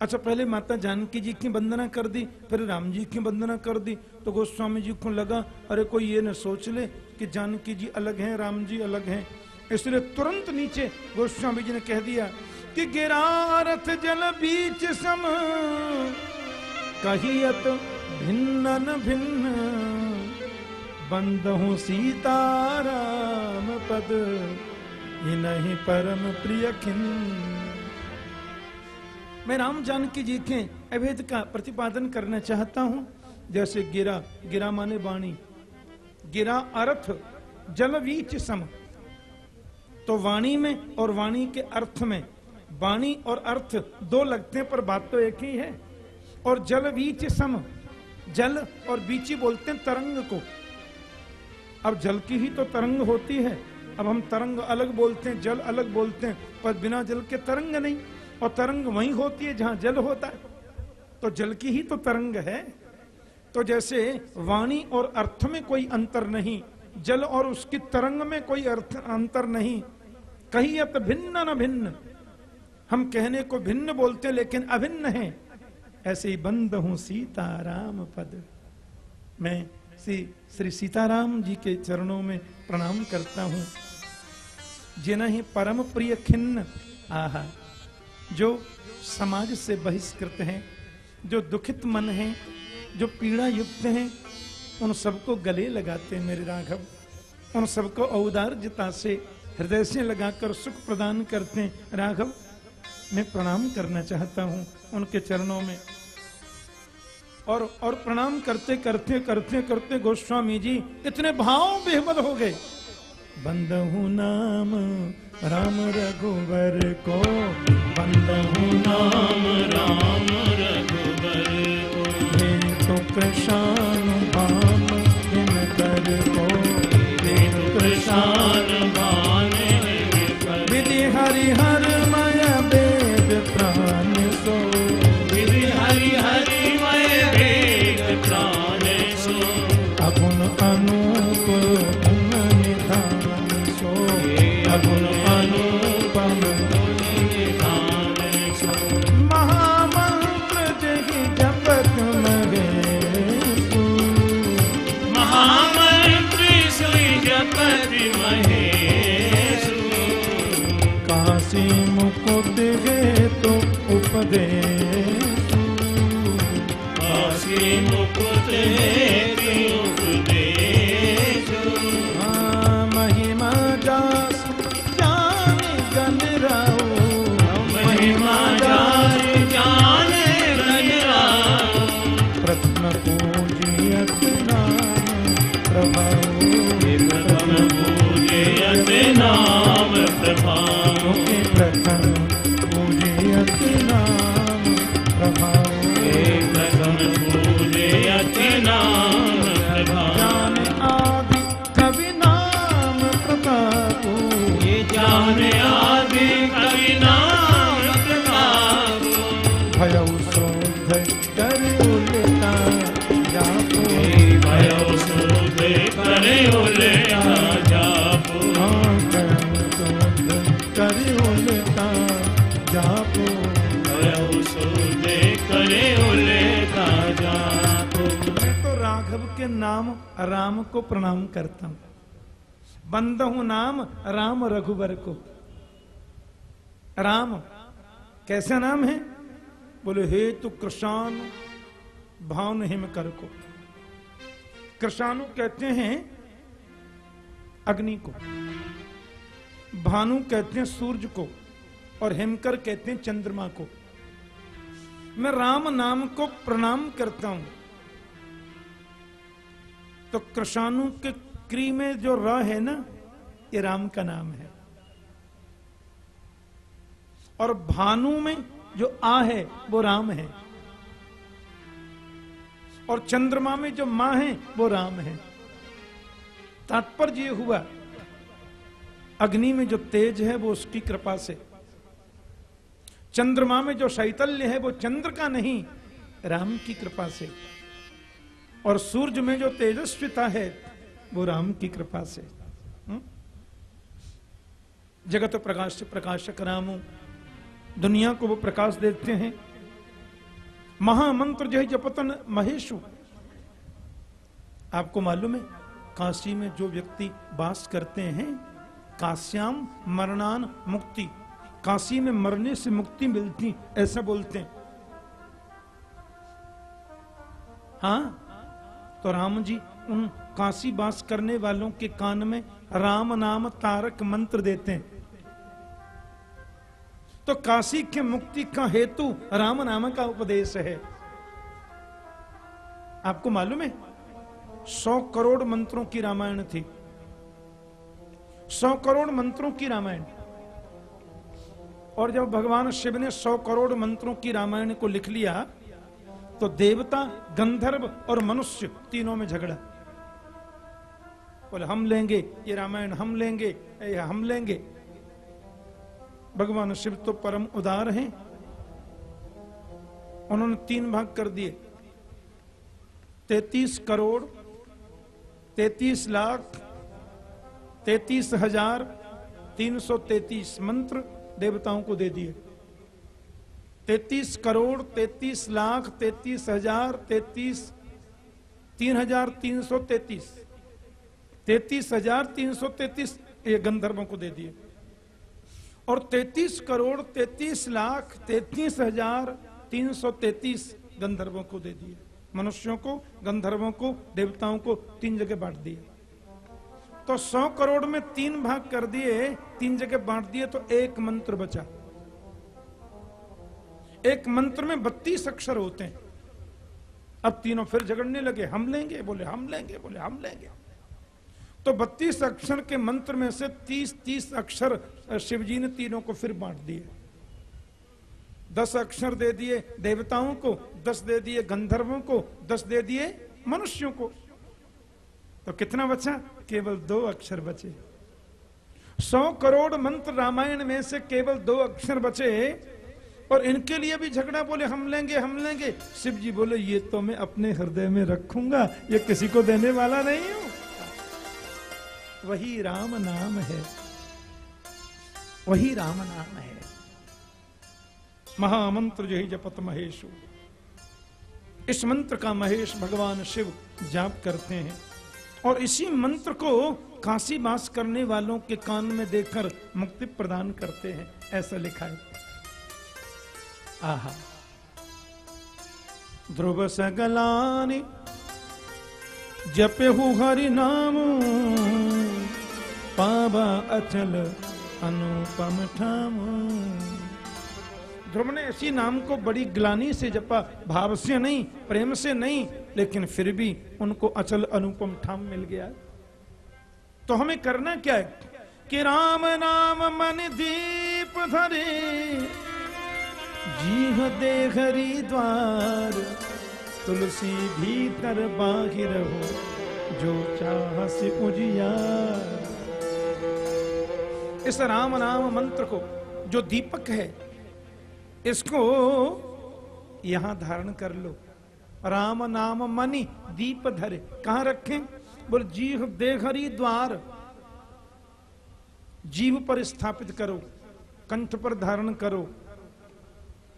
अच्छा पहले माता जानकी जी की वंदना कर दी, फिर राम जी की वंदना कर दी। तो गोस्वामी जी को लगा, अरे कोई ये न सोच ले कि जानकी जी अलग हैं, राम जी अलग हैं। इसलिए तुरंत नीचे गोस्वामी जी ने कह दिया कि गिरारथ जल बीच सम, कहियत भिन्न न भिन्न बंद बंदहु सीताराम पद नहीं परम प्रिय खिन्न। मैं राम जानकी जी के अभेद का प्रतिपादन करना चाहता हूँ। जैसे गिरा गिरा माने वाणी, गिरा अर्थ, जलवीच सम। तो वाणी में और वाणी के अर्थ में, वाणी और अर्थ दो लगते पर बात तो एक ही है। और जल बीच सम, जल और बीची बोलते हैं तरंग को। अब जल की ही तो तरंग होती है। अब हम तरंग अलग बोलते हैं, जल अलग बोलते हैं, पर बिना जल के तरंग नहीं। और तरंग वही होती है जहाँ जल होता है। तो जल की ही तो तरंग है। तो जैसे वाणी और अर्थ में कोई अंतर नहीं, जल और उसकी तरंग में कोई अर्थ, अंतर नहीं। कहीं अब भिन्न न भिन्न। हम कहने को भिन्न बोलते लेकिन अभिन्न है। ऐसे ही बंद हूँ सीताराम पद। मैं श्री श्री सीताराम जी के चरणों में प्रणाम करता हूँ। जिन्हें परम प्रिय खिन्न, आहा। जो समाज से बहिष्कृत हैं, जो दुखित मन हैं, जो पीड़ा युक्त हैं, उन सबको गले लगाते मेरे राघव। उन सबको औदार्यता से हृदय से लगाकर सुख प्रदान करते हैं। राघव, मैं प्रणाम करना चाहता हूँ उनके चरणों में। और और प्रणाम करते करते करते करते गोस्वामी जी, इतने भाव बेहद हो गए। बंदहु नाम, राम रघुवर को। बंद बंदहु नाम, राम रघुवर को। तो प्रशान भान दिन कर को। प्रशान भान विधि हरि मुकुट नाम राम को प्रणाम करता हूँ। बंद हूँ नाम राम रघुबर को। राम, कैसा नाम है? बोले, हे तु कृषाण भान हिम कर को। कृषाणु कहते हैं, अग्नि को। भानु कहते हैं सूर्य को। और हिमकर कहते हैं, चंद्रमा को। मैं राम नाम को प्रणाम करता हूँ। तो कृषाणु के क्री में जो र है ना, ये राम का नाम है। और भानु में जो आ है, वो राम है। और चंद्रमा में जो माँ है, वो राम है। तात्पर्य ये हुआ, अग्नि में जो तेज है, वो उसकी कृपा से। चंद्रमा में जो शैतल्य है, वो चंद्र का नहीं, राम की कृपा से। और सूर्य में जो तेजस्विता है, वो राम की कृपा से। हम्म? जगत प्रकाश, प्रकाशक राम दुनिया को वो प्रकाश देते हैं। महामंत्र जय जपतन महेशु आपको मालूम है, काशी में जो व्यक्ति वास करते हैं, काश्याम मरणान मुक्ति। काशी में मरने से मुक्ति मिलती, ऐसा बोलते हैं। हाँ? तो राम जी, उन काशी बास करने वालों के कान में राम नाम तारक मंत्र देते हैं। तो काशी के मुक्ति का हेतु राम नाम का उपदेश है। आपको मालूम है? सौ करोड़ मंत्रों की रामायण थी। सौ करोड़ मंत्रों की रामायण। और जब भगवान शिव ने सौ करोड़ मंत्रों की रामायण को लिख लिया तो देवता, गंधर्व और मनुष्य तीनों में झगड़ा। बोले, हम लेंगे, ये रामायण हम लेंगे, ये हम लेंगे। भगवान शिव तो परम उदार हैं। उन्होंने तीन भाग कर दिए। तैतीस करोड़, तैतीस लाख, तैतीस हज़ार, तीन सौ तैतीस मंत्र देवताओं को दे दिए। तैतीस करोड़ तैतीस लाख तैतीस हज़ार तैतीस, तीन हज़ार तीन सौ तैतीस। तैतीस हज़ार तीन सौ तैतीस ये गंधर्वों को दे दिए। और तैतीस करोड़ तैतीस लाख तैतीस हज़ार तीन सौ तैतीस गंधर्वों को दे दिए। मनुष्यों को, गंधर्वों को, देवताओं को तीन जगह बांट दिए। तो सौ करोड़ में तीन भाग कर दिए, तीन जगह बांट दिए तो एक मंत्र बचा। एक मंत्र में बत्तीस अक्षर होते हैं। अब तीनों फिर झगड़ने लगे। हम लेंगे, बोले, हम लेंगे, बोले, हम लेंगे। तो बत्तीस अक्षर के मंत्र में से तीस तीस अक्षर शिवजी ने तीनों को फिर बांट दिए। दस अक्षर दे दिए देवताओं को, दस दे दिए गंधर्वों को, दस दे दिए मनुष्यों को। तो कितना बचा? केवल दो अक्षर बचे। सौ करोड़ मंत्र रामायण में से केवल दो अक्षर बचे। और इनके लिए भी झगड़ा बोले, हम लेंगे हम लेंगे। शिव जी बोले, ये तो मैं अपने हृदय में रखूँगा, ये किसी को देने वाला नहीं हूँ। वही राम नाम है, वही राम नाम है। महामंत्र जो ही जपत महेशु। इस मंत्र का महेश भगवान शिव जाप करते हैं और इसी मंत्र को काशी वास करने वालों के कान में देकर मुक्ति प्रदान करते हैं, ऐसा लिखा है। ध्रुव सगलानि जपहु हरि नाम। पावा अचल अनुपम ठाम। ध्रुव ने इसी नाम को बड़ी ग्लानी से जपा, भाव से नहीं, प्रेम से नहीं, लेकिन फिर भी उनको अचल अनुपम ठाम मिल गया। तो हमें करना क्या है? कि राम नाम मन दीप धरे जीव दे हरि द्वार तुलसी भीतर बाहिर हो, जो चाह से इस राम नाम मंत्र को, जो दीपक है, इसको यहाँ धारण कर लो। राम नाम मनी दीप धरे, कहा रखें? बोल जीव देहरी द्वार जीव पर स्थापित करो, कंठ पर धारण करो।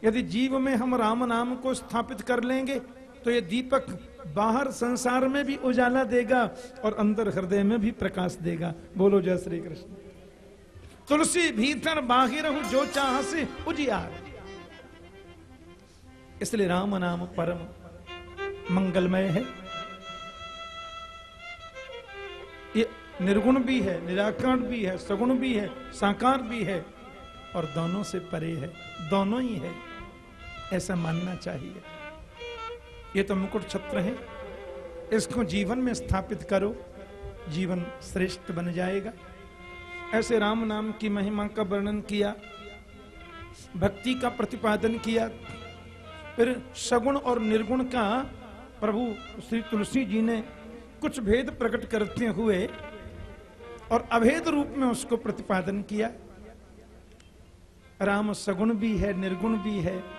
यदि जीव में हम राम नाम को स्थापित कर लेंगे तो ये दीपक बाहर संसार में भी उजाला देगा और अंदर हृदय में भी प्रकाश देगा। बोलो जय श्री कृष्ण। तुलसी भीतर बाहिर हूँ, जो चाह से उजियार। इसलिए राम नाम परम मंगलमय है। ये निर्गुण भी है, निराकरण भी है, सगुण भी है, साकार भी है और दोनों से परे है, दोनों ही है। ऐसा मानना चाहिए। ये तो मुकुट छत्र है। इसको जीवन में स्थापित करो। जीवन श्रेष्ठ बन जाएगा। ऐसे राम नाम की महिमा का वर्णन किया, भक्ति का प्रतिपादन किया, फिर सगुण और निर्गुण का प्रभु श्री तुलसी जी ने कुछ भेद प्रकट करते हुए और अभेद रूप में उसको प्रतिपादन किया। राम सगुण भी है, निर्गुण भी है।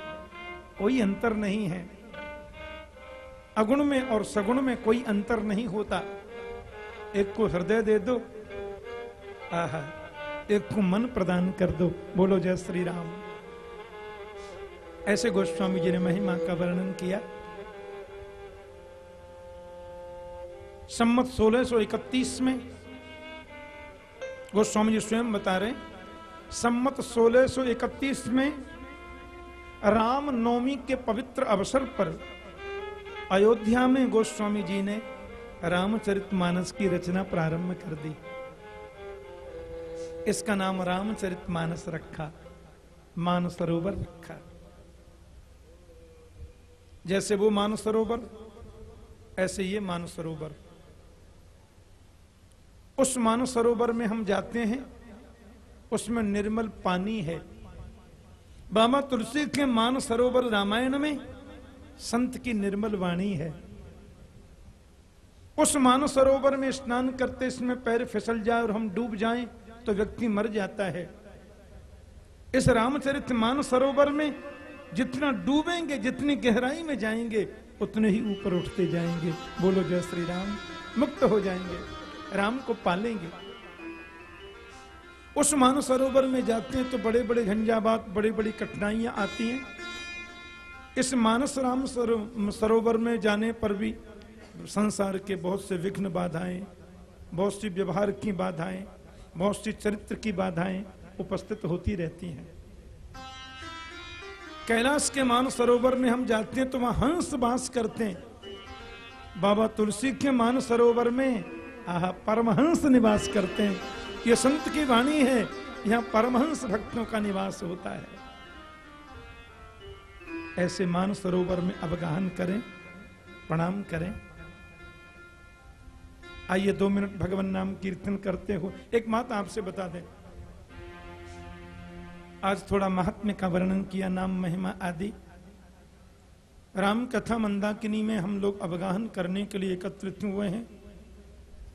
कोई अंतर नहीं है। अगुण में और सगुण में कोई अंतर नहीं होता। एक को हृदय दे दो, आहा, एक को मन प्रदान कर दो। बोलो, जय श्री राम ऐसे गोस्वामी जी ने महिमा का वर्णन किया। सम्मत 1631 में गोस्वामी जी स्वयं बता रहे सम्मत 1631 में राम नवमी के पवित्र अवसर पर अयोध्या में गोस्वामी जी ने रामचरितमानस की रचना प्रारंभ कर दी। इसका नाम रामचरितमानस रखा मानसरोवर रखा। जैसे वो मानसरोवर ऐसे ये मानसरोवर उस मानसरोवर में हम जाते हैं, उसमें निर्मल पानी है। बाबा तुलसी के मान सरोवर रामायण में संत की निर्मल वाणी है। उस मान सरोवर में स्नान करते इसमें पैर फिसल जाए और हम डूब जाएँ तो व्यक्ति मर जाता है। इस रामचरित मान सरोवर में जितना डूबेंगे, जितनी गहराई में जाएँगे, उतने ही ऊपर उठते जाएँगे। बोलो जय श्री राम, मुक्त हो जाएँगे। राम को पालेंगे। उस मानसरोवर में जाते हैं तो बड़े बड़े झंझावात बड़ी बड़ी कठिनाइयाँ आती हैं। इस मानस राम सरोवर में जाने पर भी संसार के बहुत से विघ्न बाधाएँ, बहुत सी व्यवहार की बाधाएँ, बहुत सी चरित्र की बाधाएँ उपस्थित होती रहती हैं। कैलाश के मान सरोवर में हम जाते हैं तो वहाँ हंस बास करते हैं। बाबा तुलसी के मान सरोवर में, आह, परमहंस निवास करते हैं। ये संत की वाणी है, यहाँ परमहंस भक्तों का निवास होता है। ऐसे मान सरोवर में अवगाहन करें, प्रणाम करें। आइए दो मिनट भगवान नाम कीर्तन करते हो। एक बात आपसे बता दें। आज थोड़ा महात्म्य का वर्णन किया, नाम महिमा आदि। राम कथा मंदाकिनी में हम लोग अवगाहन करने के लिए एकत्रित हुए हैं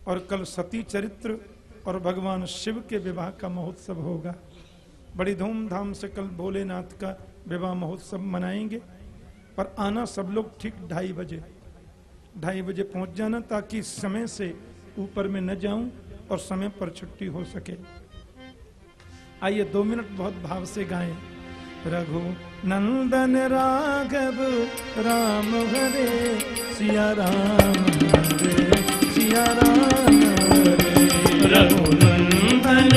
और कल सती चरित्र और भगवान शिव के विवाह का महोत्सव होगा। बड़ी धूमधाम से कल भोलेनाथ का विवाह महोत्सव मनाएँगे। पर आना सब लोग ठीक ढाई बजे। ढाई बजे पहुँच जाना ताकि समय से ऊपर में न जाऊँ और समय पर छुट्टी हो सके। आइए दो मिनट बहुत भाव से गाएँ। रघु नंदन राघव, राम हरे, सिया राम हरे, सिया राम रघुनंदन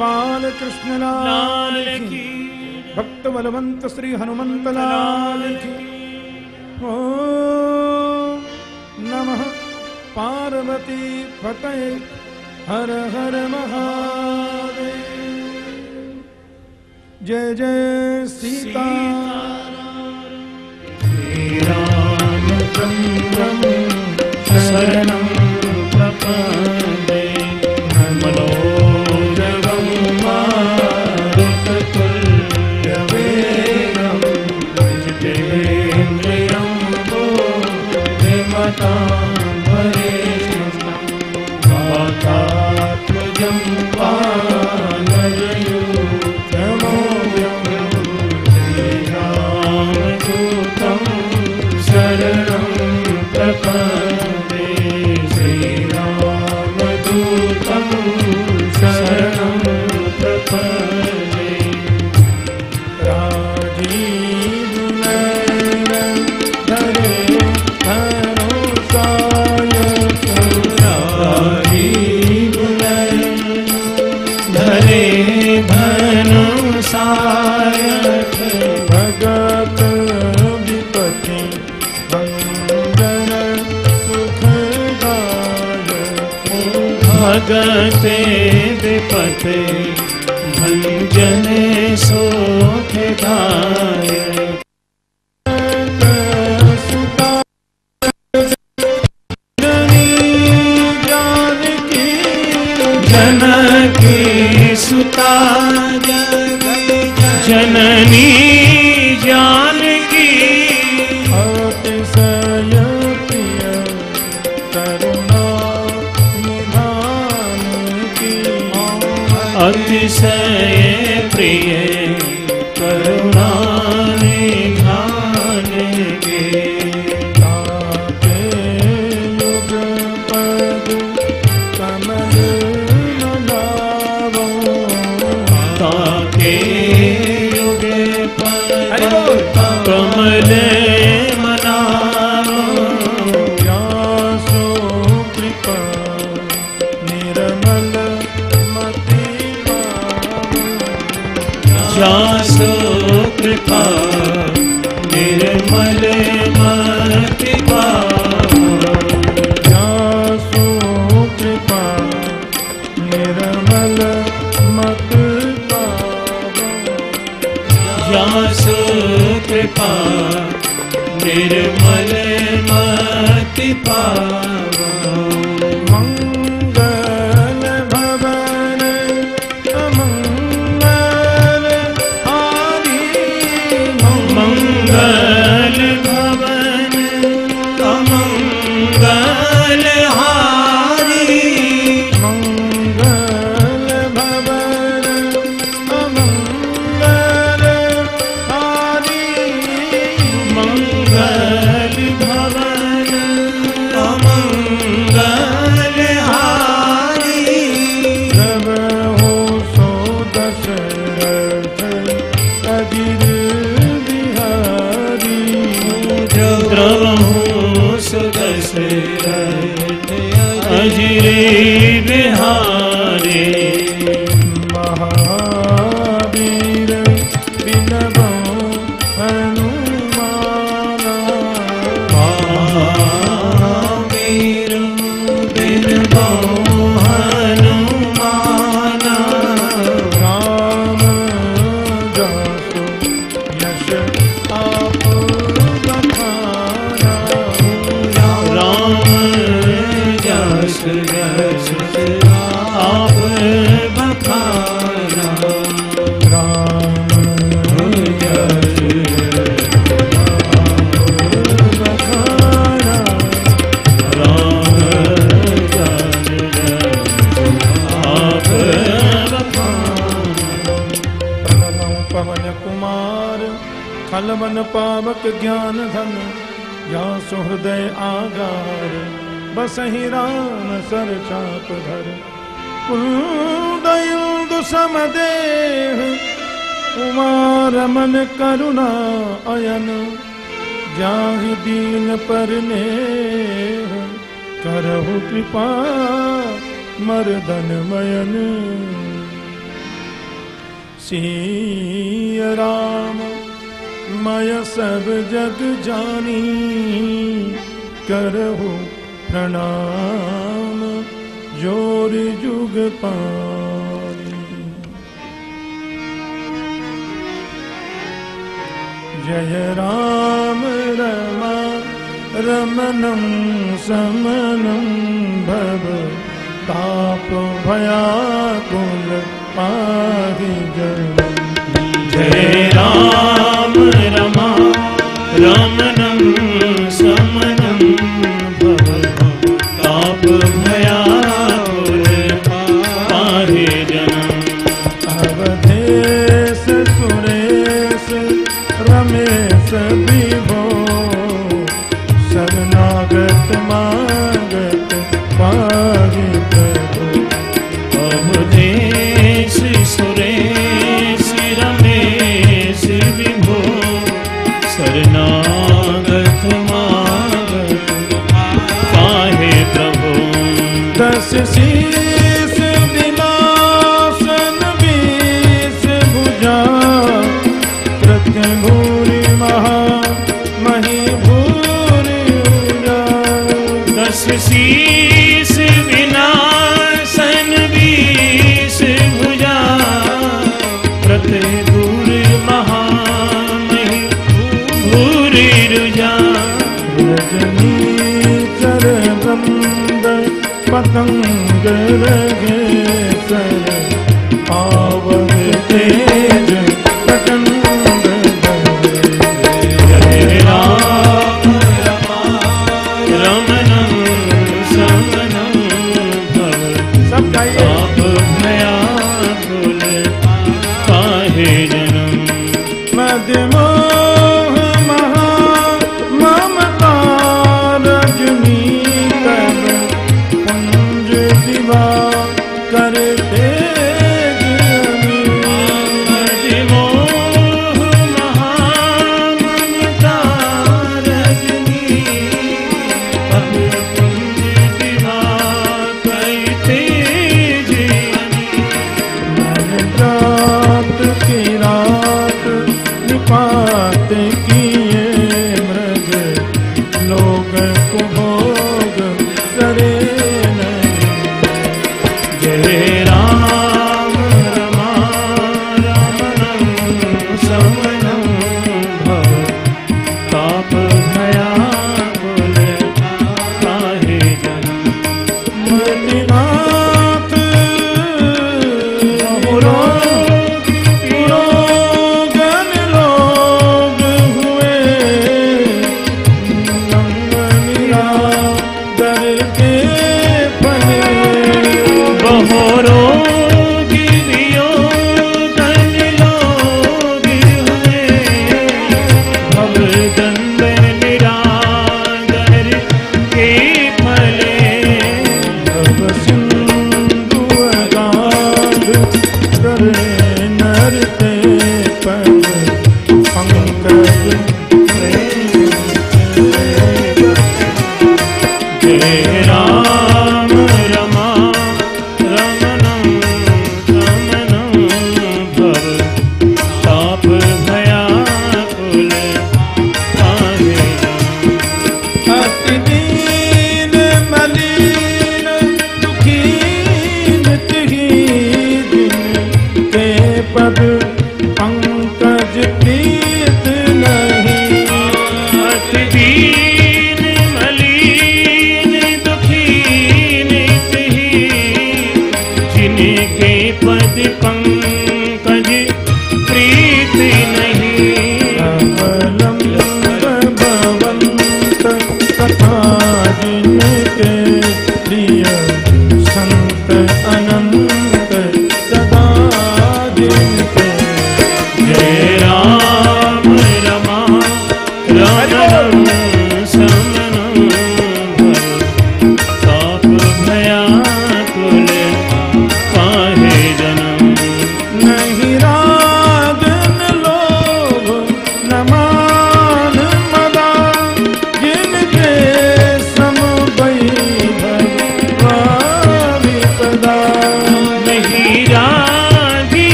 बाल कृष्ण लाल की भक्त बलवंत श्री हनुमंत लाल की ओ नमः। पार्वती फतेह हर हर महादेव। जय जय सीता। पते भञ्जने सोखे धाय मोर जुग पानी जय राम रमा, रमनम समनम भव, ताप भयाकुल पाहि जय राम रमा, रमनम समनम मातंग रगे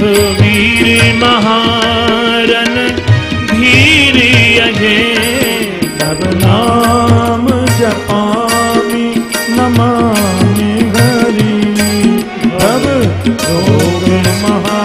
रघुवीर महारन धीर अजे तब नाम जपामि नमामि हरि। तब रोग महा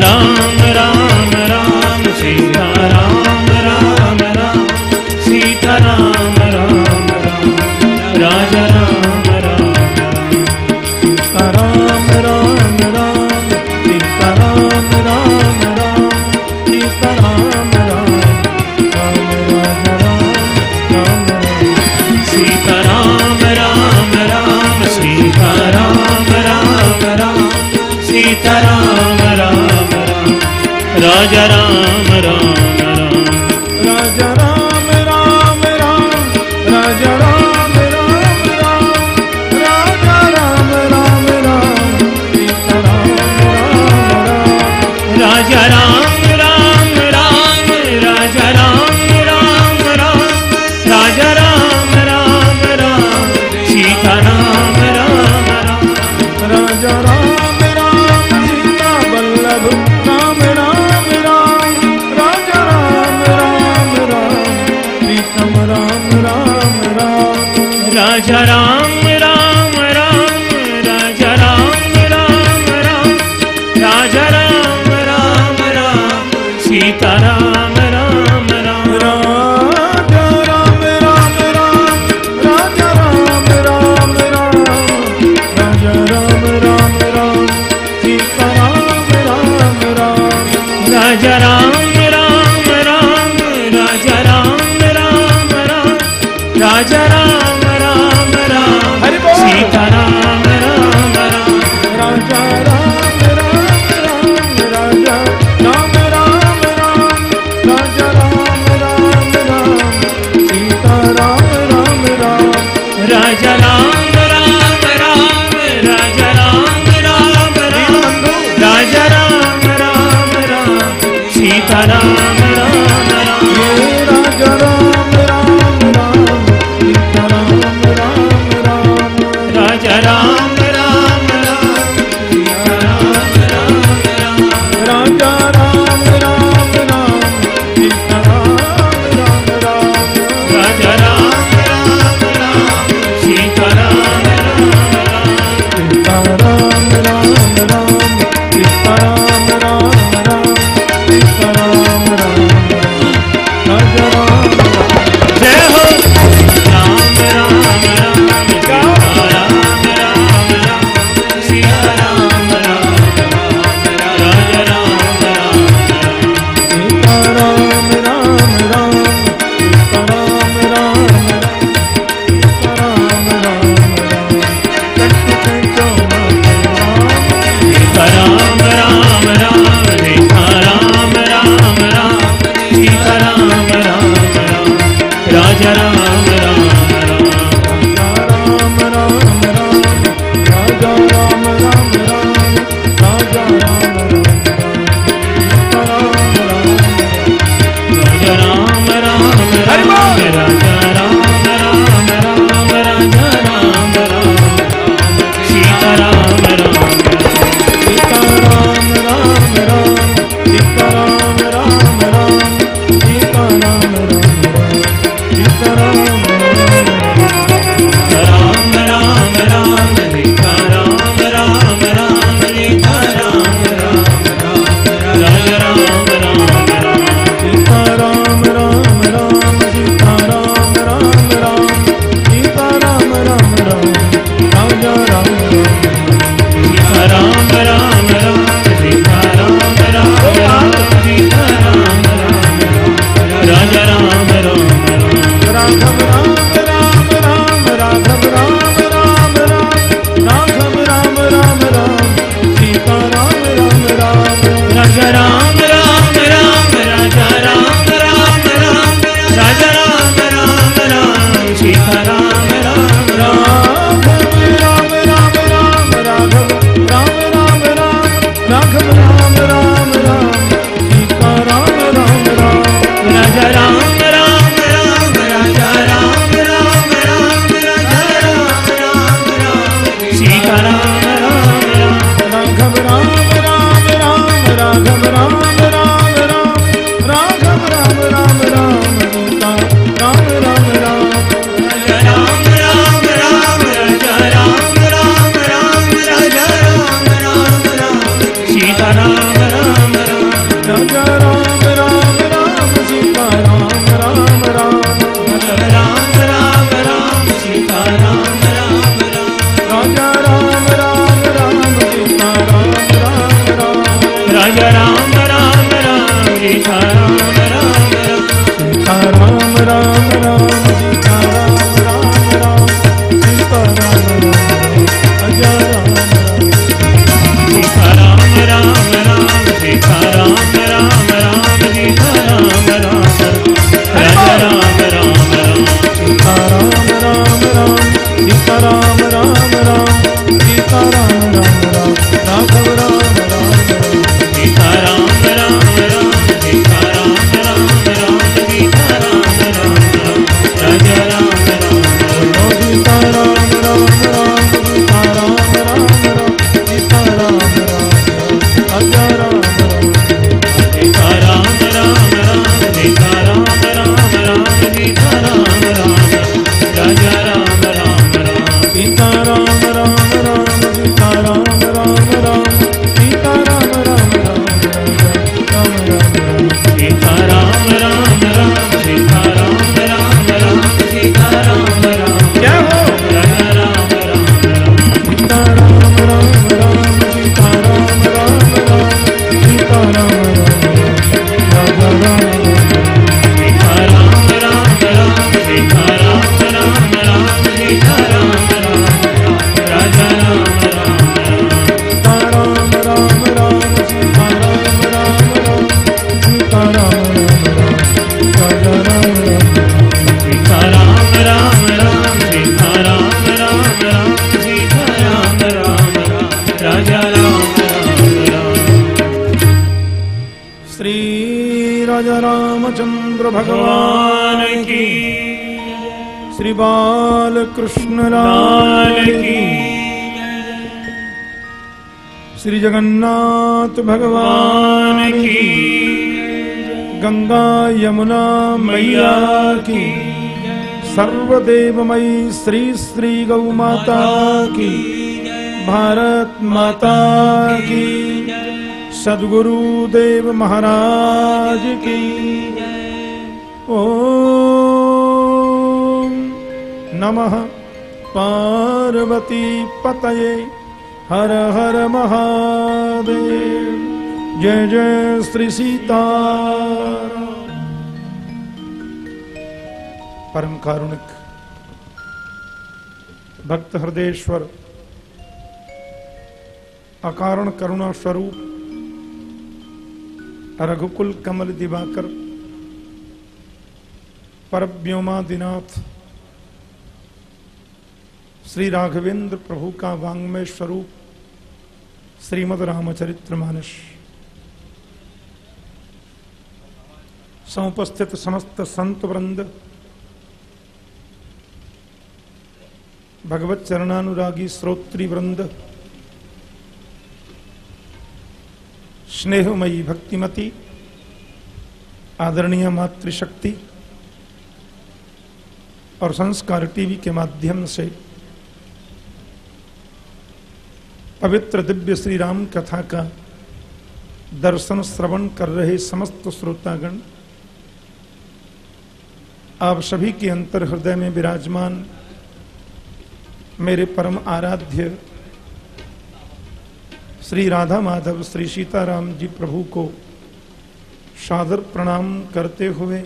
राम सर्वदेवमयी श्री श्री गौ माता की। भारत माता की। सदगुरु देव महाराज की। ओम नमः। पार्वती पतये। हर हर महादेव। जय जय श्री सीता। परम कारुणिक भक्त हृदयेश्वर, अकारण करुणा स्वरूप, रघुकुल कमल दिवाकर परव्योमादिनाथ श्री राघवेंद्र प्रभु का वांग्मय स्वरूप, श्रीमद रामचरित्र मानस। समुपस्थित समस्त संत वृंद भगवत चरणानुरागी श्रोत्री वृंद स्नेहमयी भक्तिमती, आदरणीय मातृशक्ति और संस्कार टीवी के माध्यम से पवित्र दिव्य श्री राम कथा का दर्शन श्रवण कर रहे समस्त श्रोतागण, आप सभी के अंतर हृदय में विराजमान मेरे परम आराध्य श्री राधा माधव, श्री सीताराम जी प्रभु को सादर प्रणाम करते हुए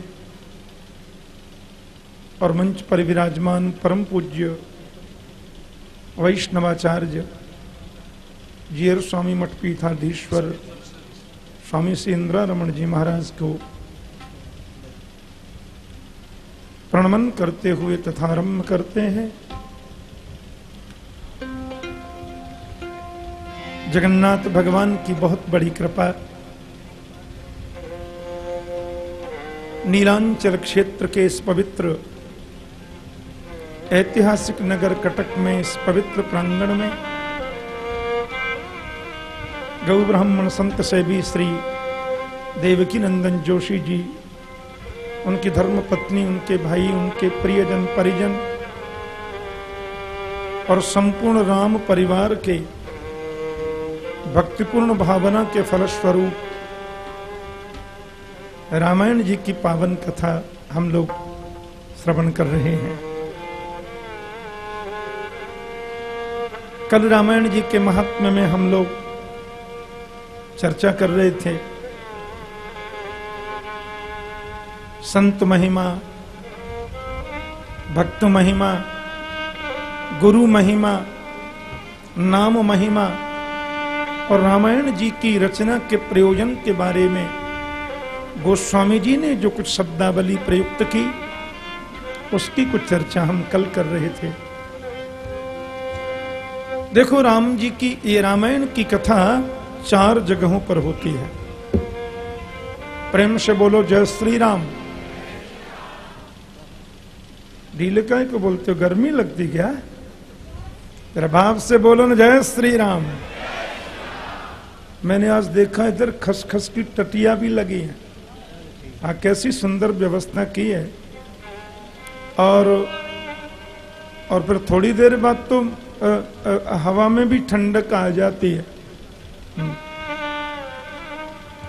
और मंच पर विराजमान परम पूज्य वैष्णवाचार्य जीयर स्वामी मठपीठाधीश्वर स्वामी श्री इंदिरा रमन जी महाराज को प्रणमन करते हुए तथारंभ करते हैं। जगन्नाथ भगवान की बहुत बड़ी कृपा। नीलांचल क्षेत्र के इस पवित्र, ऐतिहासिक नगर कटक में इस पवित्र प्रांगण में गौ ब्राह्मण संत सेवी श्री देवकी नंदन जोशी जी, उनकी धर्म पत्नी, उनके भाई, उनके प्रियजन, परिजन और संपूर्ण राम परिवार के भक्तिपूर्ण भावना के फलस्वरूप रामायण जी की पावन कथा हम लोग श्रवण कर रहे हैं। कल रामायण जी के महात्म्य में हम लोग चर्चा कर रहे थे। संत महिमा, भक्त महिमा, गुरु महिमा, नाम महिमा और रामायण जी की रचना के प्रयोजन के बारे में गोस्वामी जी ने जो कुछ शब्दावली प्रयुक्त की, उसकी कुछ चर्चा हम कल कर रहे थे। देखो, राम जी की, ये रामायण की कथा चार जगहों पर होती है। प्रेम से बोलो, जय श्री राम ढीले को बोलते हो, गर्मी लगती क्या? प्रभाव से बोलो ना, जय श्री राम मैंने आज देखा इधर खसखस की टटिया भी लगी है। आ कैसी सुंदर व्यवस्था की है। और और फिर थोड़ी देर बाद तो अ, अ, हवा में भी ठंडक आ जाती है। हम्म।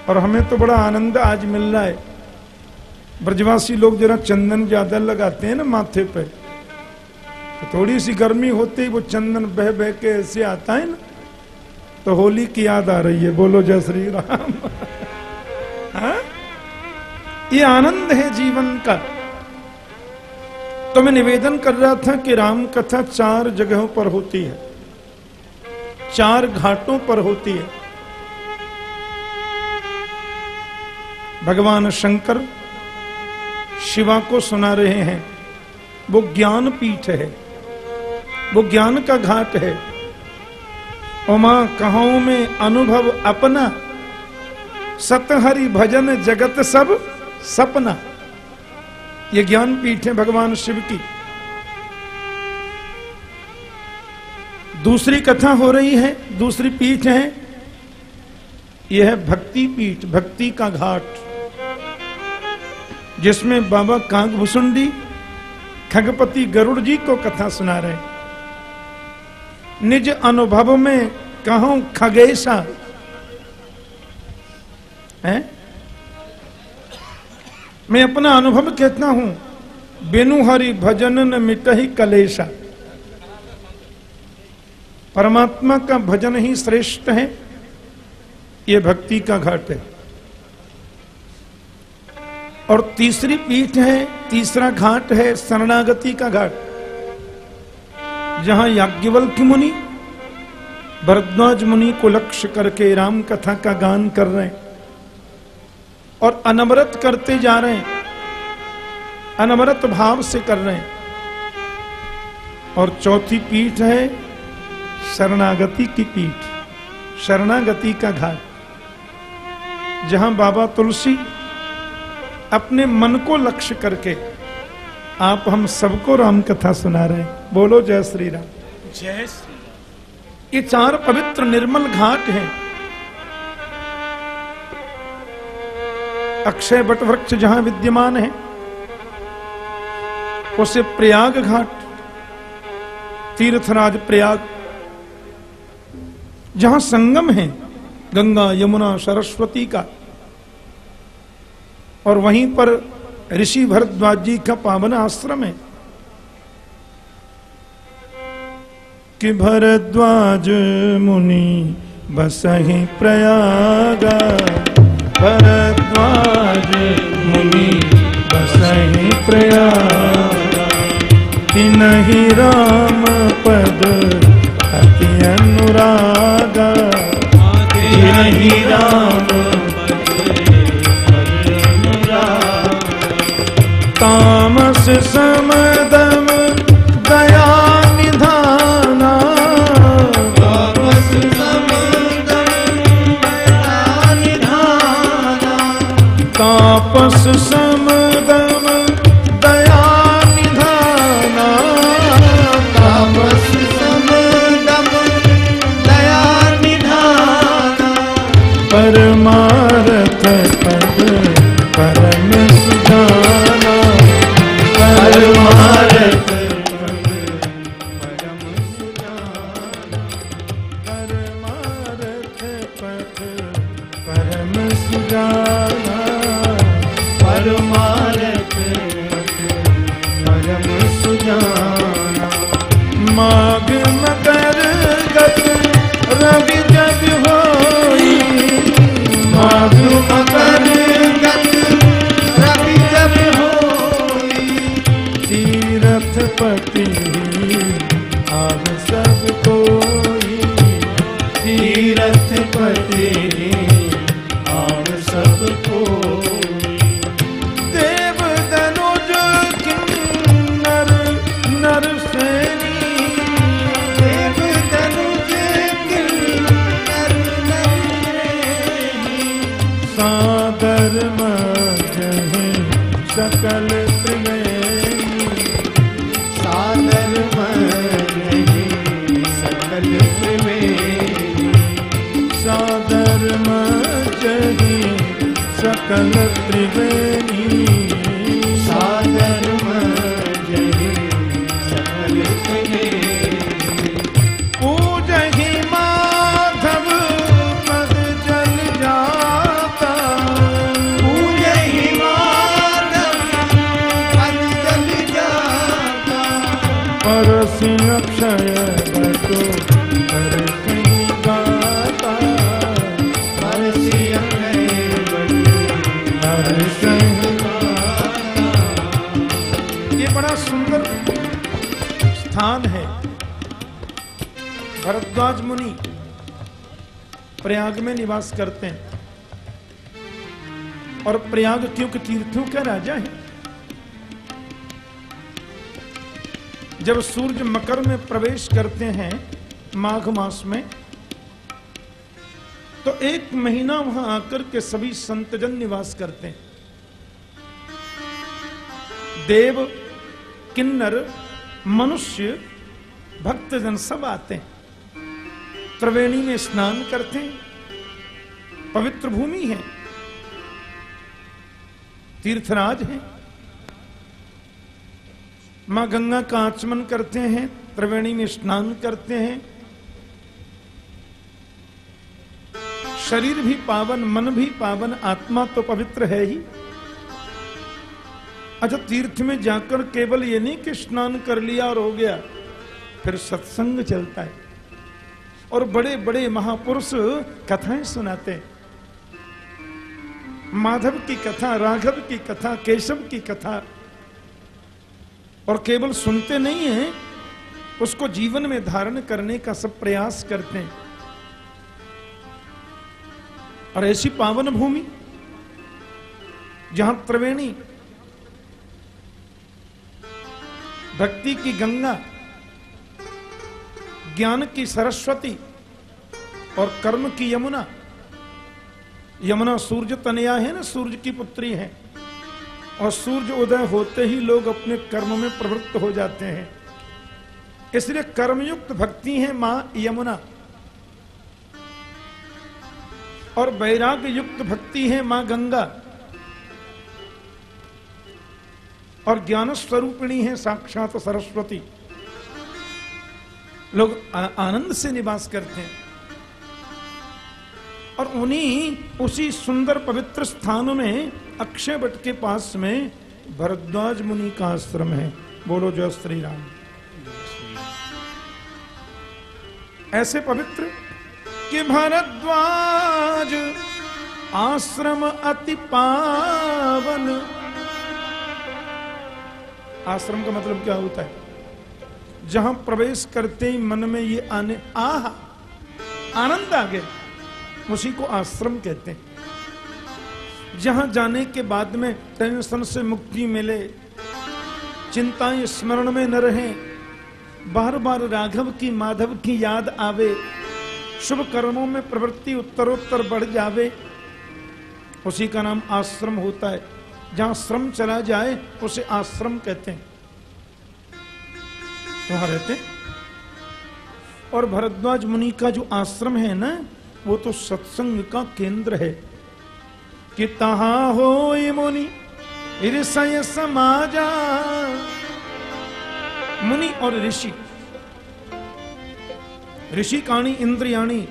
और हमें तो बड़ा आनंद आज मिल रहा है। ब्रजवासी लोग जरा चंदन ज़्यादा लगाते हैं ना माथे पे। तो थोड़ी सी गर्मी होती ही वो चंदन बह बह के ऐसे आता है ना। तो होली की याद आ रही है। बोलो जय श्री राम। हाँ? ये आनंद है जीवन का। तो मैं निवेदन कर रहा था कि राम कथा चार जगहों पर होती है। चार घाटों पर होती है। भगवान शंकर शिवा को सुना रहे हैं। वो ज्ञान पीठ है। वो ज्ञान का घाट है। उमा कहो में अनुभव अपना। सतहरि भजन जगत सब सपना। ये ज्ञान पीठ है भगवान शिव की। दूसरी कथा हो रही है, दूसरी पीठ है। यह है भक्ति पीठ, भक्ति का घाट। जिसमें बाबा कांग भुसुंडी खगपति गरुड़ जी को कथा सुना रहे निज अनुभव में कहूँ खगेशा है? मैं अपना अनुभव कहता हूँ, बिनु हरि भजन न मिटही कलेशा। परमात्मा का भजन ही श्रेष्ठ है, ये भक्ति का घाट है। और तीसरी पीठ है, तीसरा घाट है, शरणागति का घाट। जहाँ याज्ञवल्क मुनि, भरद्वाज मुनि को लक्ष्य करके राम कथा का गान कर रहे हैं और अनवरत करते जा रहे हैं, अनवरत भाव से कर रहे हैं। और चौथी पीठ है शरणागति की पीठ, शरणागति का घाट, जहाँ बाबा तुलसी अपने मन को लक्ष्य करके आप हम सबको राम कथा सुना रहे हैं। बोलो जय श्री राम जय श्री ये चार पवित्र निर्मल घाट हैं। अक्षय बट वृक्ष जहाँ विद्यमान है उसे प्रयाग घाट तीर्थराज प्रयाग जहाँ संगम है गंगा यमुना सरस्वती का। और वहीं पर ऋषि भरद्वाज जी का पावन आश्रम है। कि भरद्वाज मुनि बसहि प्रयागा, भरद्वाज मुनि बसहि प्रयागा। तिनहि राम पद अति अनुरागा तिनहि राम तामस समदम प्रयाग में निवास करते हैं। और प्रयाग क्योंकि तीर्थों का राजा है। जब सूर्य मकर में प्रवेश करते हैं माघ मास में तो एक महीना वहाँ आकर के सभी संतजन निवास करते हैं। देव, किन्नर, मनुष्य, भक्तजन सब आते हैं। त्रिवेणी में स्नान करते हैं। पवित्र भूमि है। तीर्थराज है। माँ गंगा का आचमन करते हैं, त्रिवेणी में स्नान करते हैं। शरीर भी पावन, मन भी पावन, आत्मा तो पवित्र है ही। अच्छा तीर्थ में जाकर केवल ये नहीं कि स्नान कर लिया और हो गया, फिर सत्संग चलता है। और बड़े बड़े महापुरुष कथाएँ सुनाते हैं। माधव की कथा, राघव की कथा, केशव की कथा। और केवल सुनते नहीं हैं, उसको जीवन में धारण करने का सब प्रयास करते हैं। और ऐसी पावन भूमि, जहाँ त्रिवेणी, भक्ति की गंगा, ज्ञान की सरस्वती और कर्म की यमुना यमुना सूर्य तनया है ना सूर्य की पुत्री है। और सूर्य उदय होते ही लोग अपने कर्म में प्रवृत्त हो जाते हैं। इसलिए कर्मयुक्त भक्ति है माँ यमुना। और वैराग्य युक्त भक्ति है माँ गंगा। और ज्ञान स्वरूपिणी है साक्षात सरस्वती। लोग आनंद से निवास करते हैं। और उन्हीं उसी सुंदर पवित्र स्थान में अक्षय वट के पास में भरद्वाज मुनि का आश्रम है। बोलो जय श्री राम। ऐसे पवित्र कि भरद्वाज आश्रम अति पावन। आश्रम का मतलब क्या होता है? जहाँ प्रवेश करते ही मन में ये आने आह! आनंद आ गया। उसी को आश्रम कहते हैं। जहाँ जाने के बाद में टेंशन से मुक्ति मिले, चिंताएँ स्मरण में न रहे बार बार राघव की, माधव की याद आवे, शुभ कर्मों में प्रवृत्ति उत्तरोत्तर बढ़ जावे। उसी का नाम आश्रम होता है। जहाँ श्रम चला जाए, उसे आश्रम कहते हैं। वहाँ रहते हैं। और भरद्वाज मुनि का जो आश्रम है ना वो तो सत्संग का केंद्र है। कि तहा हो मुनि, ऋषय समाजा। मुनि और ऋषि। ऋषि काणी, इंद्रियाणी।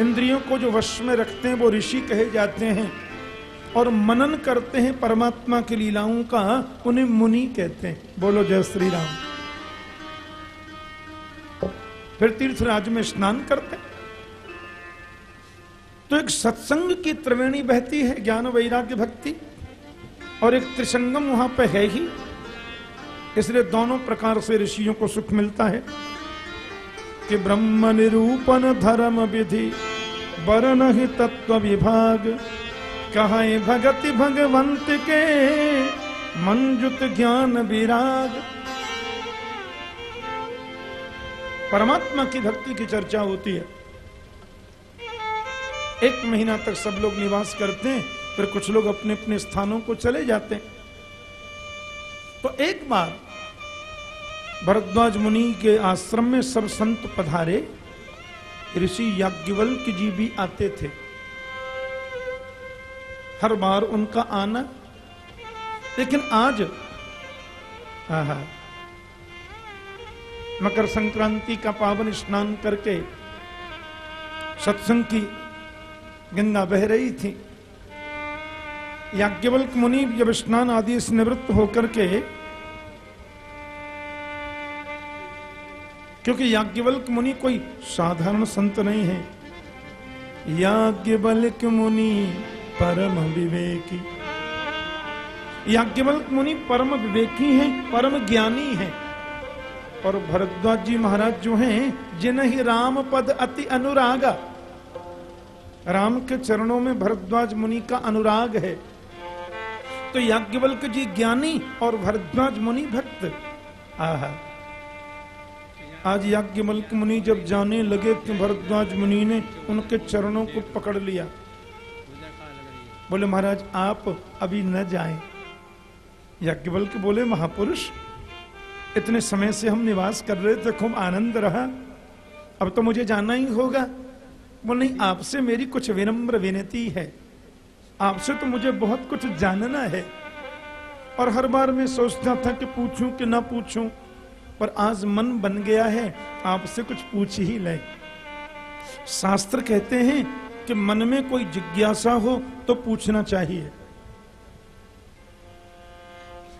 इंद्रियों को जो वश में रखते हैं, वो ऋषि कहे जाते हैं। और मनन करते हैं परमात्मा की लीलाओं का, उन्हें मुनि कहते हैं। बोलो, जय श्री राम। फिर तीर्थराज में स्नान करते तो एक सत्संग की त्रिवेणी बहती है, ज्ञान वैराग्य भक्ति। और एक त्रिसंगम वहाँ पे है ही। इसलिए दोनों प्रकार से ऋषियों को सुख मिलता है कि ब्रह्म निरूपण धर्म विधि, वर्ण ही तत्व विभाग। कहा भगति भगवंत के मंजुत ज्ञान विराग। परमात्मा की भक्ति की चर्चा होती है। एक महीना तक सब लोग निवास करते हैं, फिर कुछ लोग अपने अपने स्थानों को चले जाते हैं। तो एक बार भरद्वाज मुनि के आश्रम में सब संत पधारे, ऋषि याज्ञवल्क जी भी आते थे। हर बार उनका आना, लेकिन आज हा मकर संक्रांति का पावन स्नान करके सत्संग की गंगा बह रही थी। याज्ञवल्क मुनि जब स्नान आदि से निवृत्त होकर के, क्योंकि याज्ञवल्क मुनि कोई साधारण संत नहीं है, याज्ञवल्क मुनि परम विवेकी। याज्ञवल्क मुनि परम विवेकी हैं, परम ज्ञानी हैं, और भरद्वाज जी महाराज जो हैं, जिन्हें राम पद अति अनुरागा राम के चरणों में भरद्वाज मुनि का अनुराग है। तो याज्ञवल्क जी ज्ञानी और भरद्वाज मुनि भक्त। आहा। आज याज्ञवल्क मुनि जब जाने लगे तो भरद्वाज मुनि ने उनके चरणों को पकड़ लिया। बोले, महाराज, आप अभी न जाएँ। याज्ञवल्क बोले, महापुरुष, इतने समय से हम निवास कर रहे थे, खूब आनंद रहा। अब तो मुझे जाना ही होगा। बोल, नहीं, आपसे मेरी कुछ विनम्र विनती है। आपसे तो मुझे बहुत कुछ जानना है। और हर बार मैं सोचता था कि पूछूँ कि ना पूछूँ, पर आज मन बन गया है, आपसे कुछ पूछ ही ले। शास्त्र कहते हैं कि मन में कोई जिज्ञासा हो तो पूछना चाहिए।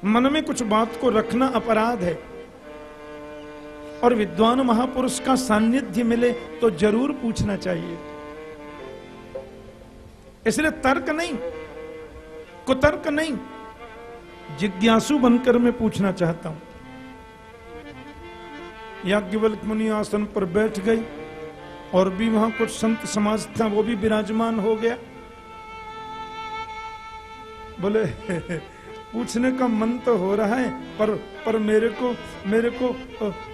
मन में कुछ बात को रखना अपराध है। और विद्वान महापुरुष का सान्निध्य मिले तो ज़रूर पूछना चाहिए। इसलिए तर्क नहीं, कुतर्क नहीं, जिज्ञासु बनकर मैं पूछना चाहता हूँ। याज्ञवल्क मुनि आसन पर बैठ गई और भी वहाँ कुछ संत समाज था, वो भी विराजमान हो गया। बोले पूछने का मन तो हो रहा है, पर पर मेरे को मेरे को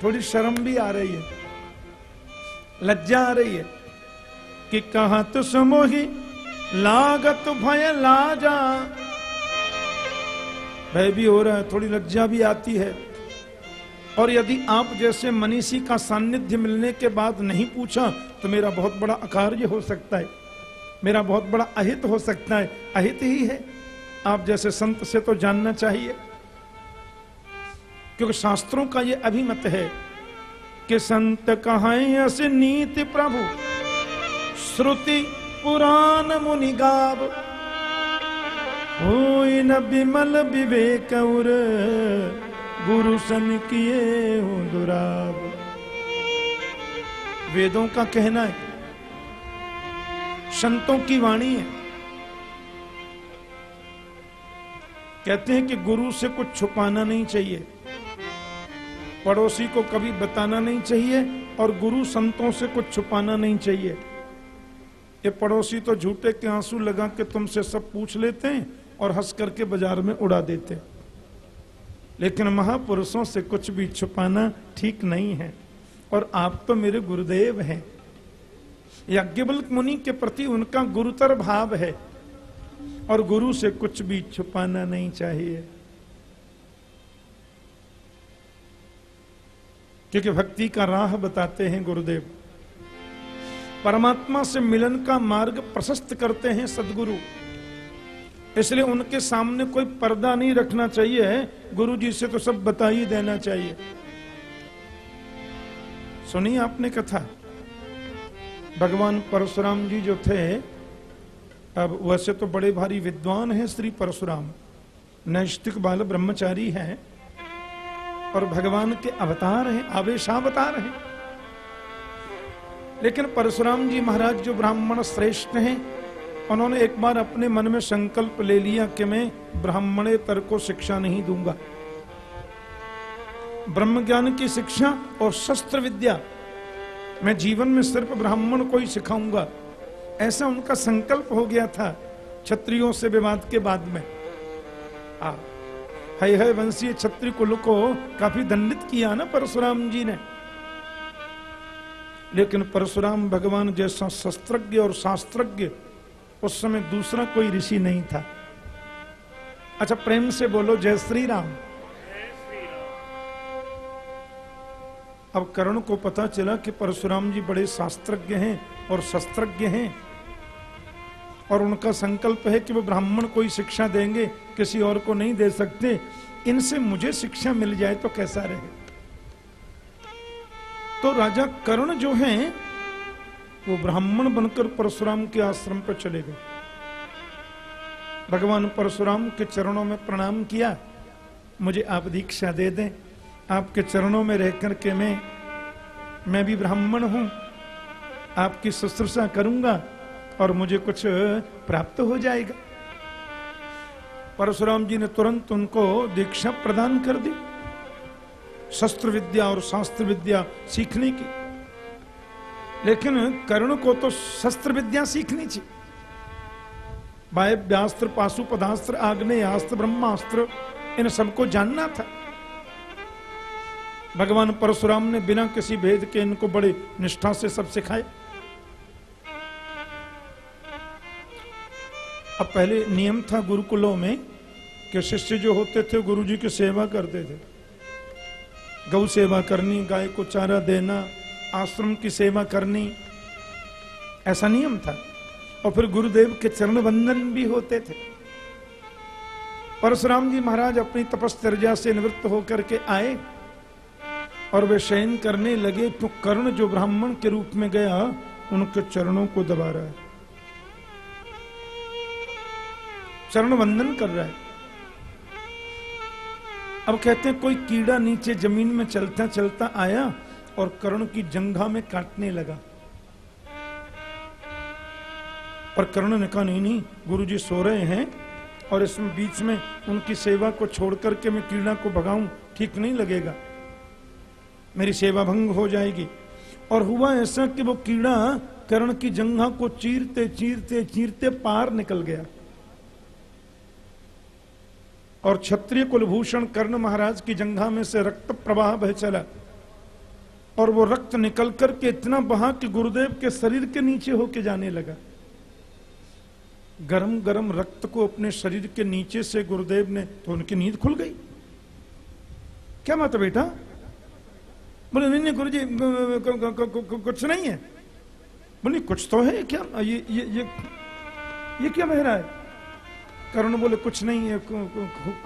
थोड़ी शर्म भी आ रही है। लज्जा आ रही है कि कहा तो समोही, लागत भय लाजा। भय भी हो रहा है, थोड़ी लज्जा भी आती है। और यदि आप जैसे मनीषी का सान्निध्य मिलने के बाद नहीं पूछा तो मेरा बहुत बड़ा अकार्य हो सकता है। मेरा बहुत बड़ा अहित हो सकता है। अहित ही है। आप जैसे संत से तो जानना चाहिए। क्योंकि शास्त्रों का यह अभिमत है कि संत कहा नीति प्रभु, श्रुति पुराण मुनि गाव न विमल विवेक उर, गुरु सन किए हो दुराब। वेदों का कहना है, संतों की वाणी है। कहते हैं कि गुरु से कुछ छुपाना नहीं चाहिए। पड़ोसी को कभी बताना नहीं चाहिए और गुरु संतों से कुछ छुपाना नहीं चाहिए। ये पड़ोसी तो झूठे के आँसू लगा के तुमसे सब पूछ लेते हैं और हंस करके बाज़ार में उड़ा देते लेकिन महापुरुषों से कुछ भी छुपाना ठीक नहीं है और आप तो मेरे गुरुदेव हैं। यज्ञबल मुनि के प्रति उनका गुरुतर भाव है। और गुरु से कुछ भी छुपाना नहीं चाहिए। क्योंकि भक्ति का राह बताते हैं गुरुदेव। परमात्मा से मिलन का मार्ग प्रशस्त करते हैं सदगुरु। इसलिए उनके सामने कोई पर्दा नहीं रखना चाहिए। गुरु जी से तो सब बता ही देना चाहिए। सुनिए आपने कथा? भगवान परशुराम जी जो थे अब वैसे तो बड़े भारी विद्वान हैं श्री परशुराम। नैष्टिक बाल ब्रह्मचारी हैं। और भगवान के अवतार हैं, आवेशावतार हैं। लेकिन परशुराम जी महाराज जो ब्राह्मण श्रेष्ठ हैं, उन्होंने एक बार अपने मन में संकल्प ले लिया कि मैं ब्राह्मणेतर को शिक्षा नहीं दूँगा। ब्रह्म ज्ञान की शिक्षा और शस्त्र विद्या, मैं जीवन में सिर्फ़ ब्राह्मण को ही सिखाऊँगा। ऐसा उनका संकल्प हो गया था क्षत्रियों से विवाद के बाद में। आ, हय हय वंशीय क्षत्रिय कुल को काफ़ी दंडित किया ना परशुराम जी ने। लेकिन परशुराम भगवान जैसा शस्त्रज्ञ और शास्त्रज्ञ उस समय दूसरा कोई ऋषि नहीं था। अच्छा प्रेम से बोलो, जय श्री राम अब करण को पता चला कि परशुराम जी बड़े शास्त्रज्ञ हैं। और शस्त्रज्ञ हैं और उनका संकल्प है कि वो ब्राह्मण कोई शिक्षा देंगे, किसी और को नहीं दे सकते। इनसे मुझे शिक्षा मिल जाए तो कैसा रहे? तो राजा कर्ण जो हैं, वो ब्राह्मण बनकर परशुराम के आश्रम पर चले गए। भगवान परशुराम के चरणों में प्रणाम किया। मुझे आप दीक्षा दे दें। आपके चरणों में रहकर के मैं मैं भी ब्राह्मण हूँ। आपकी शुश्रूषा करूँगा और मुझे कुछ प्राप्त हो जाएगा। परशुराम जी ने तुरंत उनको दीक्षा प्रदान कर दी। शस्त्र विद्या और शास्त्र विद्या सीखने की। लेकिन कर्ण को तो शस्त्र विद्या सीखनी थी। वायव्यास्त्र पाशु पदास्त्र, आग्नेय अस्त्र, ब्रह्मास्त्र, इन सबको जानना था। भगवान परशुराम ने बिना किसी भेद के इनको बड़े निष्ठा से सब सिखाए। अब पहले नियम था गुरुकुलों में कि शिष्य जो होते थे गुरु जी की सेवा करते थे। गौ सेवा करनी, गाय को चारा देना, आश्रम की सेवा करनी, ऐसा नियम था। और फिर गुरुदेव के चरण वंदन भी होते थे। परशुराम जी महाराज अपनी तपस्या से निवृत्त होकर के आए और वे शयन करने लगे तो कर्ण जो ब्राह्मण के रूप में गया, उनके चरणों को दबा रहा है। चरण वंदन कर रहा है। अब कहते हैं, कोई कीड़ा नीचे ज़मीन में चलता चलता आया और कर्ण की जंघा में काटने लगा। पर कर्ण ने कहा, नहीं नहीं, गुरुजी सो रहे हैं और इसमें बीच में उनकी सेवा को छोड़ करके मैं कीड़ा को भगाऊं, ठीक नहीं लगेगा। मेरी सेवा भंग हो जाएगी। और हुआ ऐसा कि वो कीड़ा कर्ण की जंघा को चीरते चीरते चीरते पार निकल गया। और क्षत्रिय कुलभूषण कर्ण महाराज की जंघा में से रक्त प्रवाह बह चला। और वो रक्त निकल करके इतना बहा कि गुरुदेव के शरीर के नीचे होके जाने लगा। गरम गरम रक्त को अपने शरीर के नीचे से गुरुदेव ने तो उनकी नींद खुल गई। क्या है बेटा? बोले, नहीं नहीं गुरु जी कुछ नहीं है। बोले, कुछ तो है क्या? ये ये ये ये क्या बह है? करुण बोले, कुछ नहीं है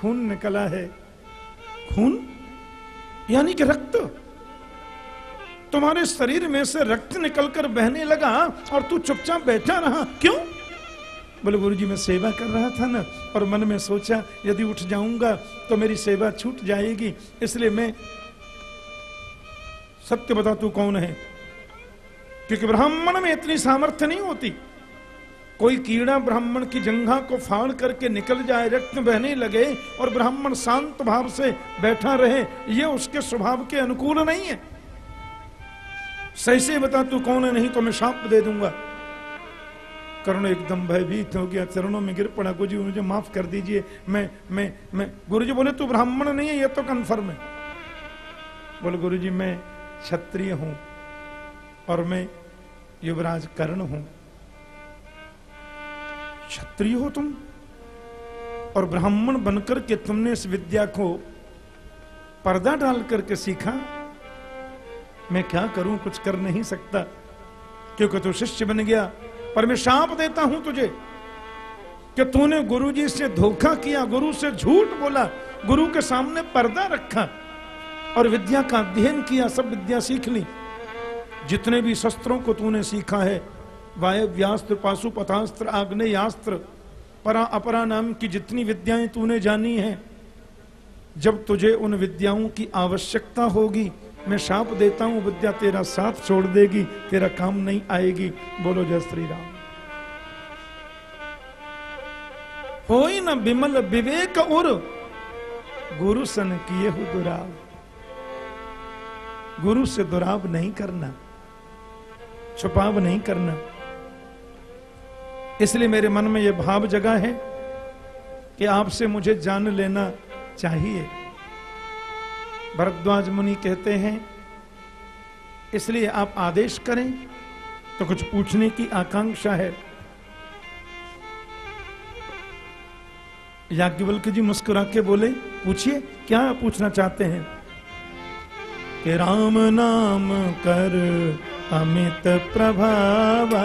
खून निकला है। खून? यानी कि रक्त। तुम्हारे शरीर में से रक्त निकलकर बहने लगा और तू चुपचाप बैठा रहा। क्यों? बोले गुरु जी मैं सेवा कर रहा था ना, और मन में सोचा, यदि उठ जाऊँगा तो मेरी सेवा छूट जाएगी, इसलिए मैं सत्य बता तू कौन है? क्योंकि ब्राह्मण में इतनी सामर्थ्य नहीं होती। कोई कीड़ा ब्राह्मण की जंघा को फाड़ करके निकल जाए, रक्त बहने लगे और ब्राह्मण शांत भाव से बैठा रहे, ये उसके स्वभाव के अनुकूल नहीं है। सही से बता तू कौन है, नहीं तो मैं शाप दे दूँगा। करुण एकदम भयभीत हो गया, चरणों में गिर पड़ा। गुरुजी, मुझे माफ़ कर दीजिए, मैं मैं मैं। गुरुजी बोले, तू ब्राह्मण नहीं है, ये तो कन्फर्म है। बोले, गुरुजी, मैं क्षत्रिय हूँ और मैं युवराज कर्ण हूँ। क्षत्रिय हो तुम और ब्राह्मण बनकर के तुमने इस विद्या को पर्दा डाल करके सीखा। मैं क्या करूँ? कुछ कर नहीं सकता, क्योंकि तू शिष्य बन गया पर मैं शाप देता हूँ तुझे कि तूने गुरु जी से धोखा किया, गुरु से झूठ बोला, गुरु के सामने पर्दा रखा और विद्या का अध्ययन किया, सब विद्या सीख ली। जितने भी शस्त्रों को तूने सीखा है वायव्यास्त्र पाशुपथास्त्र आग्नेयास्त्र परा अपरा नाम की जितनी विद्याएँ तूने जानी है, जब तुझे उन विद्याओं की आवश्यकता होगी, मैं शाप देता हूँ, विद्या तेरा साथ छोड़ देगी, तेरा काम नहीं आएगी। बोलो, जय श्री राम हो न विमल विवेक उर, गुरु सन किए हो दुराव। गुरु से दुराव नहीं करना, छुपाव नहीं करना। इसलिए मेरे मन में यह भाव जगा है कि आपसे मुझे जान लेना चाहिए। भरद्वाज मुनि कहते हैं, इसलिए आप आदेश करें तो कुछ पूछने की आकांक्षा है। याज्ञवल्क जी मुस्कुरा के बोले, पूछिए, क्या पूछना चाहते हैं? कि राम नाम कर अमित प्रभावा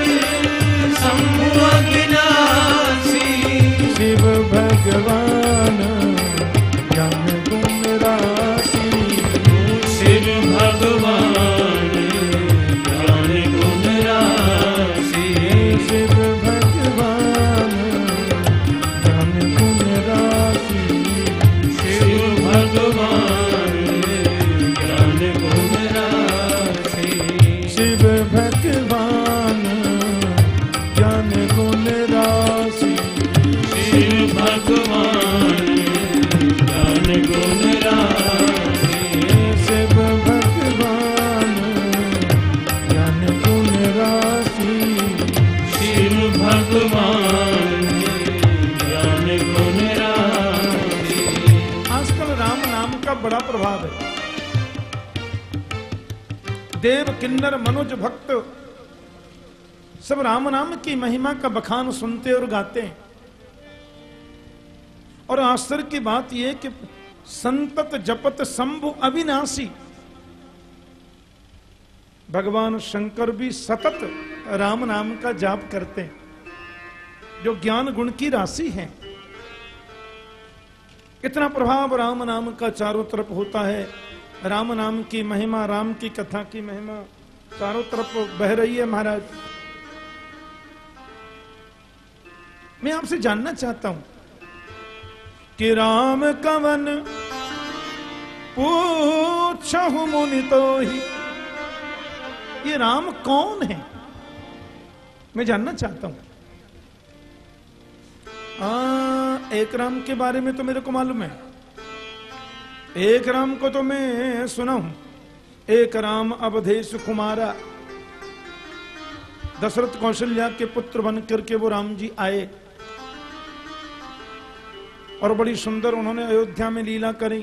किन्नर मनुज भक्त। सब राम नाम की महिमा का बखान सुनते और गाते हैं। और आश्चर्य की बात यह कि संतत जपत शंभु अविनाशी। भगवान शंकर भी सतत राम नाम का जाप करते हैं। जो ज्ञान गुण की राशि है। इतना प्रभाव राम नाम का चारों तरफ़ होता है। राम नाम की महिमा राम की कथा की महिमा चारों तरफ़ बह रही है महाराज। मैं आपसे जानना चाहता हूँ कि राम कवन पूछहु मुनि तो ही ये राम कौन है? मैं जानना चाहता हूँ। आ, एक राम के बारे में तो मेरे को मालूम है। एक राम को तो मैं सुना हूँ एक राम अवधेश कुमारा। दशरथ कौशल्या के पुत्र बन करके वो राम जी आए। और बड़ी सुंदर उन्होंने अयोध्या में लीला करी।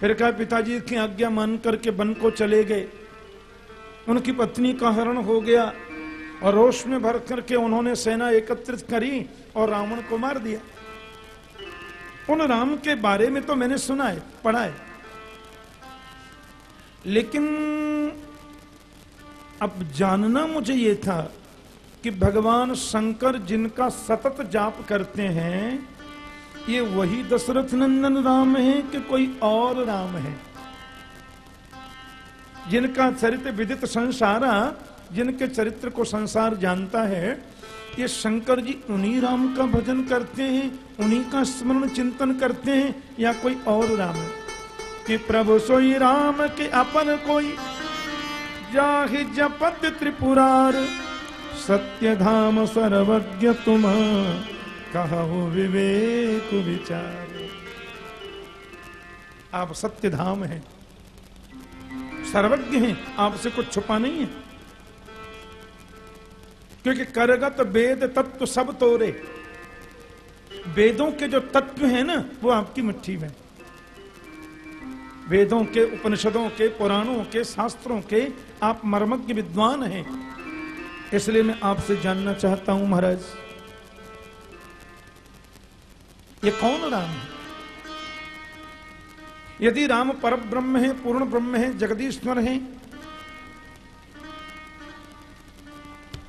फिर कहा, पिताजी की आज्ञा मान करके वन को चले गए। उनकी पत्नी का हरण हो गया और रोष में भर करके उन्होंने सेना एकत्रित करी और रावण को मार दिया। उन राम के बारे में तो मैंने सुना है, पढ़ा है। लेकिन अब जानना मुझे ये था कि भगवान शंकर जिनका सतत जाप करते हैं, ये वही दशरथ नंदन राम है कि कोई और राम है। जिनका चरित्र विदित संसारा, जिनके चरित्र को संसार जानता है ये शंकर जी उन्हीं राम का भजन करते हैं, उन्हीं का स्मरण चिंतन करते हैं, या कोई और राम है? कि प्रभु सोई राम के अपन कोई, जाहि जपत त्रिपुरार सत्य धाम सर्वज्ञ तुम, कहो विवेक विचार। आप सत्य धाम हैं, सर्वज्ञ हैं, आपसे कुछ छुपा नहीं है। क्योंकि करगत वेद तत्व सब तोरे। वेदों के जो तत्व हैं ना, वो आपकी मुट्ठी में। वेदों के, उपनिषदों के, पुराणों के, शास्त्रों के आप मर्मज्ञ विद्वान हैं। इसलिए मैं आपसे जानना चाहता हूँ महाराज, ये कौन राम है? यदि राम पर ब्रह्म है, पूर्ण ब्रह्म है, जगदीश्वर है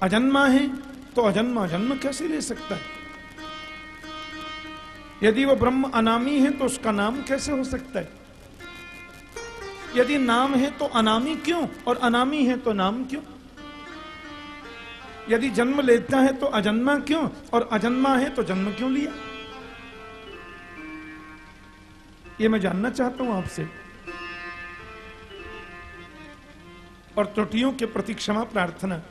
अजन्मा है तो अजन्मा जन्म कैसे ले सकता है? यदि वो ब्रह्म अनामी है तो उसका नाम कैसे हो सकता है? यदि नाम है तो अनामी क्यों? और अनामी है तो नाम क्यों? यदि जन्म लेता है तो अजन्मा क्यों? और अजन्मा है तो जन्म क्यों लिया? ये मैं जानना चाहता हूँ आपसे। और त्रुटियों के प्रति क्षमा प्रार्थना।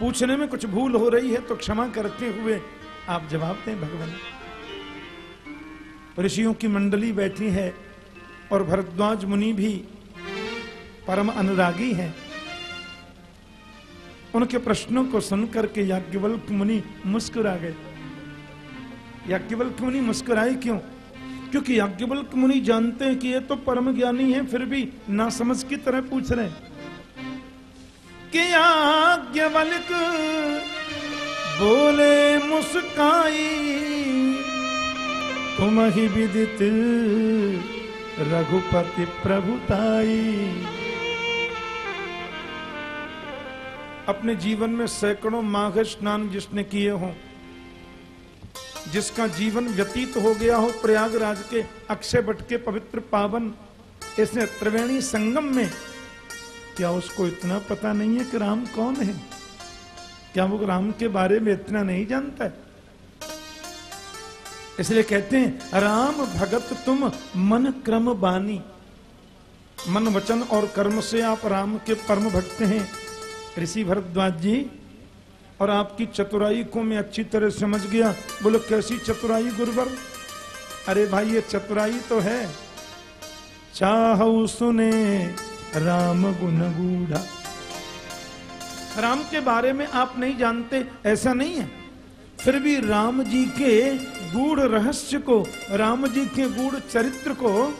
पूछने में कुछ भूल हो रही है तो क्षमा करते हुए आप जवाब दें, भगवान। ऋषियों की मंडली बैठी है और भरद्वाज मुनि भी परम अनुरागी हैं। उनके प्रश्नों को सुनकर के याज्ञवल्क मुनि मुस्कुरा गए। याज्ञवल्क मुनि मुस्कुराए क्यों? क्योंकि याज्ञवल्क मुनि जानते हैं कि ये तो परम ज्ञानी है, फिर भी ना समझ की तरह पूछ रहे हैं। कि याज्ञवल्क बोले मुस्काई, तुम ही विदित रघुपति प्रभुताई अपने जीवन में सैकड़ों माघ स्नान जिसने किए हों, जिसका जीवन व्यतीत हो गया हो प्रयागराज के अक्षय बट के पवित्र पावन इसने त्रिवेणी संगम में क्या उसको इतना पता नहीं है कि राम कौन है? क्या वो राम के बारे में इतना नहीं जानता है? इसलिए कहते हैं, राम भगत तुम मन क्रम बानी। मन वचन और कर्म से आप राम के परम भक्त हैं। ऋषि भरद्वाज जी, और आपकी चतुराई को मैं अच्छी तरह समझ गया। बोलो, कैसी चतुराई गुरुवर? अरे भाई, ये चतुराई तो है। चाह सुने राम गुण गूढ़ा। राम के बारे में आप नहीं जानते, ऐसा नहीं है। फिर भी राम जी के गूढ़ रहस्य को, राम जी के गूढ़ चरित्र को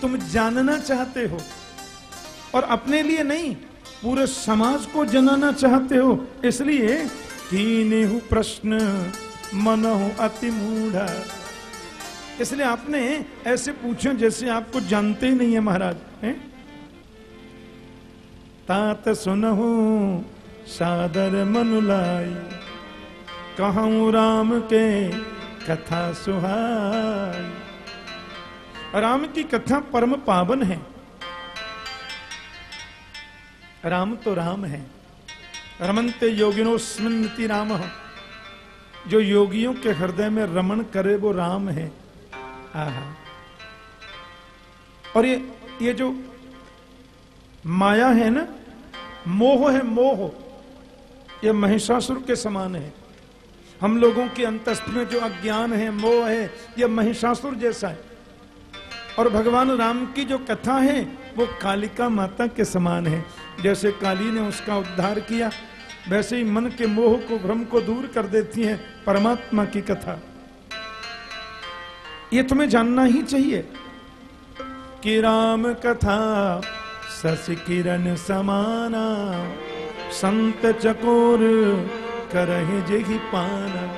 तुम जानना चाहते हो। और अपने लिए नहीं, पूरे समाज को जनाना चाहते हो। इसलिए कीनेहु प्रश्न मनहु अति मूढ़ा। इसलिए आपने ऐसे पूछे जैसे आपको जानते ही नहीं है महाराज, हैं? तात सुनहु, सादर मनुलाई। कहूँ राम के कथा सुहाई। राम की कथा परम पावन है। राम तो राम है। रमनते योगिनो स्मृति राम जो योगियों के हृदय में रमन करे, वो राम है। आहा। और ये ये जो माया है ना? मोह है मोह। ये महिषासुर के समान है। हम लोगों के अंतस्थ में जो अज्ञान है, मोह है यह महिषासुर जैसा है। और भगवान राम की जो कथा है, वो कालिका माता के समान है। जैसे काली ने उसका उद्धार किया, वैसे ही मन के मोह को, भ्रम को दूर कर देती है परमात्मा की कथा। ये तुम्हें जानना ही चाहिए कि राम कथा सस किरण समाना, संत चकोर करहे पाना।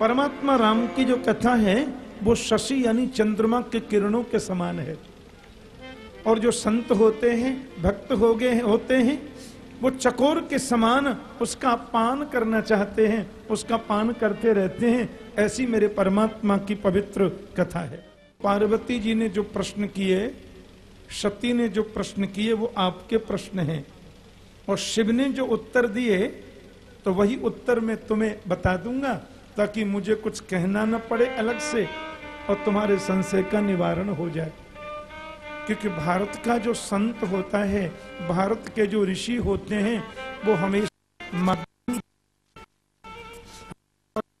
परमात्मा राम की जो कथा है, वो शशि यानी चंद्रमा के किरणों के समान है। और जो संत होते हैं, भक्त हो गए होते हैं, वो चकोर के समान उसका पान करना चाहते हैं, उसका पान करते रहते हैं, ऐसी मेरे परमात्मा की पवित्र कथा है। पार्वती जी ने जो प्रश्न किए सती ने जो प्रश्न किए वो आपके प्रश्न हैं। और शिव ने जो उत्तर दिए तो वही उत्तर मैं तुम्हें बता दूँगा, ताकि मुझे कुछ कहना न पड़े अलग से और तुम्हारे संशय का निवारण हो जाए। क्योंकि भारत का जो संत होता है, भारत के जो ऋषि होते हैं, वो हमेशा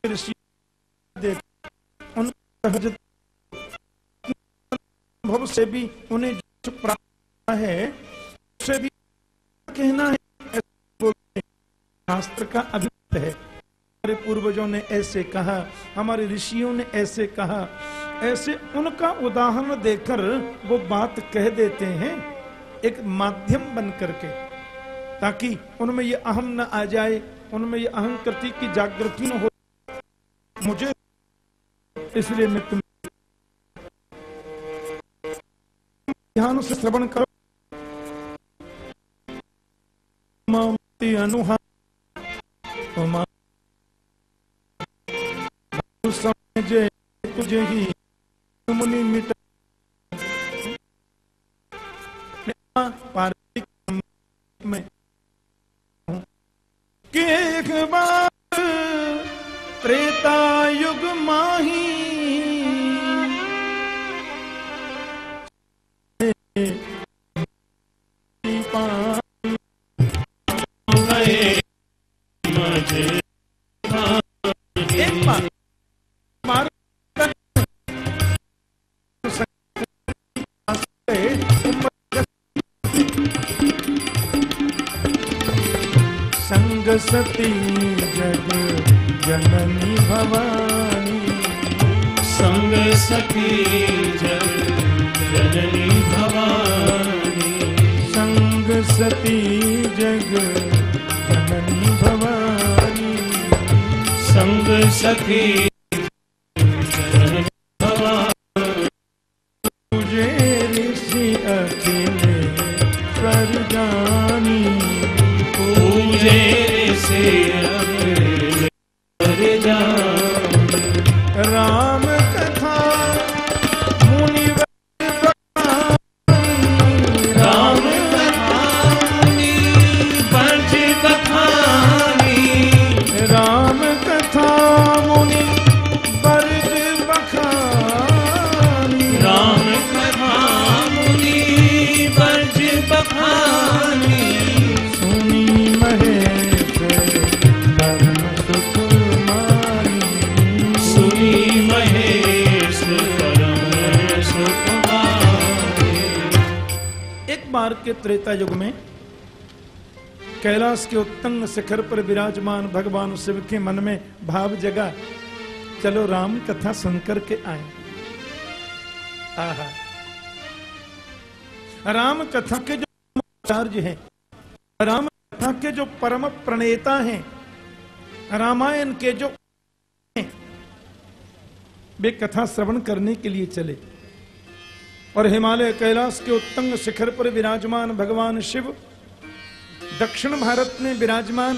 ऋषि से भी उन्हें प्राप्त है, उसे भी कहना है शास्त्र का अभिप्त है। हमारे पूर्वजों ने ऐसे कहा, हमारे ऋषियों ने ऐसे कहा, ऐसे उनका उदाहरण देकर वो बात कह देते हैं, एक माध्यम बन करके, ताकि उनमें ये अहम न आ जाए, उनमें ये अहंकृति की जागृति न हो। मुझे इसलिए मैं तुम ध्यान से श्रवण करो। समझे तुझे ही मुनि मिट में। कि एक बार त्रेता युग माही सती जग जननी भवानी। संग सखी जग जननी भवानी। संग सती जग जननी भवानी। संग सखी शिखर पर विराजमान भगवान शिव के मन में भाव जगा। चलो राम कथा सुनकर के आए। आहा। राम कथा के जो आचार्य हैं, राम कथा के जो परम प्रणेता हैं, रामायण के जो वे कथा श्रवण करने के लिए चले। और हिमालय कैलाश के उत्तंग शिखर पर विराजमान भगवान शिव दक्षिण भारत में विराजमान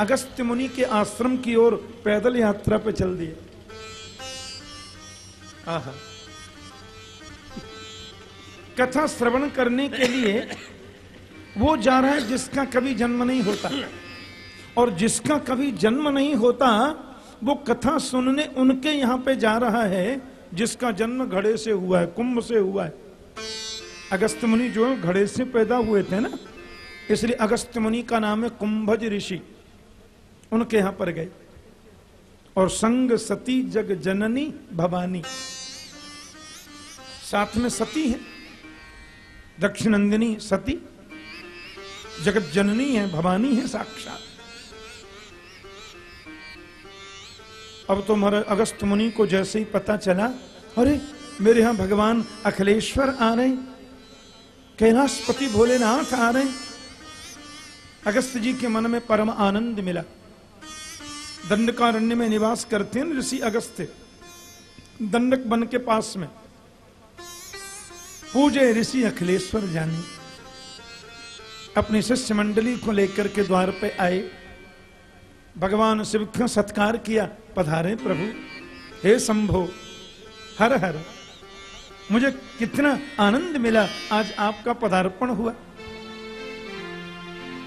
अगस्त्य मुनि के आश्रम की ओर पैदल यात्रा पर चल दिए। कथा श्रवण करने के लिए वो जा रहा है जिसका कभी जन्म नहीं होता। और जिसका कभी जन्म नहीं होता, वो कथा सुनने उनके यहाँ पे जा रहा है, जिसका जन्म घड़े से हुआ है, कुंभ से हुआ है। अगस्त मुनि जो घड़े से पैदा हुए थे ना? इसलिए अगस्त मुनि का नाम है कुंभज ऋषि। उनके यहाँ पर गए। और संग सती जग जननी भवानी। साथ में सती है। दक्षिणंदिनी सती, जगत जननी है, भवानी है साक्षात। अब तो हमारे अगस्त मुनि को जैसे ही पता चला, अरे, मेरे यहाँ भगवान अखिलेश्वर आ रहे कैलाशपति भोलेनाथ आ रहे अगस्त जी के मन में परम आनंद मिला। दंडकारण्य में निवास करते हैं ऋषि अगस्त्य दंडक बन के पास में। पूजे ऋषि अखिलेश्वर जानी। अपनी शिष्य मंडली को लेकर के द्वार पे आए। भगवान शिव का सत्कार किया। पधारे प्रभु। हे शंभो, हर हर। मुझे कितना आनंद मिला। आज आपका पदार्पण हुआ।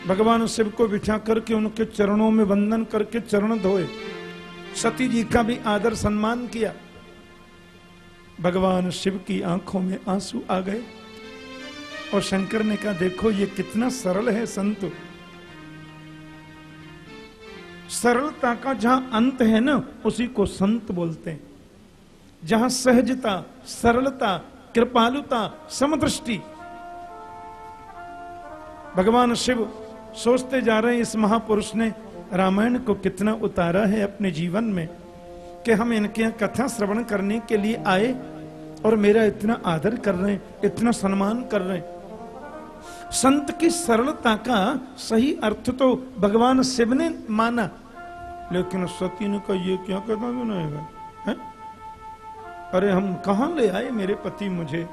भगवान शिव को बिठा करके उनके चरणों में वंदन करके चरण धोए। सती जी का भी आदर सम्मान किया। भगवान शिव की आँखों में आँसू आ गए। और शंकर ने कहा, देखो, ये कितना सरल है संत। सरलता का जहाँ अंत है ना, उसी को संत बोलते हैं। जहाँ सहजता, सरलता, कृपालुता, समदृष्टि। भगवान शिव सोचते जा रहे हैं, इस महापुरुष ने, रामायण को कितना उतारा है अपने जीवन में, कि हम इनके यहाँ कथा श्रवण करने के लिए आए और मेरा इतना आदर कर रहे हैं, इतना सम्मान कर रहे हैं। संत की सरलता का सही अर्थ तो भगवान शिव ने माना, लेकिन सती ने कहा, ये क्या करना बनाएगा? है? अरे, हम कहा ले आए मेरे पति मुझे?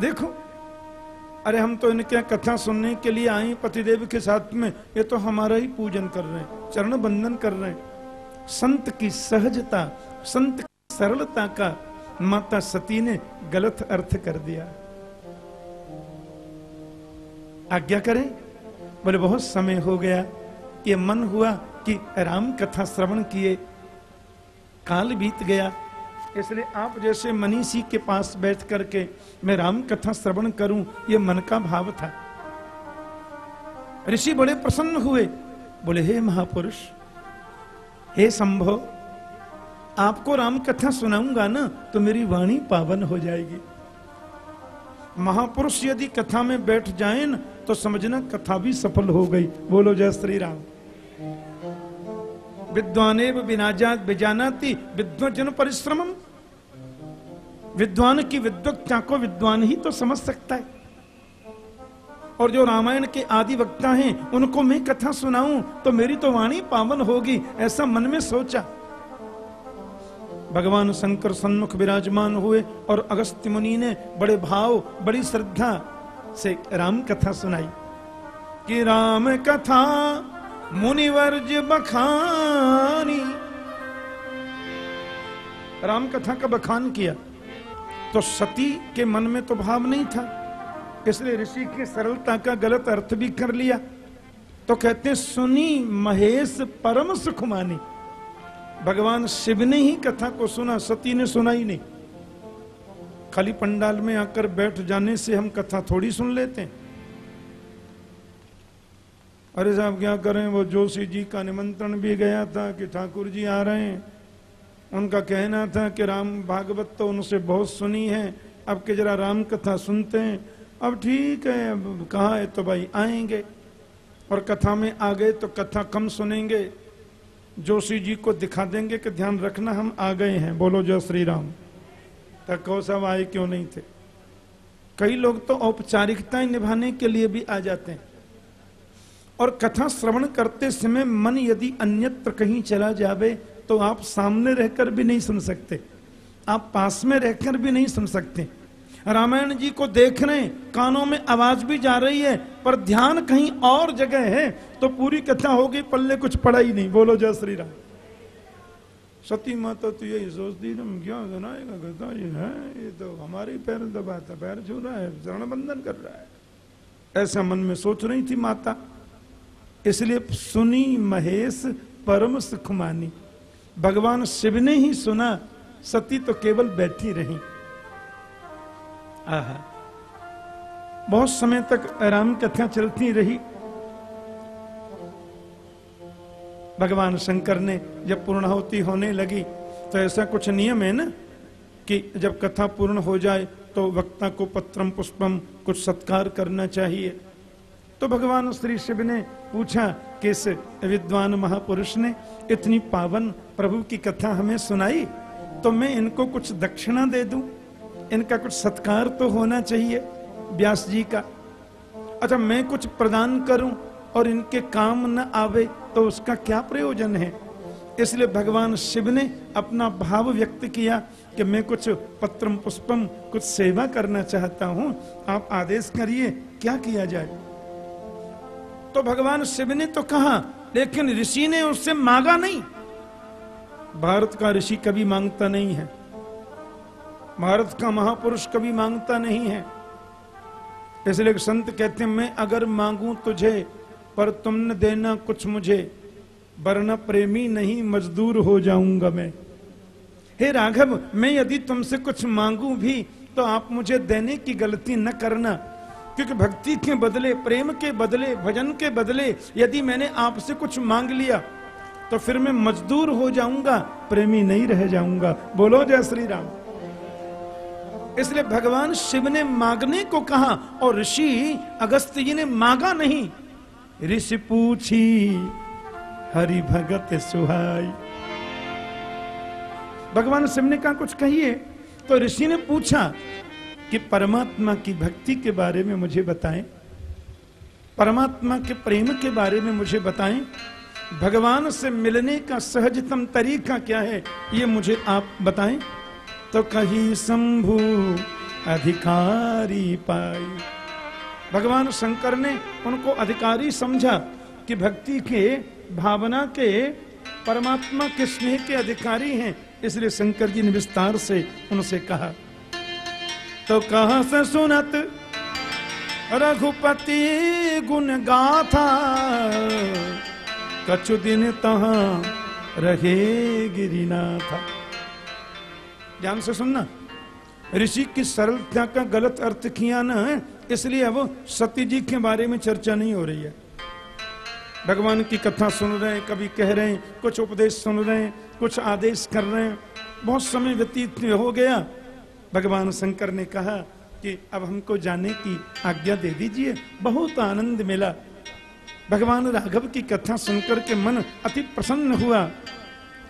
देखो अरे हम तो इनके कथा सुनने के लिए आए पतिदेव के साथ में। ये तो हमारा ही पूजन कर रहे हैं चरण बंदन कर रहे हैं। संत की सहजता, संत की सरलता का माता सती ने गलत अर्थ कर दिया। आज्ञा करें? बोले, बहुत समय हो गया। ये मन हुआ कि राम कथा श्रवण किए। काल बीत गया। इसलिए आप जैसे मनीषी के पास बैठ करके मैं राम कथा श्रवण करूँ, ये मन का भाव था। ऋषि बड़े प्रसन्न हुए। बोले, हे महापुरुष, हे संभव आपको राम कथा सुनाऊँगा ना तो मेरी वाणी पावन हो जाएगी। महापुरुष यदि कथा में बैठ जाए ना तो समझना कथा भी सफल हो गई। बोलो, जय श्री राम विद्वानेव बिनाजात बिजानाती, विद्वजन परिश्रमम। विद्वान की विद्वत्ता को विद्वान ही तो समझ सकता है। और जो रामायण के आदि वक्ता हैं, उनको मैं कथा सुनाऊं तो मेरी तो वाणी पावन होगी, ऐसा मन में सोचा। भगवान शंकर सन्मुख विराजमान हुए, और अगस्त्य मुनि ने बड़े भाव, बड़ी श्रद्धा से राम कथा सुनाई। कि राम कथा मुनिवर्ज बखानी। राम कथा का बखान किया। तो सती के मन में तो भाव नहीं था। इसलिए ऋषि की सरलता का गलत अर्थ भी कर लिया। तो कहते सुनी महेश परम सुखमानी। भगवान शिव ने ही कथा को सुना, सती ने सुना ही नहीं। खाली पंडाल में आकर बैठ जाने से हम कथा थोड़ी सुन लेते हैं। अरे साहब, क्या करें? वो जोशी जी का निमंत्रण भी गया था कि ठाकुर जी आ रहे हैं। उनका कहना था कि राम भागवत तो उनसे बहुत सुनी है। अब के जरा राम कथा सुनते हैं। अब ठीक है, अब कहा है तो भाई आएँगे। और कथा में आ गए तो कथा कम सुनेंगे। जोशी जी को दिखा देंगे कि ध्यान रखना, हम आ गए हैं। बोलो जय श्री राम तक सब आए, क्यों नहीं थे? कई लोग तो औपचारिकताएँ निभाने के लिए भी आ जाते हैं। और कथा श्रवण करते समय मन यदि अन्यत्र कहीं चला जावे तो आप सामने रहकर भी नहीं सुन सकते। आप पास में रहकर भी नहीं सुन सकते। रामायण जी को देख रहे हैं, कानों में आवाज़ भी जा रही है, पर ध्यान कहीं और जगह है तो पूरी कथा होगी, पल्ले कुछ पड़ा ही नहीं। बोलो, जय श्री राम। सती माता तो यही सोचती हम क्या सुनाएगा कथा ये है, ये तो हमारे पैर दबाता, पैर छू रहा है शरण बंधन कर रहा है। ऐसा मन में सोच रही थी माता। इसलिए सुनी महेश परम सुख मानी भगवान शिव ने ही सुना, सती तो केवल बैठी रही। आहा। बहुत समय तक राम कथा चलती रही। भगवान शंकर ने जब पूर्णाहुति होने लगी तो ऐसा कुछ नियम है ना, कि जब कथा पूर्ण हो जाए तो वक्ता को पत्रम पुष्पम कुछ सत्कार करना चाहिए। तो भगवान श्री शिव ने पूछा कि इस विद्वान महापुरुष ने इतनी पावन प्रभु की कथा हमें सुनाई? तो मैं इनको कुछ दक्षिणा दे दूँ? इनका कुछ सत्कार तो होना चाहिए व्यास जी का। अच्छा मैं कुछ प्रदान करूँ और इनके काम न आवे तो उसका क्या प्रयोजन है? इसलिए भगवान शिव ने अपना भाव व्यक्त किया कि मैं कुछ पत्रम पुष्पम कुछ सेवा करना चाहता हूँ। आप आदेश करिए, क्या किया जाए? तो भगवान शिव ने तो कहा, लेकिन ऋषि ने उससे मांगा नहीं। भारत का ऋषि कभी माँगता नहीं है। भारत का महापुरुष कभी माँगता नहीं है। इसलिए संत कहते हैं, मैं अगर मांगू तुझे, पर तुमने देना कुछ मुझे वर्ण प्रेमी नहीं, मजदूर हो जाऊँगा मैं। हे राघव, मैं यदि तुमसे कुछ मांगू भी तो आप मुझे देने की गलती न करना। क्योंकि भक्ति के बदले, प्रेम के बदले, भजन के बदले यदि मैंने आपसे कुछ मांग लिया तो फिर मैं मजदूर हो जाऊँगा, प्रेमी नहीं रह जाऊँगा। बोलो जय श्री राम। इसलिए भगवान शिव ने मांगने को कहा, और ऋषि अगस्त जी ने मांगा नहीं। ऋषि पूछी, हरि भगत सुहाई। भगवान शिव ने कहा, कुछ कहिए? तो ऋषि ने पूछा कि परमात्मा की भक्ति के बारे में मुझे बताएँ। परमात्मा के प्रेम के बारे में मुझे बताएँ। भगवान से मिलने का सहजतम तरीका क्या है, ये मुझे आप बताएँ। तो कही शंभु अधिकारी पाई भगवान शंकर ने उनको अधिकारी समझा कि भक्ति के, भावना के, परमात्मा के स्नेह के अधिकारी हैं, इसलिए शंकर जी ने विस्तार से उनसे कहा। तो कहा से सुनत? रघुपति गुण गाथा। कछु दिन तहा रहे गिरिनाथा। ध्यान से सुनना। ऋषि की सरलता का गलत अर्थ किया ना इसलिए अब सती जी के बारे में चर्चा नहीं हो रही है। भगवान की कथा सुन रहे हैं कभी कह रहे हैं, कुछ उपदेश सुन रहे हैं, कुछ आदेश कर रहे हैं। बहुत समय व्यतीत हो गया। भगवान शंकर ने कहा कि अब हमको जाने की आज्ञा दे दीजिए। बहुत आनंद मिला। भगवान राघव की कथा सुनकर के मन अति प्रसन्न हुआ।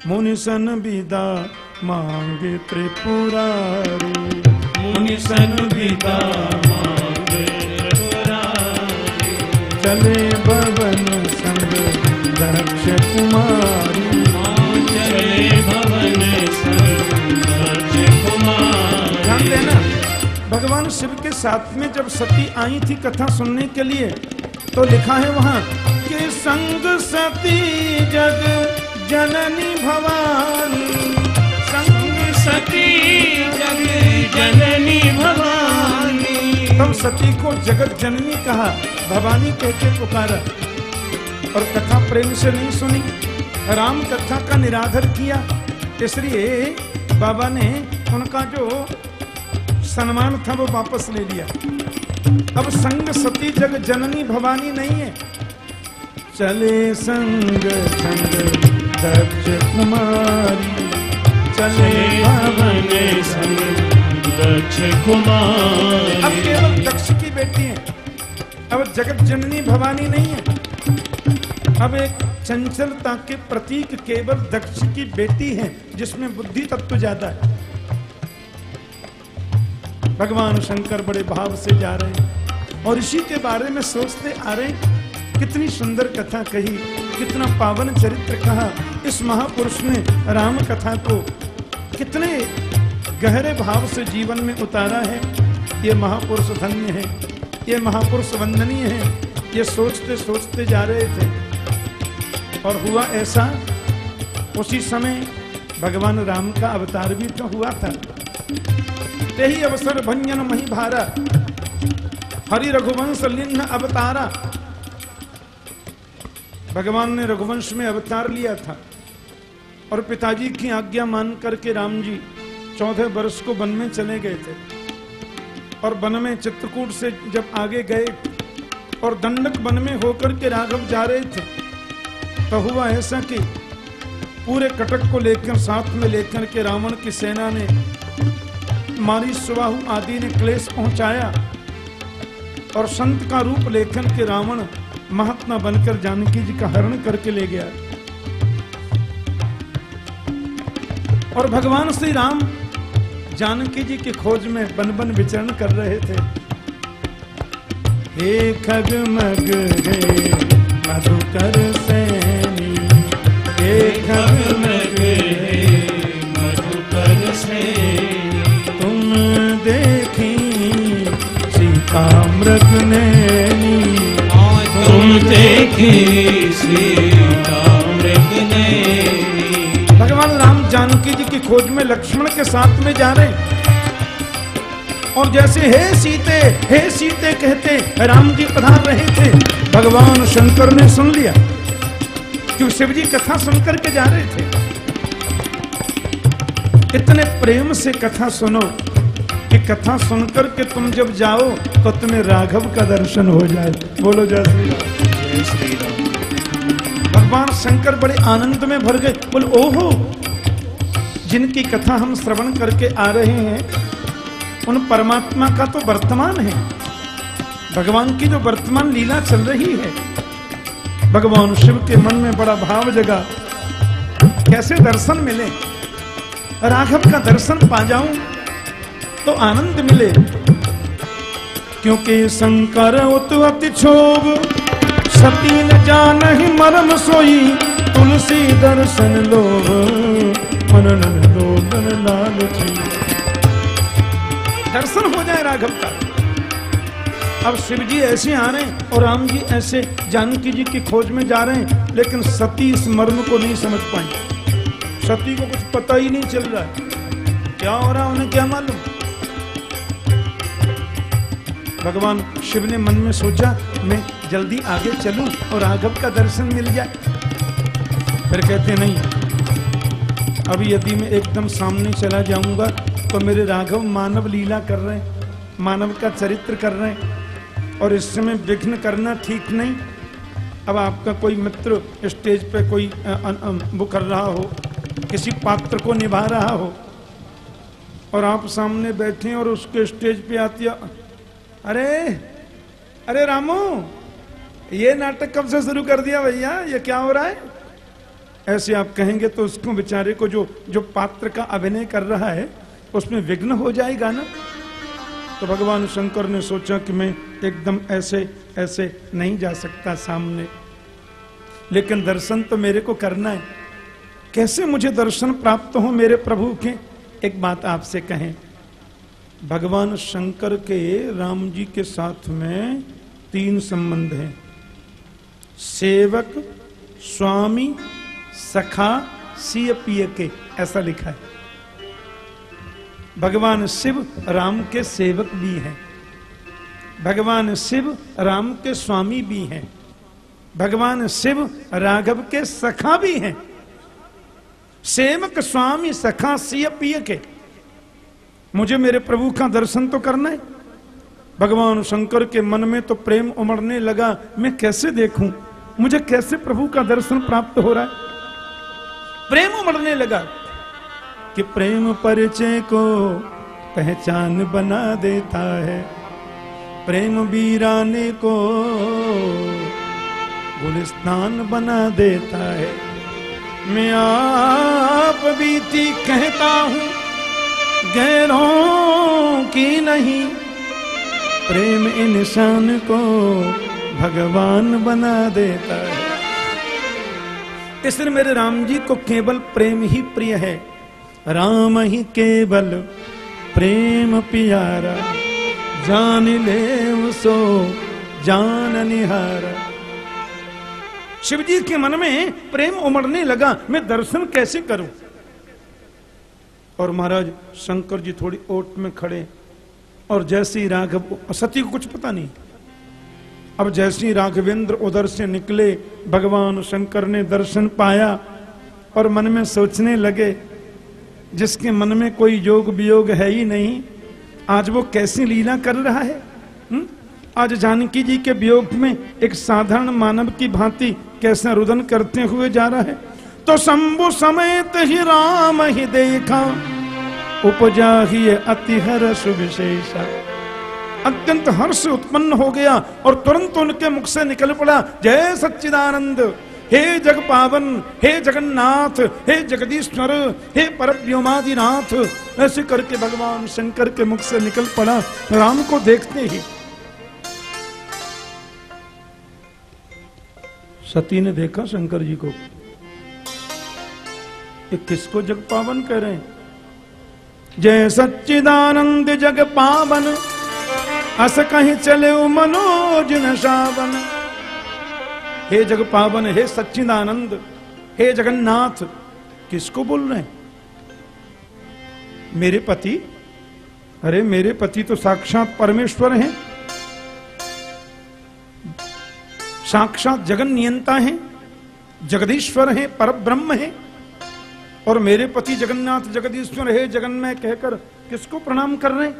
मुनिसन विदा मांगे त्रिपुरारी। मुनिसन विदा मांगे त्रिपुरारी। चले भवन संग दक्ष कुमारी। भगवान शिव के साथ में जब सती आई थी कथा सुनने के लिए तो लिखा है वहाँ कि संग सती जग जननी भवानी। संग सती जग जननी भवानी। तब सती को जगत जननी कहा। भवानी कह के पुकारा। और कथा प्रेम से नहीं सुनी। राम कथा का निराधर किया। इसलिए बाबा ने उनका जो सम्मान था वो वापस ले लिया। अब संग सती जग जननी भवानी नहीं है। चले संग संग दक्ष कुमारी। चले भवन संग दक्ष कुमारी। अब केवल दक्ष की बेटी है। अब जगत जननी भवानी नहीं है। अब एक चंचलता के प्रतीक केवल दक्ष की बेटी है जिसमें बुद्धि तत्व ज़्यादा है। भगवान शंकर बड़े भाव से जा रहे हैं। और इसी के बारे में सोचते आ रहे कितनी सुंदर कथा कही, कितना पावन चरित्र कहा, इस महापुरुष ने राम कथा को कितने गहरे भाव से जीवन में उतारा है। ये महापुरुष धन्य है, ये महापुरुष वंदनीय है, ये सोचते सोचते जा रहे थे। और हुआ ऐसा, उसी समय भगवान राम का अवतार भी तो हुआ था। यही अवसर भंजन मही भारा। हरि रघुवंश लिन्न अवतारा। भगवान ने रघुवंश में अवतार लिया था और पिताजी की आज्ञा मान करके राम जी चौदह वर्ष को वन में चले गए थे और वन में चित्रकूट से जब आगे गए और दंडक वन में होकर के राघव जा रहे थे तो हुआ ऐसा कि पूरे कटक को लेकर, साथ में लेकर के रावण की सेना ने मारी सुबाहु आदि ने क्लेश पहुँचाया और संत का रूप लेखन के रावण महात्मा बनकर जानकी जी का हरण करके ले गया। और भगवान श्री राम जानकी जी की खोज में बन बन विचरण कर रहे थे। हे खगमग हे मधुकर सैनी, हे खगमग हे तुम देखी भगवान राम जानकी जी की खोज में लक्ष्मण के साथ में जा रहे। और जैसे हे सीते हे सीते कहते राम जी पधार रहे थे। भगवान शंकर ने सुन लिया। क्यों शिव जी कथा सुनकर के जा रहे थे? इतने प्रेम से कथा सुनो। कि कथा सुनकर के तुम जब जाओ तो तुम्हें राघव का दर्शन हो जाए। बोलो जय श्री राम। श्री राम। भगवान शंकर बड़े आनंद में भर गए। बोले ओहो! जिनकी कथा हम श्रवण करके आ रहे हैं उन परमात्मा का तो वर्तमान है। भगवान की जो वर्तमान लीला चल रही है भगवान शिव के मन में बड़ा भाव जगा। कैसे दर्शन मिले? राघव का दर्शन पा जाऊँ तो आनंद मिले। क्योंकि शंकर उत क्षोभ सती न जान मरम सोई, तुलसी दर्शन लोभ, मनन लोलन लाल दर्शन हो जाए राघव का। अब शिव जी ऐसे आ रहे हैं और राम जी ऐसे जानकी जी की खोज में जा रहे हैं, लेकिन सती इस मर्म को नहीं समझ पाई। सती को कुछ पता ही नहीं चल रहा है। क्या हो रहा उन्हें क्या मालूम? भगवान शिव ने मन में सोचा, मैं जल्दी आगे चलूँ और राघव का दर्शन मिल जाए। फिर कहते, नहीं, अभी यदि मैं एकदम सामने चला जाऊँगा तो मेरे राघव मानव लीला कर रहे हैं, मानव का चरित्र कर रहे हैं, और इस समय विघ्न करना ठीक नहीं। अब आपका कोई मित्र स्टेज पे कोई वो कर रहा हो, किसी पात्र को निभा रहा हो, और आप सामने बैठे और उसके स्टेज पे आती अरे अरे रामू, ये नाटक कब से शुरू कर दिया भैया? ये क्या हो रहा है? ऐसे आप कहेंगे तो उसको बेचारे को जो जो पात्र का अभिनय कर रहा है, उसमें विघ्न हो जाएगा ना? तो भगवान शंकर ने सोचा कि मैं एकदम ऐसे ऐसे नहीं जा सकता सामने। लेकिन दर्शन तो मेरे को करना है। कैसे मुझे दर्शन प्राप्त हो मेरे प्रभु के? एक बात आपसे कहें भगवान शंकर के राम जी के साथ में तीन संबंध हैं। सेवक, स्वामी, सखा सीय पिय के, ऐसा लिखा है। भगवान शिव राम के सेवक भी हैं। भगवान शिव राम के स्वामी भी हैं। भगवान शिव राघव के सखा भी हैं। सेवक, स्वामी, सखा सिय पिय के मुझे मेरे प्रभु का दर्शन तो करना है। भगवान शंकर के मन में तो प्रेम उमड़ने लगा, मैं कैसे देखूँ? मुझे कैसे प्रभु का दर्शन प्राप्त हो रहा है? प्रेम उमड़ने लगा कि प्रेम परिचय को पहचान बना देता है। प्रेम वीराने को गुलिस्तान बना देता है। मैं आप बीती कहता हूँ गैरों की नहीं। प्रेम इंसान को भगवान बना देता है। इसलिए मेरे राम जी को केवल प्रेम ही प्रिय है। राम ही केवल प्रेम प्यारा। जान ले सो जान निहारा। शिव जी के मन में प्रेम उमड़ने लगा, मैं दर्शन कैसे करूँ? और महाराज शंकर जी थोड़ी ओट में खड़े। और जैसे ही राघव, सती को कुछ पता नहीं। अब जैसे ही राघवेंद्र उधर से निकले, भगवान शंकर ने दर्शन पाया और मन में सोचने लगे, जिसके मन में कोई योग वियोग है ही नहीं, आज वो कैसी लीला कर रहा है? हुँ? आज जानकी जी के वियोग में एक साधारण मानव की भांति कैसा रुदन करते हुए जा रहा है? तो शंभु समेत ही राम ही देखा। उपजा ही अति हर्ष विशेषा। अत्यंत हर्ष उत्पन्न हो गया और तुरंत उनके मुख से निकल पड़ा। जय सच्चिदानंद। हे जग पावन, हे जगन्नाथ, हे जगदीश्वर, हे परव्योमादिनाथ ऐसे करके भगवान शंकर के मुख से निकल पड़ा। राम को देखते ही सती ने देखा शंकर जी को। ये किसको जग पावन हैं जय सच्चिदानंद जग पावन, अस कहीं चले मनोज न सावन। हे जग पावन, हे सच्चिदानंद, हे जगन्नाथ, किसको बोल रहे हैं? मेरे पति? अरे, मेरे पति तो साक्षात परमेश्वर हैं। साक्षात जगन नियंता हैं, जगदीश्वर हैं पर ब्रह्म हैं। और मेरे पति जगन्नाथ जगदीश्वर, है जगन, में कहकर किसको प्रणाम कर रहे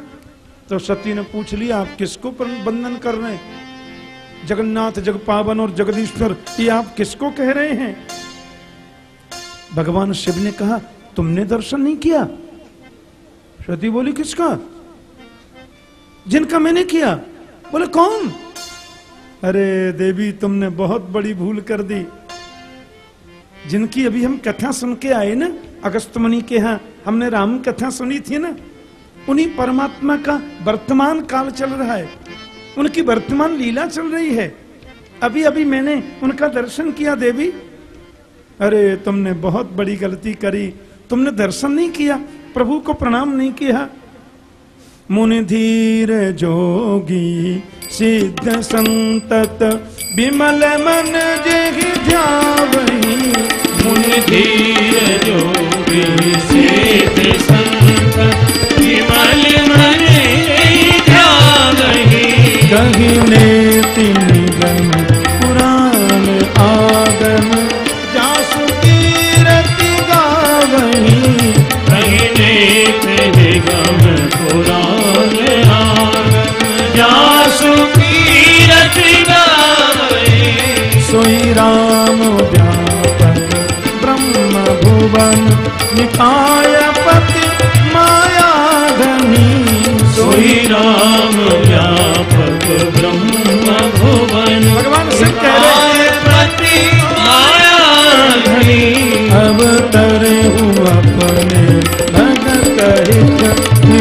तो सती ने पूछ लिया, आप किसको बंधन कर रहे जगन्नाथ जग पावन और जगदीश्वर, ये आप किसको कह रहे हैं? भगवान शिव ने कहा, तुमने दर्शन नहीं किया? सती बोली, किसका? जिनका मैंने किया। बोले, कौन? अरे देवी, तुमने बहुत बड़ी भूल कर दी। जिनकी अभी हम कथा सुन के आए ना, अगस्त मुनि के यहाँ, हमने राम कथा सुनी थी ना, उन्हीं परमात्मा का वर्तमान काल चल रहा है। उनकी वर्तमान लीला चल रही है। अभी अभी मैंने उनका दर्शन किया देवी। अरे, तुमने बहुत बड़ी गलती करी। तुमने दर्शन नहीं किया, प्रभु को प्रणाम नहीं किया। मुनि धीर जोगी सिद्ध संतत विमल मन जही ध्यावही। मुनि धीर जोगी सिद्ध संतत विमल मन कहिने तीन गम पुराण आगम जासु कीरति गावही। कहिने तीन गम पुराण जासु कीरति सोई राम व्यापक ब्रह्म भुवन निकाय पति माया धनी सोई राम व्यापक ब्रह्म भुवन भगवान शिव कह रहे पति माया धनी अवतरे अपने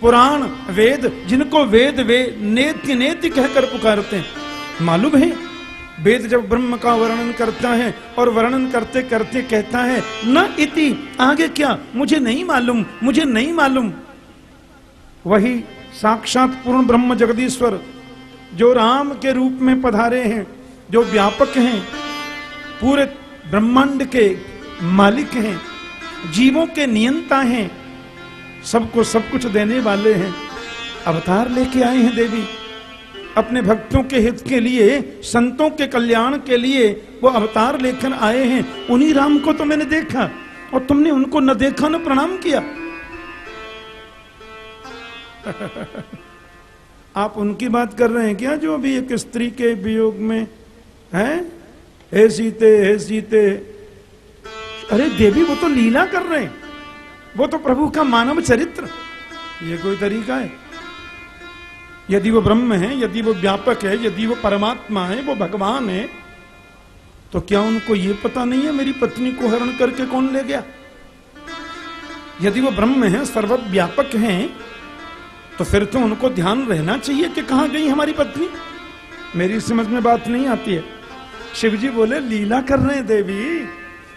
पुराण, वेद, जिनको वेद वे नेत्य नेत्य कहकर पुकारते हैं। मालूम है, वेद जब ब्रह्म का वर्णन करता है और वर्णन करते करते कहता है, न इति, आगे क्या? मुझे नहीं मालूम, मुझे नहीं मालूम। वही साक्षात पूर्ण ब्रह्म जगदीश्वर, जो राम के रूप में पधारे हैं, जो व्यापक हैं, पूरे ब्रह्मांड के मालिक हैं, जीवों के नियंता हैं सबको सब कुछ देने वाले हैं। अवतार लेके आए हैं देवी। अपने भक्तों के हित के लिए, संतों के कल्याण के लिए वो अवतार लेकर आए हैं। उन्हीं राम को तो मैंने देखा और तुमने उनको न देखा, न प्रणाम किया। आप उनकी बात कर रहे हैं क्या जो अभी एक स्त्री के वियोग में, हैं? हे सीते हे सीते। अरे देवी, वो तो लीला कर रहे हैं। वो तो प्रभु का मानव चरित्र। ये कोई तरीका है। यदि वो ब्रह्म है, यदि वो व्यापक है, यदि वो परमात्मा है, वो भगवान है तो क्या उनको ये पता नहीं है मेरी पत्नी को हरण करके कौन ले गया? यदि वो ब्रह्म है, सर्वव्यापक है तो फिर तो उनको ध्यान रहना चाहिए कि कहाँ गई हमारी पत्नी। मेरी समझ में बात नहीं आती है। शिव जी बोले, लीला कर रहे हैं देवी।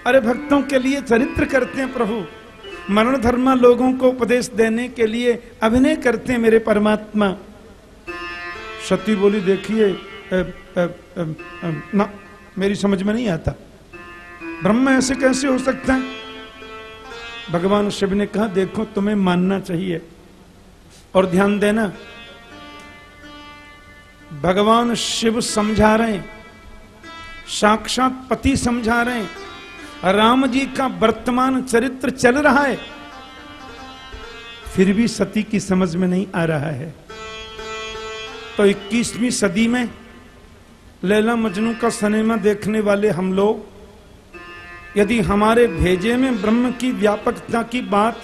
अरे भक्तों के लिए चरित्र करते हैं प्रभु। मरण धर्मा लोगों को उपदेश देने के लिए अभिनय करते मेरे परमात्मा। सती बोली, देखिए ना, मेरी समझ में नहीं आता। ब्रह्म ऐसे कैसे हो सकता है? भगवान शिव ने कहा, देखो, तुम्हें मानना चाहिए और ध्यान देना। भगवान शिव समझा रहे हैं, साक्षात पति समझा रहे हैं राम जी का वर्तमान चरित्र चल रहा है। फिर भी सती की समझ में नहीं आ रहा है। तो 21वीं सदी में लैला मजनू का सिनेमा देखने वाले हम लोग, यदि हमारे भेजे में ब्रह्म की व्यापकता की बात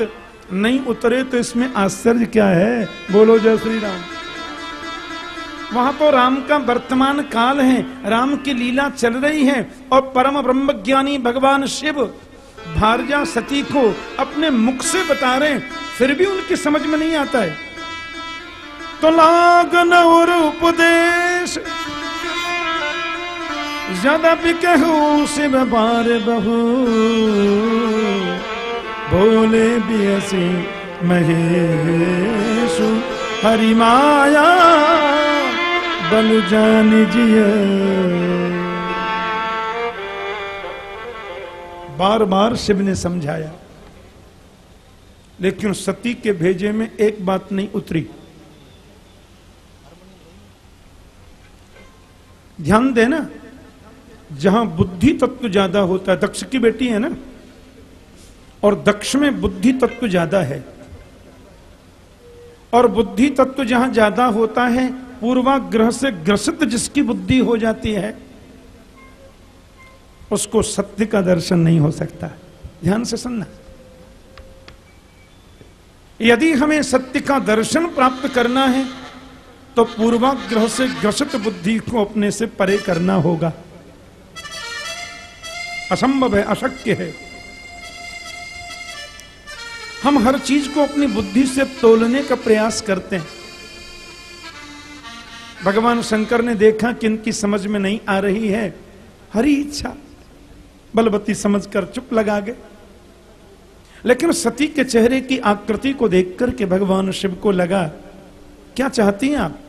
नहीं उतरे तो इसमें आश्चर्य क्या है? बोलो जय श्री राम। वहाँ तो राम का वर्तमान काल है, राम की लीला चल रही है, और परम ब्रह्म ज्ञानी भगवान शिव भारजा सती को अपने मुख से बता रहे फिर भी उनकी समझ में नहीं आता है। तो लागन और उपदेश, ज़्यादा भी कहू शिव बार बहु, बोले भी ऐसे महेशु, हरि माया। बल जान जिय बार बार शिव ने समझाया, लेकिन सती के भेजे में एक बात नहीं उतरी। ध्यान देना जहाँ बुद्धि तत्व ज़्यादा होता है, दक्ष की बेटी है ना, और दक्ष में बुद्धि तत्व ज़्यादा है, और बुद्धि तत्व जहाँ ज़्यादा होता है पूर्वाग्रह से ग्रसित जिसकी बुद्धि हो जाती है, उसको सत्य का दर्शन नहीं हो सकता। ध्यान से सुनना। यदि हमें सत्य का दर्शन प्राप्त करना है तो पूर्वाग्रह से ग्रसित बुद्धि को अपने से परे करना होगा। असंभव है, अशक्य है। हम हर चीज़ को अपनी बुद्धि से तोलने का प्रयास करते हैं। भगवान शंकर ने देखा कि इनकी समझ में नहीं आ रही है। हरी इच्छा। बलवती समझकर चुप लगा गए। लेकिन सती के चेहरे की आकृति को देखकर के भगवान शिव को लगा, क्या चाहती हैं आप?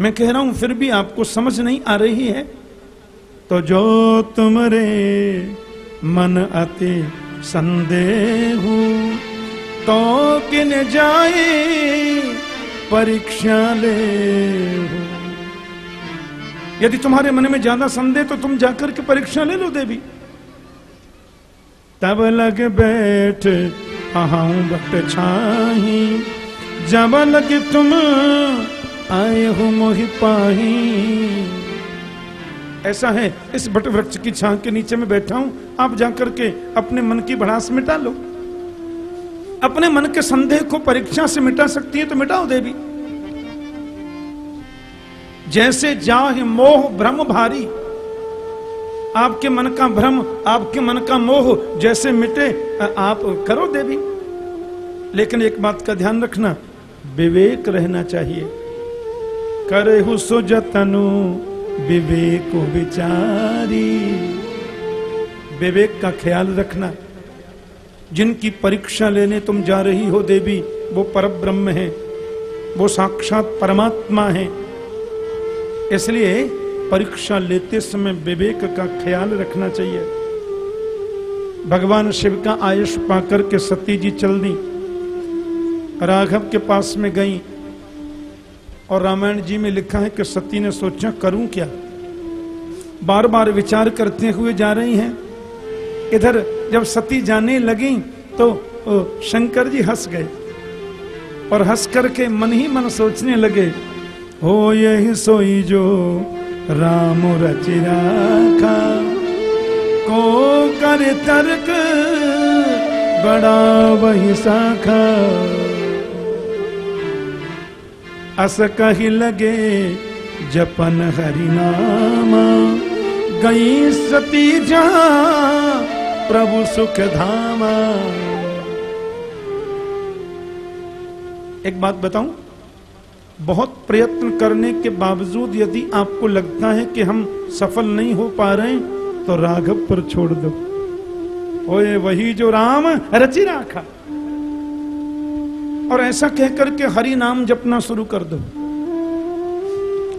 मैं कह रहा हूँ, फिर भी आपको समझ नहीं आ रही है। तो जो तुमरे मन अति संदेह तो किन जाए परीक्षा ले यदि तुम्हारे मन में ज़्यादा संदेह तो तुम जाकर के परीक्षा ले लो देवी। तब लग बैठ अहाऊ बट छाही। जब लग तुम, आए हो मोहि पाही। ऐसा है, इस बट वृक्ष की छां के नीचे में बैठा हूँ। आप जाकर के अपने मन की भड़ास मिटा लो। अपने मन के संदेह को परीक्षा से मिटा सकती है तो मिटाओ देवी। जैसे जाह मोह भ्रम भारी, आपके मन का भ्रम, आपके मन का मोह जैसे मिटे आप करो देवी। लेकिन एक बात का ध्यान रखना, विवेक रहना चाहिए। करे सो जतनु विवेक विचारी। विवेक का ख्याल रखना जिनकी परीक्षा लेने तुम जा रही हो देवी, वो पर ब्रह्म है। वो साक्षात परमात्मा है। इसलिए परीक्षा लेते समय विवेक का ख्याल रखना चाहिए। भगवान शिव का आयुष पाकर के सती जी चल दी। राघव के पास में गई और रामायण जी में लिखा है कि सती ने सोचा, करूँ क्या? बार बार विचार करते हुए जा रही हैं। इधर जब सती जाने लगी तो शंकर जी हंस गए और हंस करके मन ही मन सोचने लगे, हो यही सोई जो राम रचि राखा, को कर तर्क बड़ा वही साखा। अस कही लगे, जपन हरि नामा, गई सती जहाँ प्रभु सुख धामा। एक बात बताऊँ, बहुत प्रयत्न करने के बावजूद यदि आपको लगता है कि हम सफल नहीं हो पा रहे तो राघव पर छोड़ दो। ओए, वही जो राम रचि राखा। और ऐसा कहकर के हरि नाम जपना शुरू कर दो।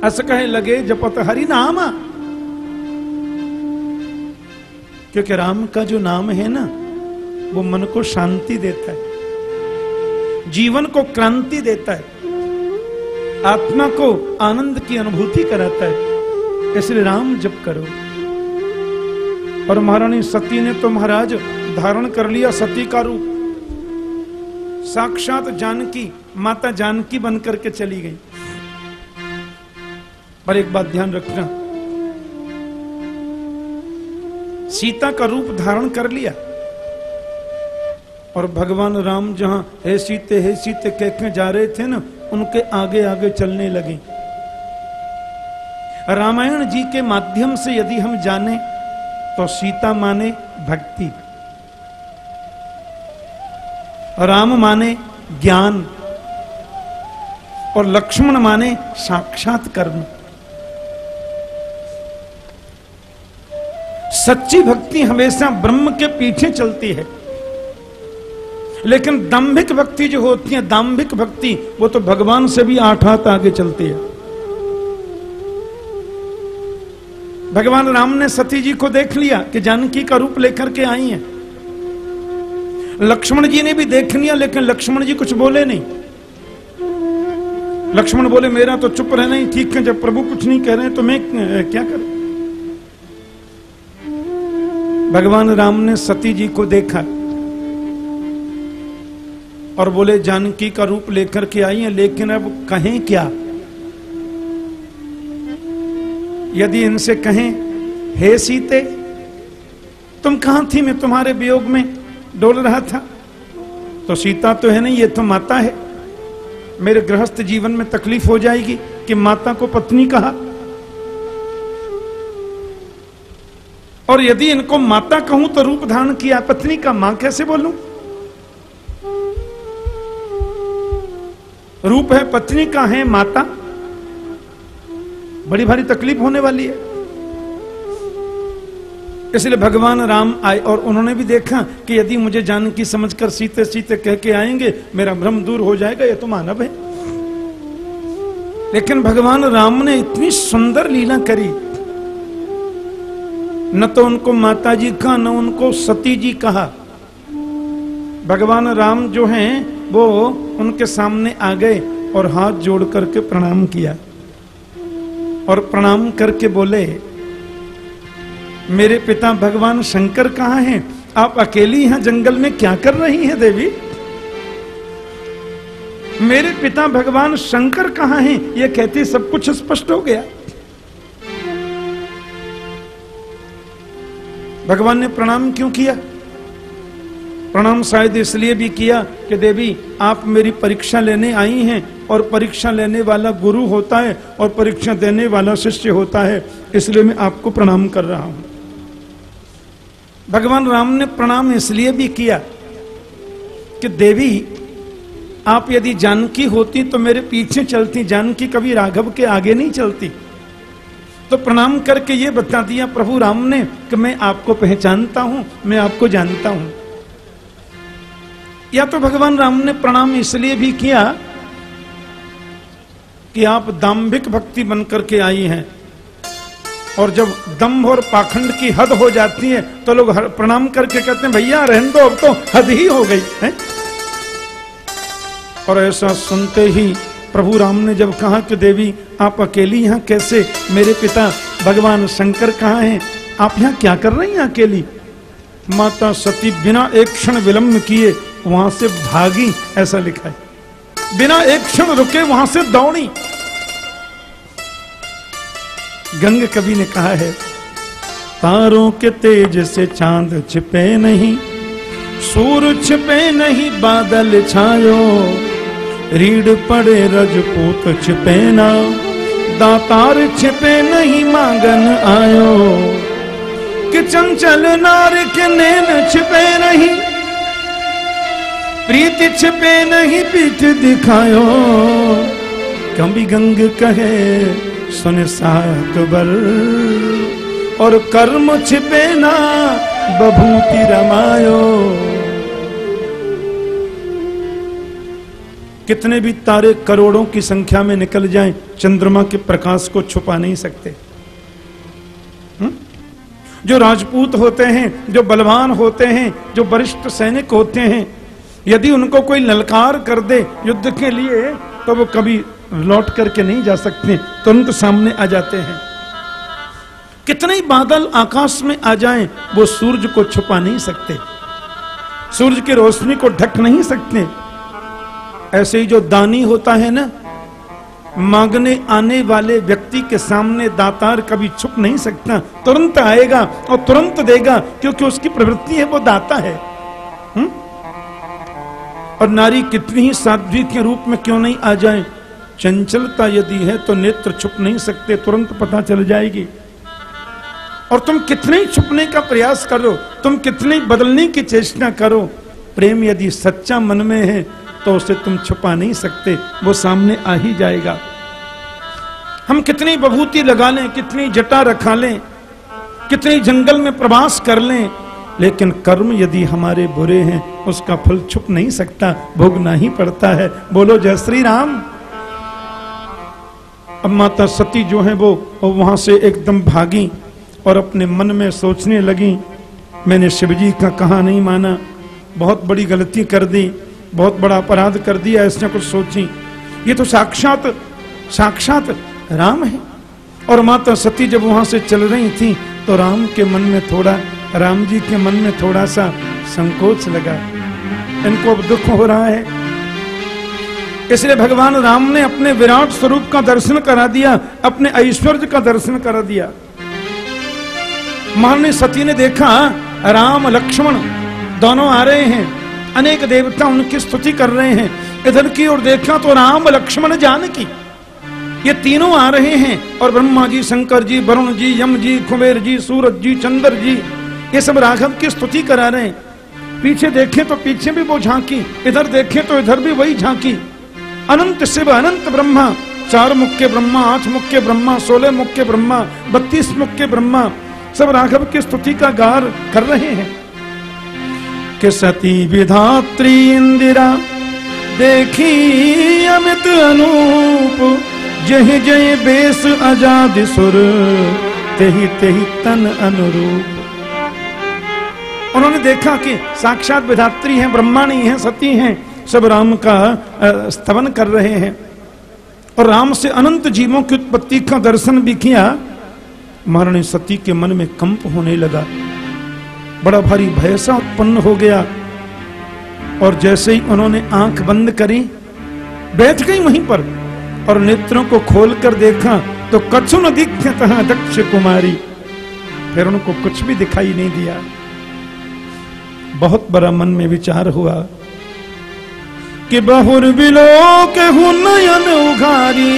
ऐसा कहे लगे जपत हरि नाम। क्योंकि राम का जो नाम है ना, वो मन को शांति देता है, जीवन को क्रांति देता है, आत्मा को आनंद की अनुभूति कराता है, इसलिए राम जप करो। और महारानी सती ने तो महाराज धारण कर लिया सती का रूप। साक्षात जानकी, माता जानकी बनकर के चली गई। पर एक बात ध्यान रखना सीता का रूप धारण कर लिया। और भगवान राम जहाँ हे सीते हे सीते कह के जा रहे थे ना, उनके आगे आगे चलने लगे। रामायण जी के माध्यम से यदि हम जाने तो सीता माने भक्ति। राम माने ज्ञान। और लक्ष्मण माने साक्षात कर्म सच्ची भक्ति हमेशा ब्रह्म के पीछे चलती है। लेकिन दाम्भिक भक्ति जो होती है, दाम्भिक भक्ति, वो तो भगवान से भी आठ हाथ आगे चलती है। भगवान राम ने सती जी को देख लिया कि जानकी का रूप लेकर के आई है। लक्ष्मण जी ने भी देख लिया, लेकिन लक्ष्मण जी कुछ बोले नहीं। लक्ष्मण बोले, मेरा तो चुप रहना ही ठीक है, जब प्रभु कुछ नहीं कह रहे तो मैं क्या करूँ? भगवान राम ने सती जी को देखा और बोले, जानकी का रूप लेकर के आई है, लेकिन अब कहें क्या? यदि इनसे कहें, हे सीते, तुम कहाँ थी? मैं तुम्हारे वियोग में डोल रहा था। तो सीता तो है नहीं, ये तो माता है। मेरे गृहस्थ जीवन में तकलीफ़ हो जाएगी कि माता को पत्नी कहा। और यदि इनको माता कहूँ तो रूप धारण किया पत्नी का माँ कैसे बोलूँ? रूप है पत्नी का है माता। बड़ी भारी तकलीफ़ होने वाली है। इसलिए भगवान राम आए और उन्होंने भी देखा कि यदि मुझे जानकी समझकर सीते सीते कह के आएँगे, मेरा भ्रम दूर हो जाएगा, ये तो मानव है। लेकिन भगवान राम ने इतनी सुंदर लीला करी न तो उनको माता जी कहा न उनको सती जी कहा। भगवान राम जो हैं, वो उनके सामने आ गए और हाथ जोड़ करके प्रणाम किया। और प्रणाम करके बोले, मेरे पिता भगवान शंकर कहाँ हैं? आप अकेली यहाँ जंगल में क्या कर रही हैं देवी? मेरे पिता भगवान शंकर कहाँ हैं? ये कहते सब कुछ स्पष्ट हो गया। भगवान ने प्रणाम क्यों किया? प्रणाम शायद इसलिए भी किया कि देवी, आप मेरी परीक्षा लेने आई हैं और परीक्षा लेने वाला गुरु होता है और परीक्षा देने वाला शिष्य होता है, इसलिए मैं आपको प्रणाम कर रहा हूँ। भगवान राम ने प्रणाम इसलिए भी किया कि देवी, आप यदि जानकी होती तो मेरे पीछे चलती, जानकी कभी राघव के आगे नहीं चलती। तो प्रणाम करके ये बता दिया प्रभु राम ने कि मैं आपको पहचानता हूँ, मैं आपको जानता हूँ। या तो भगवान राम ने प्रणाम इसलिए भी किया कि आप दाम्भिक भक्ति बनकर के आई हैं और जब दम्भ और पाखंड की हद हो जाती है तो लोग प्रणाम करके कहते हैं, भैया, रहन दो, अब तो हद ही हो गई है। और ऐसा सुनते ही प्रभु राम ने जब कहा कि, देवी आप अकेली यहाँ कैसे? मेरे पिता, भगवान शंकर कहाँ हैं? आप यहाँ क्या कर रही हैं अकेली? माता सती बिना एक क्षण विलंब किए वहाँ से भागी, ऐसा लिखा है। बिना एक क्षण रुके वहाँ से दौड़ी। गंग कवि ने कहा है, तारों के तेज से चाँद छिपे नहीं, सूर छिपे नहीं, बादल छायो, रीढ़ पड़े रजपूत छिपे ना। दातार छिपे नहीं मांगन आयो। कि चंचल नार के नैन छिपे नहीं प्रीति छिपे नहीं पीठ दिखायो। कभी गंग कहे, सुन सात और कर्म छिपे ना बभूति रमायो। कितने भी तारे करोड़ों की संख्या में निकल जाएँ, चंद्रमा के प्रकाश को छुपा नहीं सकते। हुँ? जो राजपूत होते हैं, जो बलवान होते हैं, जो वरिष्ठ सैनिक होते हैं, यदि उनको कोई ललकार कर दे युद्ध के लिए तो वो कभी लौट करके नहीं जा सकते, तुरंत सामने आ जाते हैं। कितने बादल आकाश में आ जाएँ, वो सूरज को छुपा नहीं सकते। सूरज की रोशनी को ढक नहीं सकते। ऐसे ही जो दानी होता है ना, मांगने आने वाले व्यक्ति के सामने दातार कभी छुप नहीं सकता। तुरंत आएगा और तुरंत देगा, क्योंकि उसकी प्रवृत्ति है, वो दाता है। हुँ? और नारी कितनी ही साध्वी के रूप में क्यों नहीं आ जाए? चंचलता यदि है तो नेत्र छुप नहीं सकते, तुरंत पता चल जाएगी। और तुम कितने ही छुपने का प्रयास करो, तुम कितने बदलने की चेष्टा करो। प्रेम यदि सच्चा मन में है तो उसे तुम छुपा नहीं सकते वो सामने आ ही जाएगा। हम कितनी बभूति लगा लें कितनी जटा रखा लें कितनी जंगल में प्रवास कर लें लेकिन कर्म यदि हमारे बुरे हैं उसका फल छुप नहीं सकता भोगना ही पड़ता है। बोलो जय श्री राम अब माता सती जो है वो, वहाँ से एकदम भागी और अपने मन में सोचने लगी मैंने शिवजी का कहा नहीं माना बहुत बड़ी गलती कर दी बहुत बड़ा अपराध कर दिया ऐसा कुछ सोची। ये तो साक्षात साक्षात राम है। और माता सती जब वहाँ से चल रही थी तो राम के मन में थोड़ा, राम जी के मन में थोड़ा सा संकोच लगा। इनको अब दुख हो रहा है। इसलिए भगवान राम ने अपने विराट स्वरूप का दर्शन करा दिया, अपने ऐश्वर्य का दर्शन करा दिया। महारानी सती ने देखा, राम लक्ष्मण, दोनों आ रहे हैं। अनेक देवता उनकी स्तुति कर रहे हैं। इधर की ओर देखा तो राम, लक्ष्मण, जानकी। ये तीनों आ रहे हैं और ब्रह्मा जी, शंकर जी, वरुण जी, यम जी, कुबेर जी, सूरज जी, चंद्र जी, ये सब राघव की स्तुति करा रहे हैं। पीछे देखे तो पीछे भी वो झांकी, इधर देखे तो इधर भी वही झांकी। अनंत शिव, अनंत ब्रह्मा, चार मुख्य ब्रह्मा, आठ मुख्य ब्रह्मा, सोलह मुख्य ब्रह्मा, बत्तीस मुख्य ब्रह्मा, सब राघव की स्तुति का गार कर रहे हैं। कि सती विधात्री इंदिरा, देखी अमित अनूप, जय जय बेस आज़ाद सुर, तेहि तेहि तन अनुरूप। उन्होंने देखा कि साक्षात विधात्री हैं ब्रह्मा नहीं है, सती हैं, सब राम का स्तवन कर रहे हैं। और राम से अनंत जीवों की उत्पत्ति का दर्शन भी किया महारानी सती के मन में कंप होने लगा। बड़ा भारी भय सा उत्पन्न हो गया। और जैसे ही उन्होंने आँख बंद करी, बैठ गई वहीं पर और नेत्रों को खोलकर देखा तो कछु न दिख्यत दक्ष कुमारी। फिर उनको कुछ भी दिखाई नहीं दिया। बहुत बड़ा मन में विचार हुआ कि बहुर बिलो के नयन उघारी।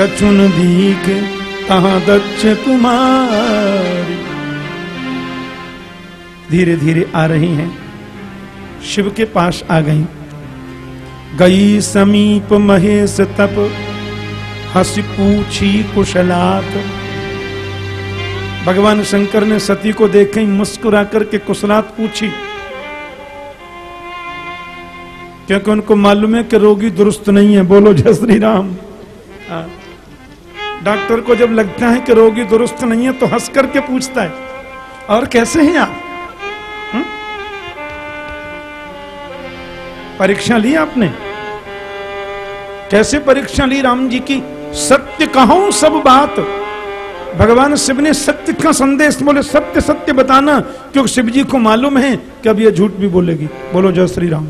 कछुन दीख, कहा दक्ष कुमारी? धीरे धीरे आ रही हैं। शिव के पास आ गई। गई समीप महेश तप, हसी पूछी कुशलात। भगवान शंकर ने सती को देखे मुस्कुरा करके कुशलात पूछी, क्योंकि उनको मालूम है कि रोगी दुरुस्त नहीं है। बोलो, जय श्री राम हाँ। डॉक्टर को जब लगता है कि रोगी दुरुस्त नहीं है तो हंस करके पूछता है, और कैसे हैं हुँ? परीक्षा ली आपने? कैसे परीक्षा ली राम जी की? सत्य कहूँ सब बात? भगवान शिव ने सत्य का संदेश बोले, सत्य सत्य बताना, क्योंकि शिव जी को मालूम है कि अब ये झूठ भी बोलेगी। बोलो, जय श्री राम।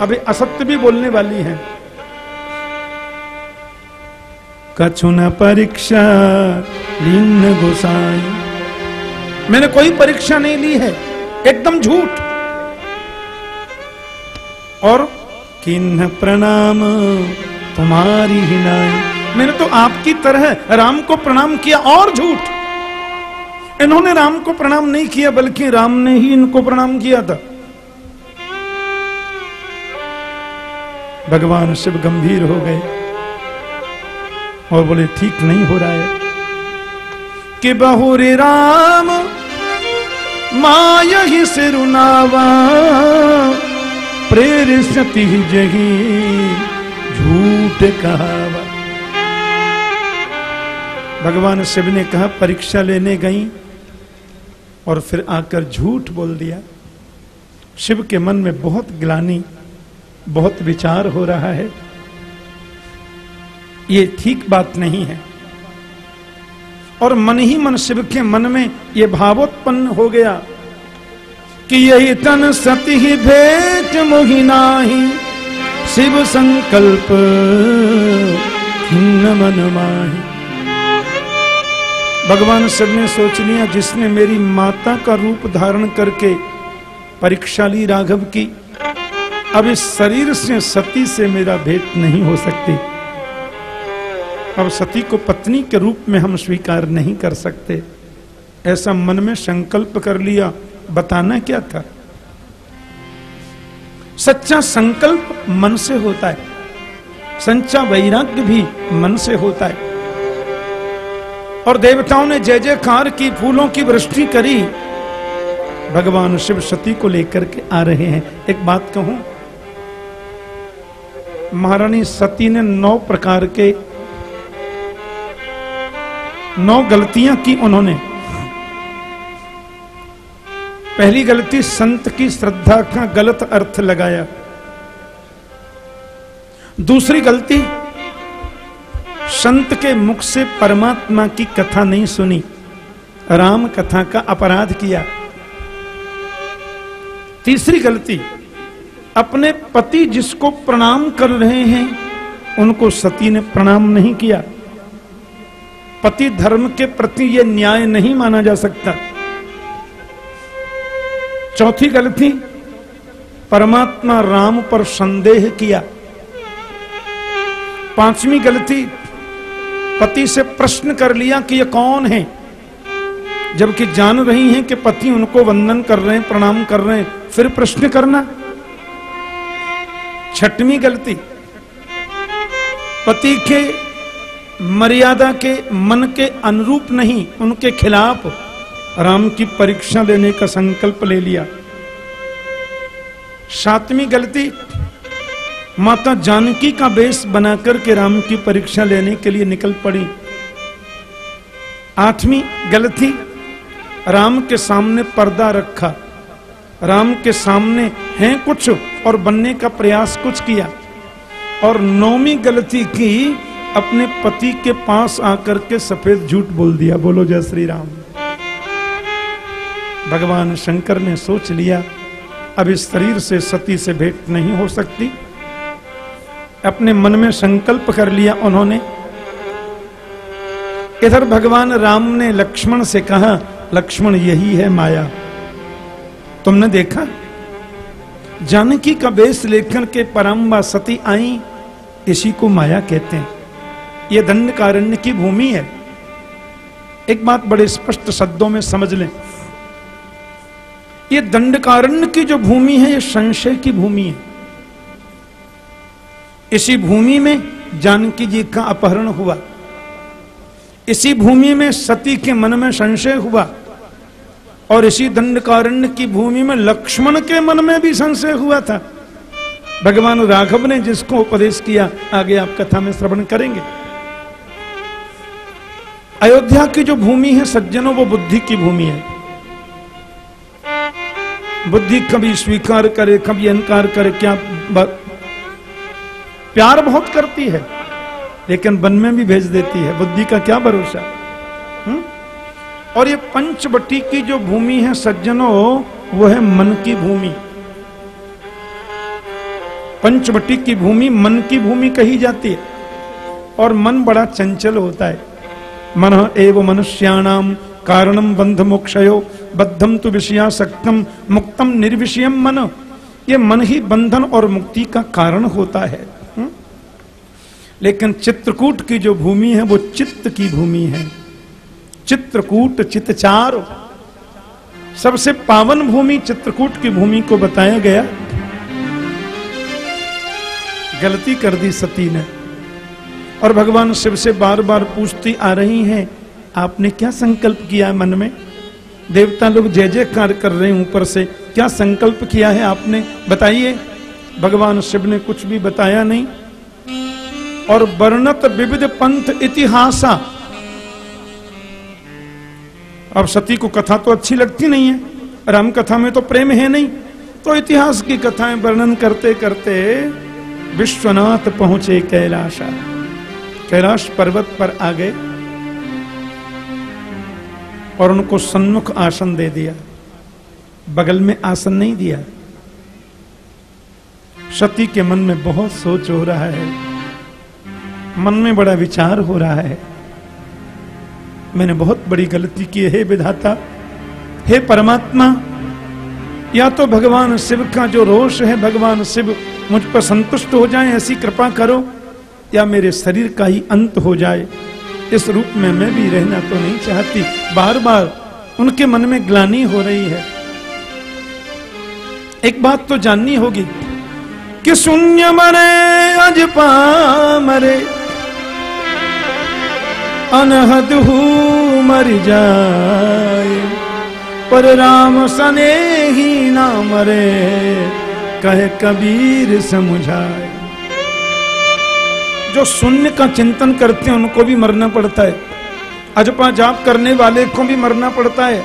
अभी असत्य भी बोलने वाली है। कछु न परीक्षा, लीन गोसाई। मैंने कोई परीक्षा नहीं ली है। एकदम झूठ। और किन्ह प्रणाम, तुम्हारी ही नाई मैंने तो आपकी तरह राम को प्रणाम किया और झूठ। इन्होंने राम को प्रणाम नहीं किया, बल्कि राम ने ही इनको प्रणाम किया था। भगवान शिव गंभीर हो गए और बोले, ठीक नहीं हो रहा है। कि बहुरे राम, माया ही सिरुनावा प्रेरित जही झूठ कहावा। भगवान शिव ने कहा, परीक्षा लेने गई और फिर आकर झूठ बोल दिया। शिव के मन में बहुत ग्लानी, बहुत विचार हो रहा है। ये ठीक बात नहीं है। और मन ही मन शिव के मन में ये भावोत्पन्न हो गया। कि यही तन सती ही भेट मोहिना ही शिव संकल्प मन माही। भगवान शिव ने सोच लिया, जिसने मेरी माता का रूप धारण करके परीक्षा ली राघव की, अब इस शरीर से, सती से मेरा भेंट नहीं हो सकती। अब सती को पत्नी के रूप में हम स्वीकार नहीं कर सकते। ऐसा मन में संकल्प कर लिया बताना क्या था? सच्चा संकल्प मन से होता है। सच्चा वैराग्य भी मन से होता है। और देवताओं ने जय जयकार की, फूलों की वृष्टि करी। भगवान शिव सती को लेकर के आ रहे हैं। एक बात कहूँ, महारानी सती ने नौ प्रकार के, नौ गलतियाँ की उन्होंने। पहली गलती संत की श्रद्धा का गलत अर्थ लगाया। दूसरी गलती, संत के मुख से परमात्मा की कथा नहीं सुनी, राम कथा का अपराध किया। तीसरी गलती, अपने पति जिसको प्रणाम कर रहे हैं, उनको सती ने प्रणाम नहीं किया। पति धर्म के प्रति यह न्याय नहीं माना जा सकता। चौथी गलती परमात्मा राम पर संदेह किया। पांचवी गलती पति से प्रश्न कर लिया कि यह कौन है? जबकि जान रही हैं कि पति उनको वंदन कर रहे हैं, प्रणाम कर रहे हैं, फिर प्रश्न करना। छठवीं गलती पति के मर्यादा के मन के अनुरूप नहीं, उनके खिलाफ राम की परीक्षा लेने का संकल्प ले लिया। सातवीं गलती, माता जानकी का बेस बनाकर के राम की परीक्षा लेने के लिए निकल पड़ी। आठवीं गलती, राम के सामने पर्दा रखा। राम के सामने है कुछ और बनने का प्रयास कुछ किया। और नौवीं गलती की अपने पति के पास आकर के सफ़ेद झूठ बोल दिया। बोलो, जय श्री राम। भगवान शंकर ने सोच लिया, अब इस शरीर से सती से भेंट नहीं हो सकती। अपने मन में संकल्प कर लिया उन्होंने। इधर भगवान राम ने लक्ष्मण से कहा, लक्ष्मण यही है माया। तुमने देखा? जानकी का बेस लेकर के परम्बा सती आई, इसी को माया कहते हैं। यह दंडकारण्य की भूमि है। एक बात बड़े स्पष्ट शब्दों में समझ लें। यह दंडकारण्य की जो भूमि है, ये संशय की भूमि है। इसी भूमि में जानकी जी का अपहरण हुआ। इसी भूमि में सती के मन में संशय हुआ। और इसी दंडकारण्य की भूमि में लक्ष्मण के मन में भी संशय हुआ था। भगवान राघव ने जिसको उपदेश किया, आगे आप कथा में श्रवण करेंगे। अयोध्या की जो भूमि है, सज्जनों, वो बुद्धि की भूमि है। बुद्धि कभी स्वीकार करे, कभी अनकार करे, क्या प्यार बहुत करती है, लेकिन वन में भी भेज देती है। बुद्धि का क्या भरोसा? हम्म? और ये पंचवटी की जो भूमि है, सज्जनों, वो है मन की भूमि। पंचवटी की भूमि मन की भूमि कही जाती है। और मन बड़ा चंचल होता है। मन एवं मनुष्याणाम कारणम बंध मोक्षयो। बद्धम तु विषयासक्तम मुक्तम निर्विषयम मन। ये मन ही बंधन और मुक्ति का कारण होता है। हुँ? लेकिन चित्रकूट की जो भूमि है, वो चित्त की भूमि है। चित्रकूट चितचार सबसे पावन भूमि चित्रकूट की भूमि को बताया गया। गलती कर दी सती ने। और भगवान शिव से बार बार पूछती आ रही हैं, आपने क्या संकल्प किया मन में? देवता लोग जय जयकार कर रहे हैं ऊपर से। क्या संकल्प किया है आपने? बताइए। भगवान शिव ने कुछ भी बताया नहीं। और वर्णत विविध पंथ इतिहासा। अब सती को कथा तो अच्छी लगती नहीं है। राम कथा में तो प्रेम है नहीं। तो इतिहास की कथाएँ वर्णन करते करते विश्वनाथ पहुँचे कैलाशा। कैलाश पर्वत पर आ गए। और उनको सन्मुख आसन दे दिया। बगल में आसन नहीं दिया। सती के मन में बहुत सोच हो रहा है। मन में बड़ा विचार हो रहा है। मैंने बहुत बड़ी गलती की है, विधाता। हे परमात्मा, या तो भगवान शिव का जो रोष है, भगवान शिव मुझ पर संतुष्ट हो जाए, ऐसी कृपा करो, या मेरे शरीर का ही अंत हो जाए। इस रूप में मैं भी रहना तो नहीं चाहती। बार बार उनके मन में ग्लानी हो रही है। एक बात तो जाननी होगी कि शून्य मरे अज मरे अनहद मर जाए। पर राम सने ही ना मरे, कहे कबीर समझाए। जो शून्य का चिंतन करते हैं, उनको भी मरना पड़ता है। अजपा जाप करने वाले को भी मरना पड़ता है।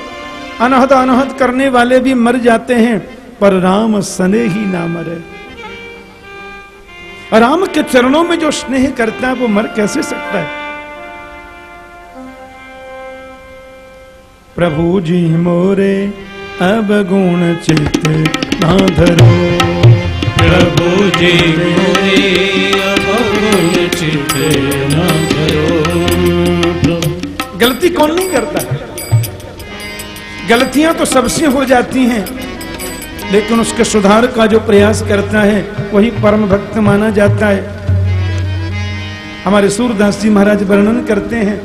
अनहद अनहद करने वाले भी मर जाते हैं, पर राम सने ही ना मरे। राम के चरणों में जो स्नेह करता है, वो मर कैसे सकता है? प्रभु जी मोरे, अब गुण चित ना धरो प्रभु जी मोरे। गलती कौन नहीं करता? गलतियाँ तो सबसे हो जाती हैं, लेकिन उसके सुधार का जो प्रयास करता है, वही परम भक्त माना जाता है। हमारे सूरदास जी महाराज वर्णन करते हैं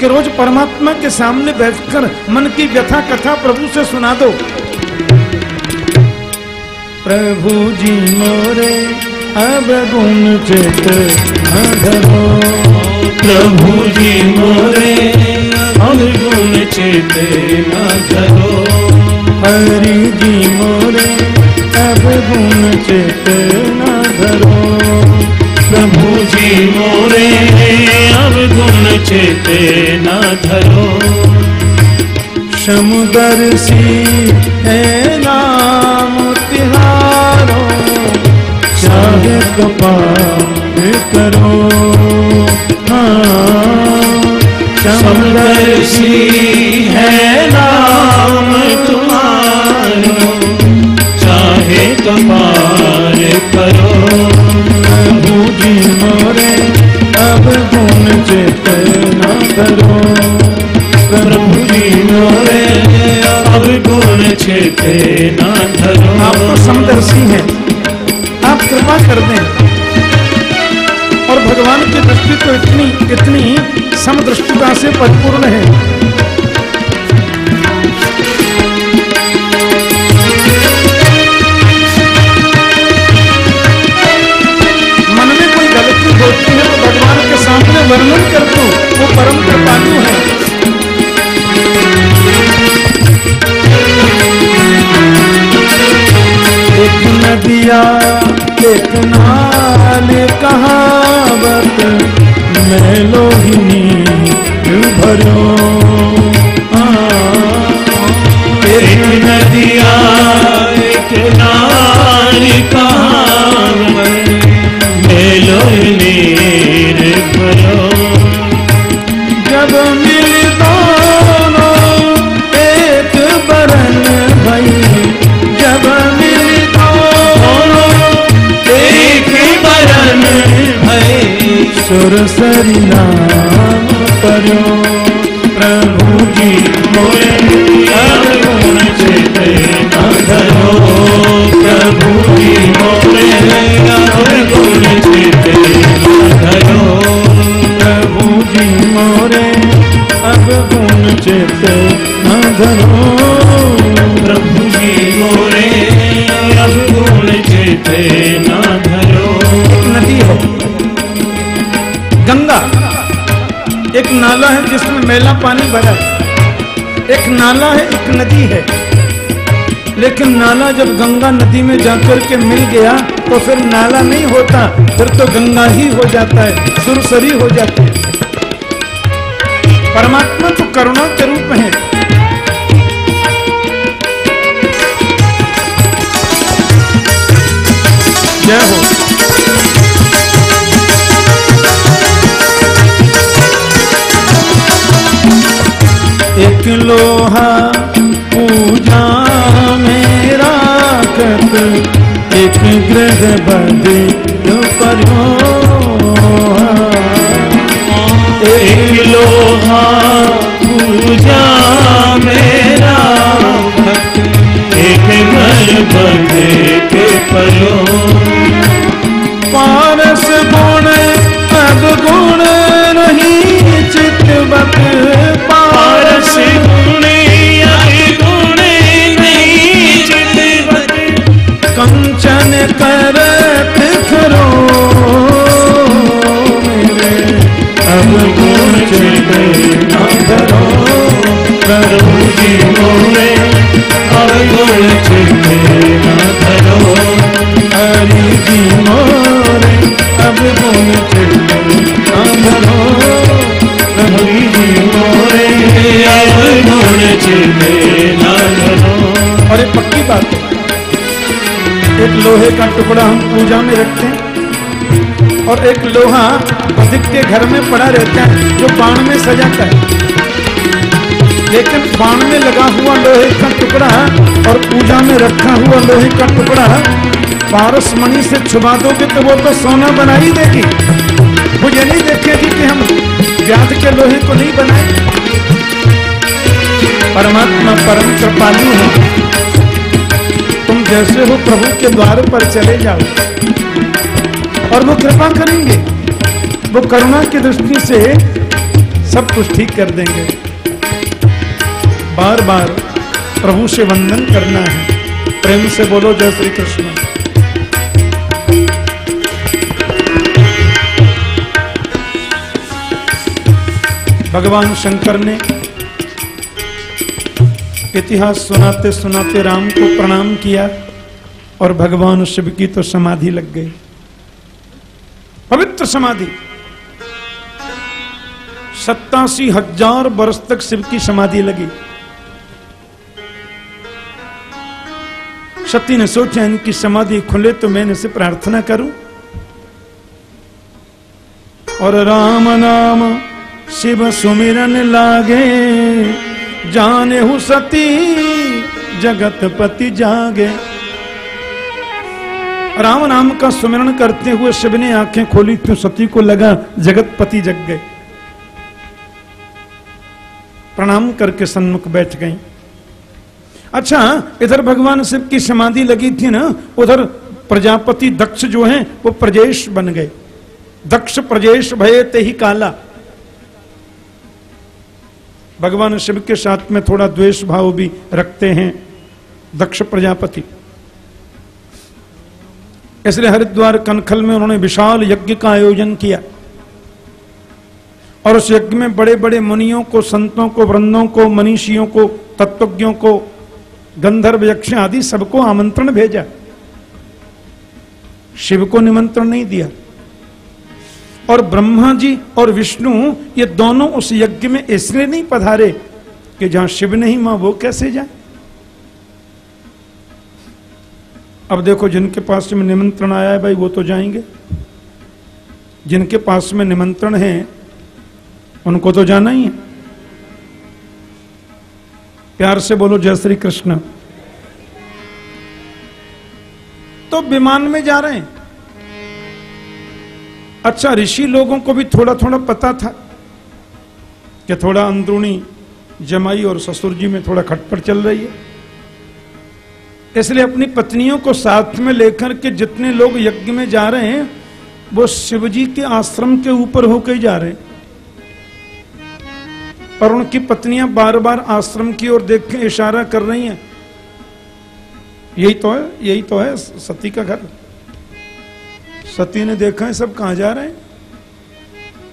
कि रोज परमात्मा के सामने बैठकर मन की व्यथा कथा प्रभु से सुना दो। प्रभु जी मोरे अब गुण चित धरो। प्रभु जी मोरे, अब गुण चित ना धरो। हरि जी मोरे, अब गुण चित न धरो। प्रभु जी मोरे, अब गुण चित ना धरो। समुदर्शी है नाम चाहे कपाल करो। हाँ। समदर्शी है नाम तुम्हारो, चाहे कपार करो। प्रभु जी मोरे, अब गुण चित न करो। प्रभु जी मोरे, अब गुण छिपे ना धरो आप तो समदर्शी हैं। कृपा कर दें। और भगवान की दृष्टि तो इतनी इतनी समदृष्टिता से परिपूर्ण है। मन में कोई गलती होती है तो भगवान के सामने वर्णन कर दो, वो परम कृपालु है। एक नदिया, एक नाल कहावत, मैं लोहिनी भरो। एक नदिया, एक नार कहावत मेलो नीर भरो। सुर सरी नाम पर्यो प्रभु जी मोरे गुण चिते धरो प्रभु जी मोरे गुण चिते धरो प्रभु जी मोरे अब गुण धरो नाला है जिसमें मेला पानी भरा। है एक नाला है, एक नदी है। लेकिन नाला जब गंगा नदी में जाकर के मिल गया तो फिर नाला नहीं होता, फिर तो गंगा ही हो जाता है, सुरसरी हो जाती है। परमात्मा तो करुणा के रूप है। जय हो? एक लोहा, पूजा मेरा राखत एक ग्रह बदे पर्यो एक लोहा, पूजा मेरा एक घर बंधे के पलो और पक्की बात है। एक लोहे का टुकड़ा हम पूजा में रखते हैं। और एक लोहा अधिक के घर में पड़ा रहता है, जो बाण में सजाता है। लेकिन बाण में लगा हुआ लोहे का टुकड़ा और पूजा में रखा हुआ लोहे का टुकड़ा, पारस मणि से छुपा दोगे तो वो तो सोना बना ही देगी। वो ये नहीं देखेगी कि हम व्याध के लोहे को नहीं बनाए। परमात्मा परम कृपालु है। तुम जैसे हो प्रभु के द्वार पर चले जाओ। और वो कृपा करेंगे। वो करुणा की दृष्टि से सब कुछ ठीक कर देंगे। बार बार प्रभु से वंदन करना है। प्रेम से बोलो, जय श्री कृष्ण। भगवान शंकर ने इतिहास सुनाते सुनाते राम को प्रणाम किया और भगवान शिव की तो समाधि लग गई। पवित्र समाधि। सत्तासी हज़ार वर्ष तक शिव की समाधि लगी। सती ने सोचा, इनकी समाधि खुले तो मैं इनसे प्रार्थना करूँ। और राम नाम शिव सुमिरन लागे, जाने हु सती, जगत पति जागे। राम नाम का सुमिरन करते हुए शिव ने आँखें खोली तो सती को लगा जगत पति जग गए? प्रणाम करके सन्मुख बैठ गई। अच्छा इधर भगवान शिव की समाधि लगी थी ना, उधर प्रजापति दक्ष जो हैं, वो प्रजेश बन गए। दक्ष प्रजेश भय ते ही काला। भगवान शिव के साथ में थोड़ा द्वेष भाव भी रखते हैं दक्ष प्रजापति। इसलिए हरिद्वार कनखल में उन्होंने विशाल यज्ञ का आयोजन किया। और उस यज्ञ में बड़े बड़े मुनियों को, संतों को, वृंदों को, मनीषियों को, तत्वज्ञों को, गंधर्व यक्ष आदि सबको आमंत्रण भेजा। शिव को निमंत्रण नहीं दिया। और ब्रह्मा जी और विष्णु ये दोनों उस यज्ञ में इसलिए नहीं पधारे कि जहाँ शिव नहीं माँ वो कैसे जाए? अब देखो, जिनके पास में निमंत्रण आया है भाई, वो तो जाएँगे। जिनके पास में निमंत्रण है, उनको तो जाना ही है। प्यार से बोलो, जय श्री कृष्ण। तो विमान में जा रहे हैं। अच्छा ऋषि लोगों को भी थोड़ा थोड़ा पता था कि थोड़ा अंदरूनी जमाई और ससुर जी में थोड़ा खटपट चल रही है। इसलिए अपनी पत्नियों को साथ में लेकर के जितने लोग यज्ञ में जा रहे हैं, वो शिवजी के आश्रम के ऊपर होकर जा रहे हैं। और उनकी पत्नियाँ बार बार आश्रम की ओर देख के इशारा कर रही हैं। यही तो है, यही तो है सती का घर। सती ने देखा है सब कहा जा रहे हैं।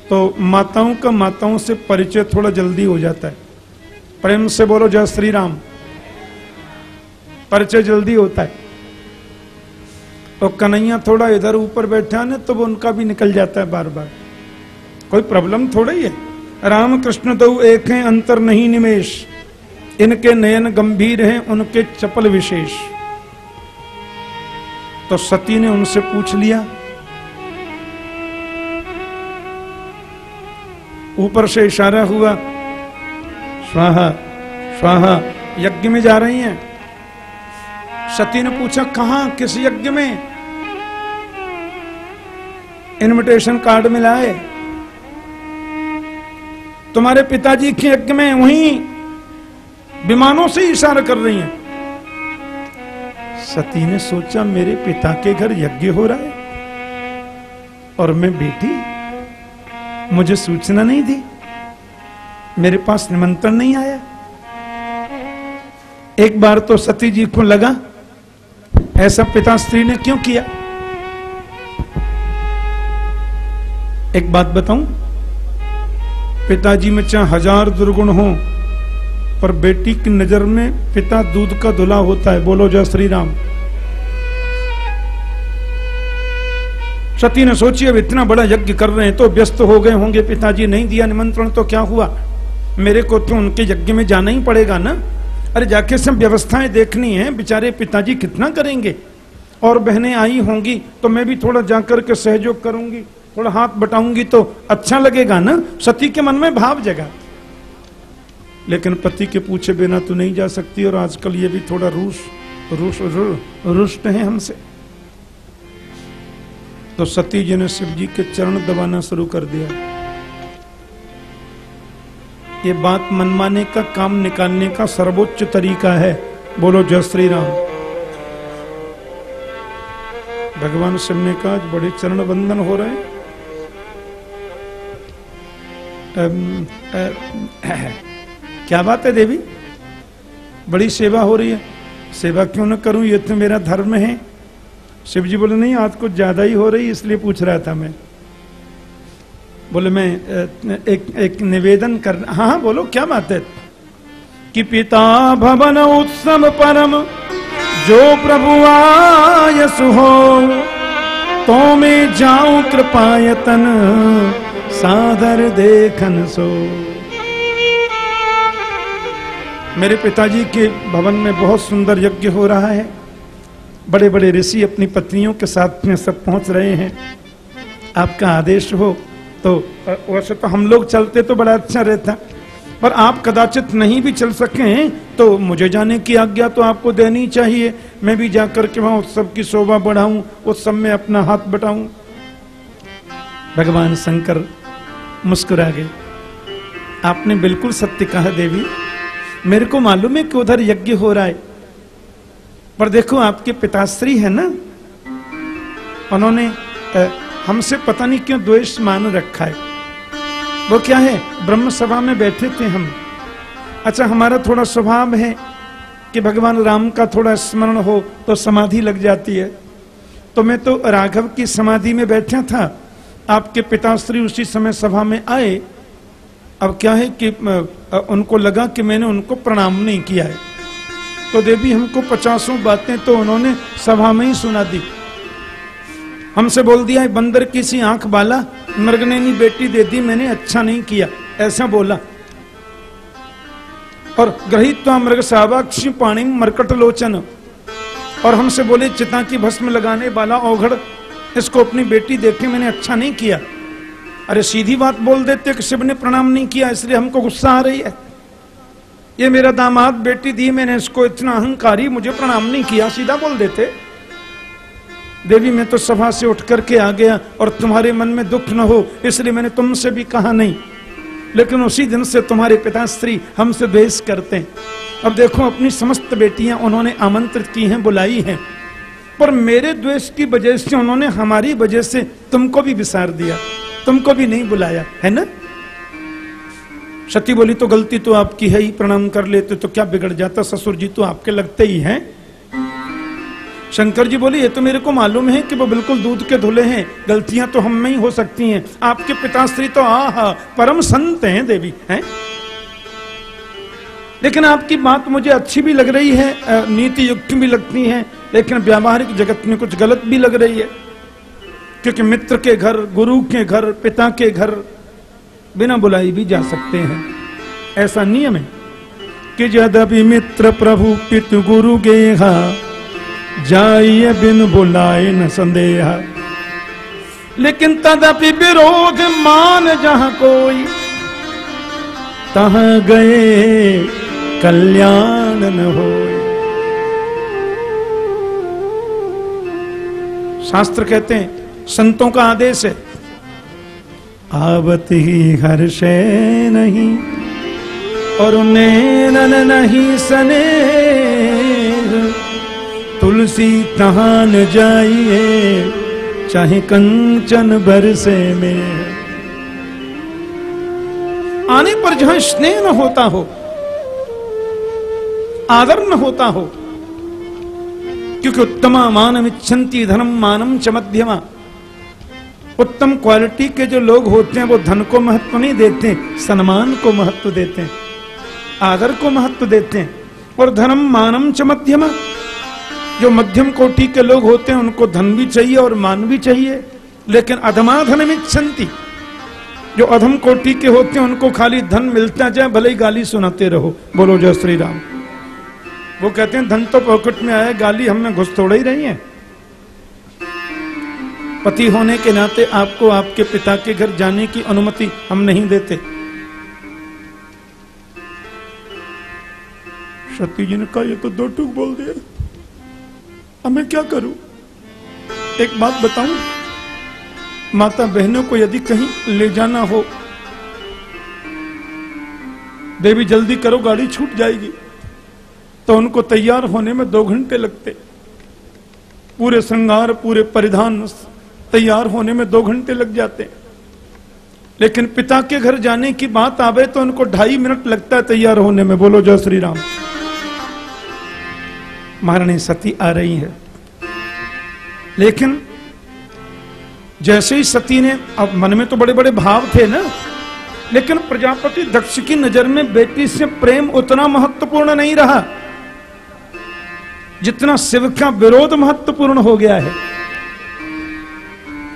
तो माताओं का माताओं से परिचय थोड़ा जल्दी हो जाता है। प्रेम से बोलो, जय श्री राम। परिचय जल्दी होता है। और कन्हैया थोड़ा इधर ऊपर बैठा ना तो वो उनका भी निकल जाता है बार बार कोई प्रॉब्लम थोड़ा ही है। राम कृष्ण तो एक हैं, अंतर नहीं निमेश। इनके नयन गंभीर हैं, उनके चपल विशेष। तो सती ने उनसे पूछ लिया, ऊपर से इशारा हुआ, स्वाहा स्वाहा, यज्ञ में जा रही हैं? सती ने पूछा, कहा, किस यज्ञ में? इनविटेशन कार्ड मिला है। तुम्हारे पिताजी के यज्ञ में वहीं विमानों से इशारा कर रही हैं। सती ने सोचा, मेरे पिता के घर यज्ञ हो रहा है और मैं बेटी, मुझे सूचना नहीं दी। मेरे पास निमंत्रण नहीं आया। एक बार तो सती जी को लगा ऐसा पिता स्त्री ने क्यों किया? एक बात बताऊँ, पिताजी में चाहे हज़ार दुर्गुण हो, पर बेटी की नज़र में पिता दूध का धुला होता है। बोलो जय श्री राम सती ने सोची, अब इतना बड़ा यज्ञ कर रहे हैं तो व्यस्त हो गए होंगे पिताजी, नहीं दिया निमंत्रण तो क्या हुआ? मेरे को तो उनके यज्ञ में जाना ही पड़ेगा ना? अरे जाके सब व्यवस्थाएँ देखनी है, बेचारे पिताजी कितना करेंगे? और बहनें आई होंगी तो मैं भी थोड़ा जाकर के सहयोग करूँगी, थोड़ा हाथ बटाऊँगी तो अच्छा लगेगा ना? सती के मन में भाव जगा। लेकिन पति के पूछे बिना तो नहीं जा सकती, और आजकल ये भी थोड़ा रूस रूस रुष्ट है हमसे। तो सती जी ने शिव जी के चरण दबाना शुरू कर दिया। ये बात मनमाने का काम निकालने का सर्वोच्च तरीका है। बोलो, जय श्री राम भगवान शिव ने कहा बड़े चरण बंधन हो रहे हैं। क्या बात है देवी? बड़ी सेवा हो रही है। सेवा क्यों न करूँ? ये तो मेरा धर्म है। शिव जी बोले, नहीं, आज कुछ ज़्यादा ही हो रही इसलिए पूछ रहा था मैं। बोले, मैं एक एक निवेदन कर हाँ हाँ बोलो, क्या बात है? कि पिता भवन उत्सव परम, जो प्रभु आयस हो तो मैं जाऊँ कृपायतन, सादर देखन सो। मेरे पिताजी के भवन में बहुत सुंदर यज्ञ हो रहा है। बड़े बड़े ऋषि अपनी पत्नियों के साथ में सब पहुँच रहे हैं। आपका आदेश हो तो वैसे तो हम लोग चलते तो बड़ा अच्छा रहता। पर आप कदाचित नहीं भी चल सके तो मुझे जाने की आज्ञा तो आपको देनी चाहिए। मैं भी जाकर के वहाँ उत्सव की शोभा बढ़ाऊं उत्सव में अपना हाथ बटाऊं। भगवान शंकर मुस्कुरा गए। आपने बिल्कुल सत्य कहा देवी। मेरे को मालूम है कि उधर यज्ञ हो रहा है। पर देखो, आपके पिताश्री है ना? उन्होंने हमसे पता नहीं क्यों द्वेष मान रखा है। वो क्या है? ब्रह्म सभा में बैठे थे हम। अच्छा हमारा थोड़ा स्वभाव है कि भगवान राम का थोड़ा स्मरण हो तो समाधि लग जाती है। तो मैं तो राघव की समाधि में बैठा था। आपके पिताश्री उसी समय सभा में आए। अब क्या है कि उनको लगा कि मैंने उनको प्रणाम नहीं किया है। तो देवी हमको पचासों बातें तो उन्होंने सभा में ही सुना दी। हमसे बोल दिया, है बंदर की सी आँख बाला मृगनैनी बेटी दे दी, मैंने अच्छा नहीं किया। ऐसा बोला। और ग्रहित मृग सावाक्षी पाणी मरकट लोचन। और हमसे बोले, चिता की भस्म लगाने वाला औघड़, इसको अपनी बेटी देखे मैंने अच्छा नहीं किया। अरे सीधी बात बोल देते कि शिव ने प्रणाम नहीं किया, इसलिए हमको गुस्सा आ रही है। ये मेरा दामाद, बेटी दी मैंने, इसको इतना अहंकारी, मुझे प्रणाम नहीं किया। सीधा बोल देते। देवी, मैं तो सभा से उठ करके आ गया और तुम्हारे मन में दुख न हो, इसलिए मैंने तुमसे भी कहा नहीं। लेकिन उसी दिन से तुम्हारे पिताश्री हमसे द्वेष करते हैं। अब देखो, अपनी समस्त बेटियाँ उन्होंने आमंत्रित की हैं, बुलाई हैं। पर मेरे द्वेष की वजह से उन्होंने हमारी वजह से तुमको भी विसार दिया, तुमको भी नहीं बुलाया, है ना? सती बोली तो गलती तो आपकी है ही, प्रणाम कर लेते तो क्या बिगड़ जाता? ससुर जी तो आपके लगते ही हैं। शंकर जी बोले, ये तो मेरे को मालूम है कि वो बिल्कुल दूध के धुले हैं। गलतियाँ तो हम में ही हो सकती हैं। आपके पिताश्री तो आहा, परम संत हैं देवी, हैं? लेकिन आपकी बात मुझे अच्छी भी लग रही है नीति युक्त भी लगती है, लेकिन व्यावहारिक जगत में कुछ गलत भी लग रही है। क्योंकि मित्र के घर, गुरु के घर, पिता के घर बिना बुलाई भी जा सकते हैं। ऐसा नियम है कि यद्यपि मित्र प्रभु पितु गुरु गेहा जाइए बिन बुलाए न संदेह। लेकिन तदपि विरोध मान जहाँ कोई। तहां गए कल्याण न हो शास्त्र कहते हैं, संतों का आदेश है, आवत ही हर्षे नहीं, और उन्हें नहीं सने। तुलसी तहान जाइए, चाहे कंचन बरसे में। आने पर जहाँ स्नेह न होता हो, आदर न होता हो, क्योंकि उत्तमा मानम इच्छन्ति, धनम मानम च मध्यमा। उत्तम क्वालिटी के जो लोग होते हैं, वो धन को महत्व नहीं देते सम्मान को महत्व देते हैं, आदर को महत्व देते हैं, और धनम मानम च मध्यमा। जो मध्यम कोटि के लोग होते हैं, उनको धन भी चाहिए और मान भी चाहिए। लेकिन अधमा धन मिच्छन्ति जो अधम कोटि के होते हैं, उनको खाली धन मिलता जाए, भले ही गाली सुनाते रहो। बोलो, जय श्री राम वो कहते हैं, धन तो पॉकेट में आया, गाली हमें घुस थोड़ा ही रही है। पति होने के नाते आपको आपके पिता के घर जाने की अनुमति हम नहीं देते। सती जी ने कहा, ये तो दो टूक बोल दिया। अब मैं क्या करूँ? एक बात बताऊँ? माता बहनों को यदि कहीं ले जाना हो, देवी जल्दी करो, गाड़ी छूट जाएगी। तो उनको तैयार होने में दो घंटे लगते। पूरे श्रृंगार, पूरे परिधान तैयार होने में दो घंटे लग जाते। लेकिन पिता के घर जाने की बात आवे तो उनको ढाई मिनट लगता है तैयार होने में। बोलो, जय श्री राम। महारानी सती आ रही है। लेकिन जैसे ही सती ने, अब मन में तो बड़े बड़े भाव थे ना, लेकिन प्रजापति दक्ष की नज़र में बेटी से प्रेम उतना महत्वपूर्ण नहीं रहा, जितना शिव का विरोध महत्वपूर्ण हो गया है।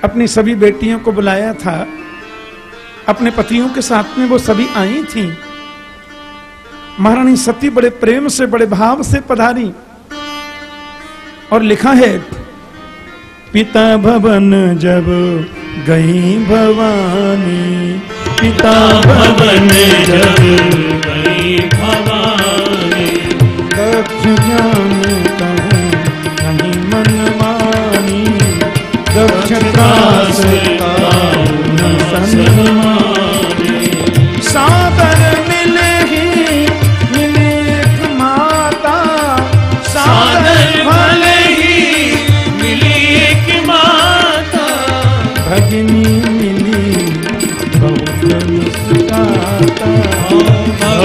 अपनी सभी बेटियों को बुलाया था। अपने पतियों के साथ में वो सभी आई थी। महारानी सती बड़े प्रेम से, बड़े भाव से पधारी। और लिखा है पिता भवन जब गई भवानी पिता भवन जब गई भवानी दक्ष ज्ञान कहूँ कहीं मन मानी दक्ष त्रास न सन्मानी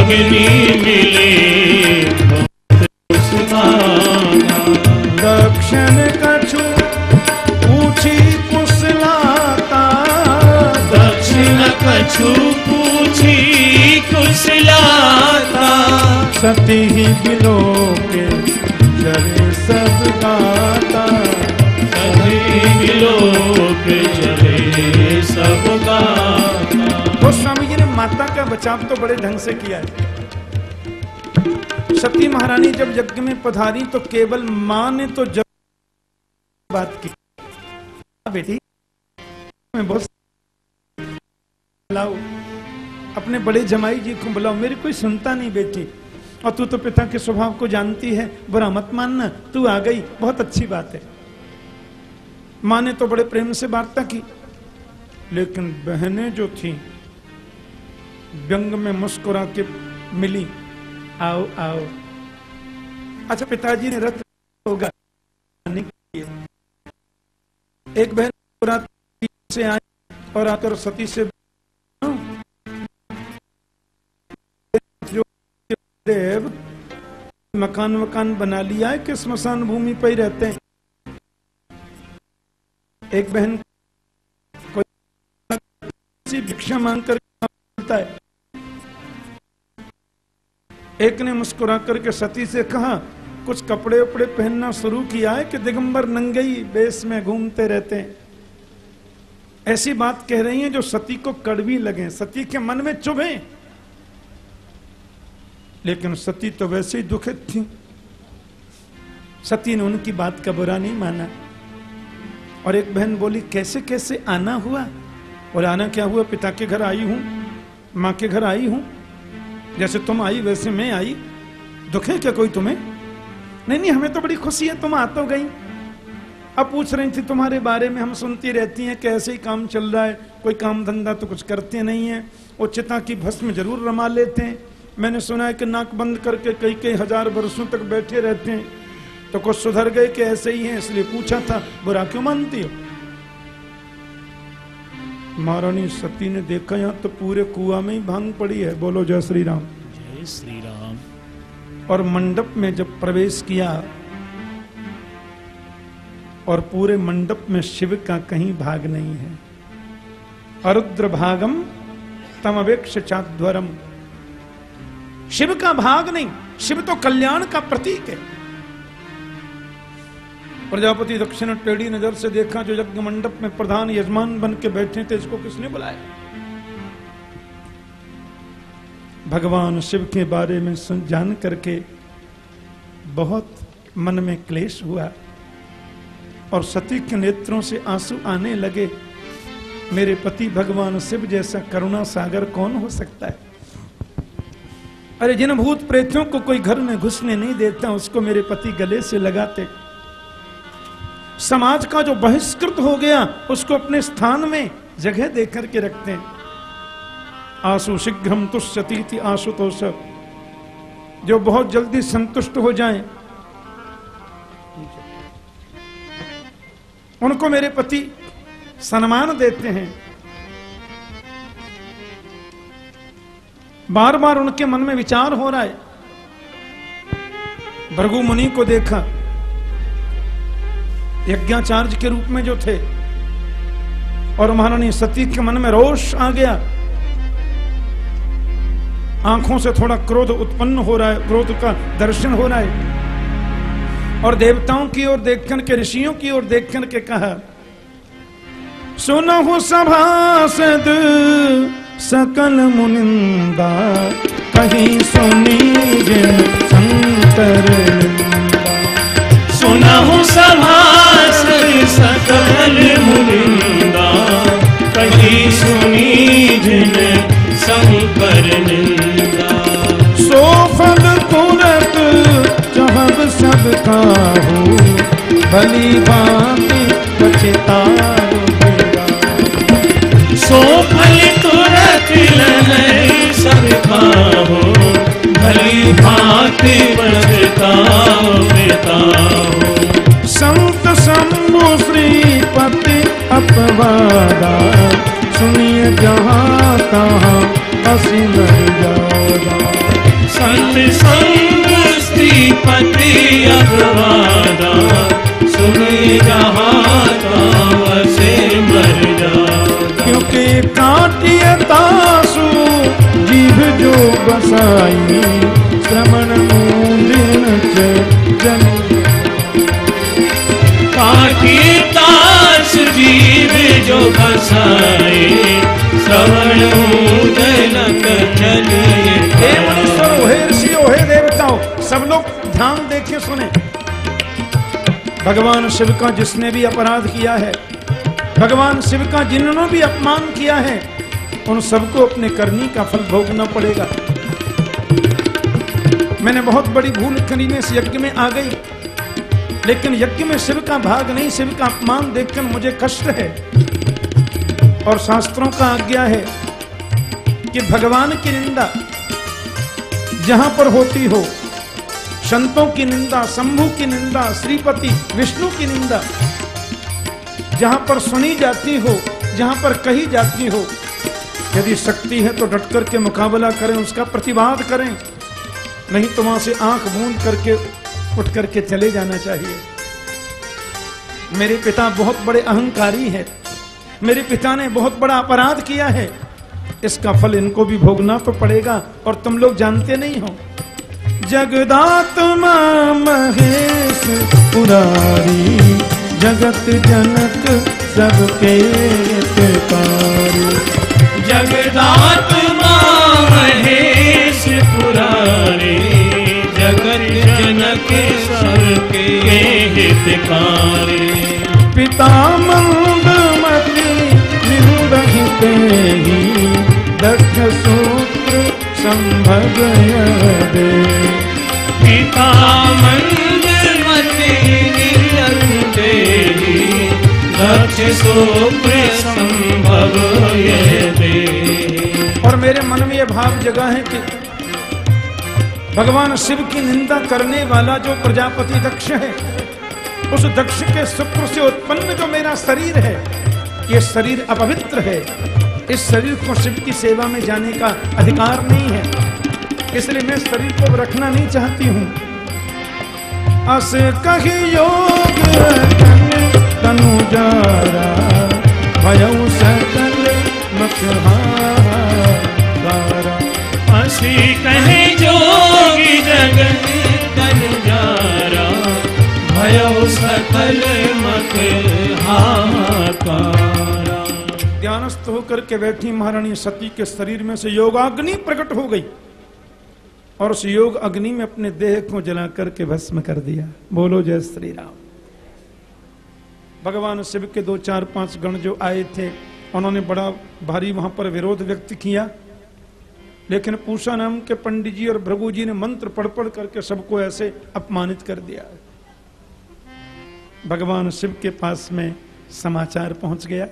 भगनी मिले। दक्षिण कछु पूछी कुशलाता। दक्षिण कछु पूछी कुशलाता। सती ही बिलो के जरे सब गाता। सभी लोक चले सब गाता। तो माता का बचाव तो बड़े ढंग से किया है। सती महारानी जब यज्ञ में पधारी तो केवल माँ ने तो जब बात की। बेटी, मैं बहुत बुलाओ। अपने बड़े जमाई जी को बुलाओ। मेरी कोई सुनता नहीं बेटी। और तू तो पिता के स्वभाव को जानती है। बुरा मत मानना। तू आ गई। बहुत अच्छी बात है। माँ ने तो बड़े प्रेम से वार्ता की। लेकिन बहनें जो थी व्यंग में मुस्कुरा के मिली। आओ आओ। अच्छा पिताजी ने रथ होगा। एक बहन से आई और आकर सती से देव मकान वकान बना लिया है कि स्मशान भूमि पर ही रहते हैं? एक बहन कोई भिक्षा मांग कर है। एक ने मुस्कुरा करके सती से कहा, कुछ कपड़े उपड़े पहनना शुरू किया है कि दिगंबर नंगई बेस में घूमते रहते हैं। ऐसी बात कह रही है जो सती को कड़वी लगे, सती के मन में चुभे। लेकिन सती तो वैसे ही दुखित थी। सती ने उनकी बात का बुरा नहीं माना। और एक बहन बोली, कैसे कैसे आना हुआ? और आना क्या हुआ? पिता के घर आई हूँ। माँ के घर आई हूँ। जैसे तुम आई, वैसे मैं आई। दुख क्या कोई तुम्हें? नहीं नहीं, हमें तो बड़ी खुशी है, तुम आ तो गई। अब पूछ रही थी तुम्हारे बारे में हम सुनती रहती हैं, कैसे ही काम चल रहा है, कोई काम धंधा तो कुछ करते नहीं है। और चिता की भस्म ज़रूर रमा लेते हैं। मैंने सुना है कि नाक बंद करके कई कई हज़ार वर्षों तक बैठे रहते हैं। तो कुछ सुधर गए कि ऐसे ही हैं, इसलिए पूछा था, बुरा क्यों मानती हो? महारानी सती ने देखा यहाँ तो पूरे कुआ में ही भाँग पड़ी है। बोलो जय श्री राम जय श्री राम और मंडप में जब प्रवेश किया और पूरे मंडप में शिव का कहीं भाग नहीं है। अरुद्र भागम तम अवेक्ष चाध्वरम शिव का भाग नहीं शिव तो कल्याण का प्रतीक है। प्रजापति दक्षिण टेढ़ी नज़र से देखा जो यज्ञ मंडप में प्रधान यजमान बन के बैठे थे, इसको किसने बुलाया? भगवान शिव के बारे में जान करके बहुत मन में क्लेश हुआ और सती के नेत्रों से आँसू आने लगे। मेरे पति भगवान शिव जैसा करुणा सागर कौन हो सकता है? अरे जिन भूत प्रेतियों को कोई घर में घुसने नहीं देता, उसको मेरे पति गले से लगाते समाज का जो बहिष्कृत हो गया, उसको अपने स्थान में जगह दे करके रखते हैं। आँसू शीघ्रम तुष्यती आशुतोष। जो बहुत जल्दी संतुष्ट हो जाएँ, उनको मेरे पति सम्मान देते हैं। बार बार उनके मन में विचार हो रहा है। भृगु मुनि को देखा यज्ञाचार्य के रूप में जो थे। और महारानी सती के मन में रोष आ गया। आँखों से थोड़ा क्रोध उत्पन्न हो रहा है, क्रोध का दर्शन हो रहा है। और देवताओं की ओर देखकर के, ऋषियों की ओर देखकर के कहा, सुनहु सभासद सकल मुनिंदा, कहीं सुनी संतर सुनहु सभास सकल मुनिंदा कहीं सुनी जिन संकर निंदा। सो फल तुरत जहब सब काहू भली भांति पछताओ सो फल तुरत लहै सब पाहो भली भांति बचताओ बेताओ संत शंभु श्रीपति अपवादा। सुनिए जहाँ तहाँ हसी जादा संत संग स्त्रीपति अगवादा सुनी जहाँ ताव से मर जादा क्योंकि काटिय तासु जीभ जो बसाई। श्रवण मूंदिन च जन। जीव जो चलिए हे मनुष्य हे ऋषियों हे देवताओं, सब लोग ध्यान सुने। भगवान शिव का जिसने भी अपराध किया है, भगवान शिव का जिन्होंने भी अपमान किया है, उन सबको अपने करनी का फल भोगना पड़ेगा। मैंने बहुत बड़ी भूल करी में इस यज्ञ में आ गई। लेकिन यज्ञ में शिव का भाग नहीं, शिव का अपमान देखकर मुझे कष्ट है। और शास्त्रों का आज्ञा है कि भगवान की निंदा जहाँ पर होती हो, संतों की निंदा, शंभु की निंदा, श्रीपति, विष्णु की निंदा, जहाँ पर सुनी जाती हो, जहाँ पर कही जाती हो, यदि शक्ति है तो डट करके मुकाबला करें, उसका प्रतिवाद करें, नहीं तो वहाँ से आँख बूंद करके उठ करके चले जाना चाहिए। मेरे पिता बहुत बड़े अहंकारी हैं। मेरे पिता ने बहुत बड़ा अपराध किया है। इसका फल इनको भी भोगना तो पड़ेगा, और तुम लोग जानते नहीं हो। जगदात्मा महेश पुरारी, जगत जनक सबके जगदात्मा महेश हितकारी पिता मंद मति ही दक्ष सूत्र संभव दे पिता मंगलमते निरंते लक्ष्य सुप्र संभव दे और मेरे मन में यह भाव जगा है कि भगवान शिव की निंदा करने वाला जो प्रजापति दक्ष है उस दक्ष के शुक्र से उत्पन्न जो मेरा शरीर है, ये शरीर अपवित्र है। इस शरीर को शिव की सेवा में जाने का अधिकार नहीं है। इसलिए मैं शरीर को रखना नहीं चाहती हूँ। अस कही योग कहे जोगी ध्यानस्थ होकर के बैठी महारानी सती के शरीर में से योगाग्नि प्रकट हो गई और उस योग अग्नि में अपने देह को जला करके भस्म कर दिया। बोलो जय श्री राम। भगवान शिव के दो, चार, पाँच गण जो आए थे, उन्होंने बड़ा भारी वहाँ पर विरोध व्यक्त किया। लेकिन पूषा नाम के पंडित जी और भृगु जी ने मंत्र पढ़ पढ़ करके सबको ऐसे अपमानित कर दिया। भगवान शिव के पास में समाचार पहुँच गया।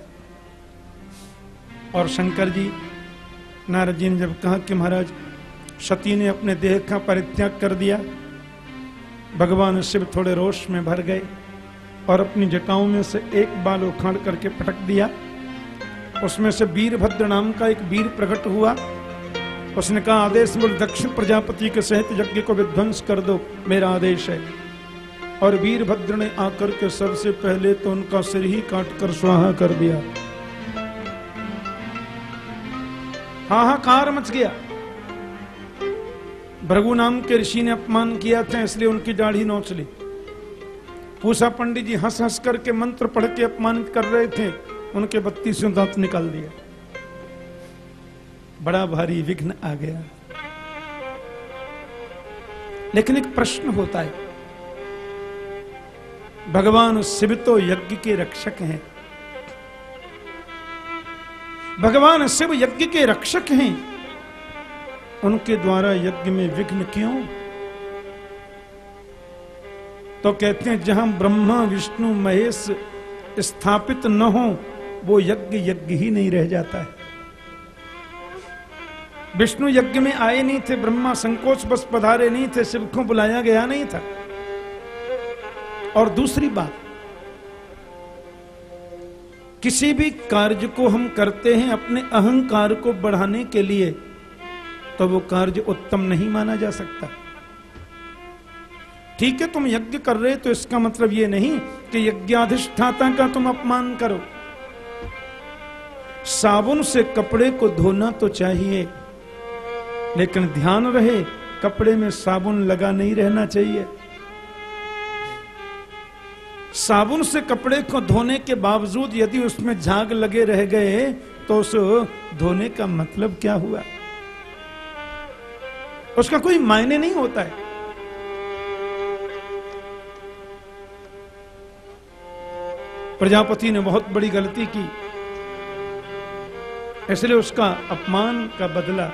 और शंकर जी, नारद जी ने जब कहा कि महाराज, सती ने अपने देह का परित्याग कर दिया, भगवान शिव थोड़े रोष में भर गए और अपनी जटाओं में से एक बाल उखाड़ करके पटक दिया। उसमें से वीरभद्र नाम का एक वीर प्रकट हुआ। उसने कहा, आदेश बोल, दक्षिण प्रजापति के सहित यज्ञ को विध्वंस कर दो, मेरा आदेश है। और वीरभद्र ने आकर के सबसे पहले तो उनका सिर ही काट कर स्वाहा कर दिया। हाहाकार मच गया। भृगु नाम के ऋषि ने अपमान किया था, इसलिए उनकी दाढ़ी नोच ली। पूसा पंडित जी हंस हंस करके मंत्र पढ़ के अपमानित कर रहे थे, उनके बत्तीसों दांत निकाल दिया बड़ा भारी विघ्न आ गया। लेकिन एक प्रश्न होता है भगवान शिव तो यज्ञ के रक्षक हैं। भगवान शिव यज्ञ के रक्षक हैं। उनके द्वारा यज्ञ में विघ्न क्यों? तो कहते हैं, जहाँ ब्रह्मा, विष्णु, महेश स्थापित न हो, वो यज्ञ यज्ञ ही नहीं रह जाता है। विष्णु यज्ञ में आए नहीं थे, ब्रह्मा संकोच बस पधारे नहीं थे शिव को बुलाया गया नहीं था। और दूसरी बात, किसी भी कार्य को हम करते हैं अपने अहंकार को बढ़ाने के लिए तो वो कार्य उत्तम नहीं माना जा सकता। ठीक है, तुम यज्ञ कर रहे तो इसका मतलब ये नहीं कि यज्ञाधिष्ठाता का तुम अपमान करो। साबुन से कपड़े को धोना तो चाहिए, लेकिन ध्यान रहे, कपड़े में साबुन लगा नहीं रहना चाहिए। साबुन से कपड़े को धोने के बावजूद यदि उसमें झाग लगे रह गए तो उस धोने का मतलब क्या हुआ? उसका कोई मायने नहीं होता है। प्रजापति ने बहुत बड़ी गलती की। इसलिए उसका अपमान का बदला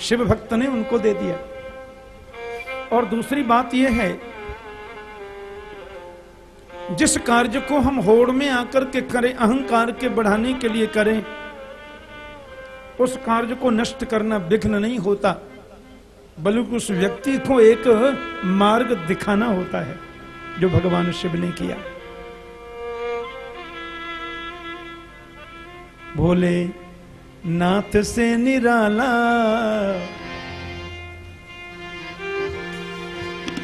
शिव भक्त ने उनको दे दिया। और दूसरी बात यह है जिस कार्य को हम होड़ में आकर के करें, अहंकार के बढ़ाने के लिए करें, उस कार्य को नष्ट करना विघ्न नहीं होता, बल्कि उस व्यक्ति को एक मार्ग दिखाना होता है, जो भगवान शिव ने किया। भोले नाथ से निराला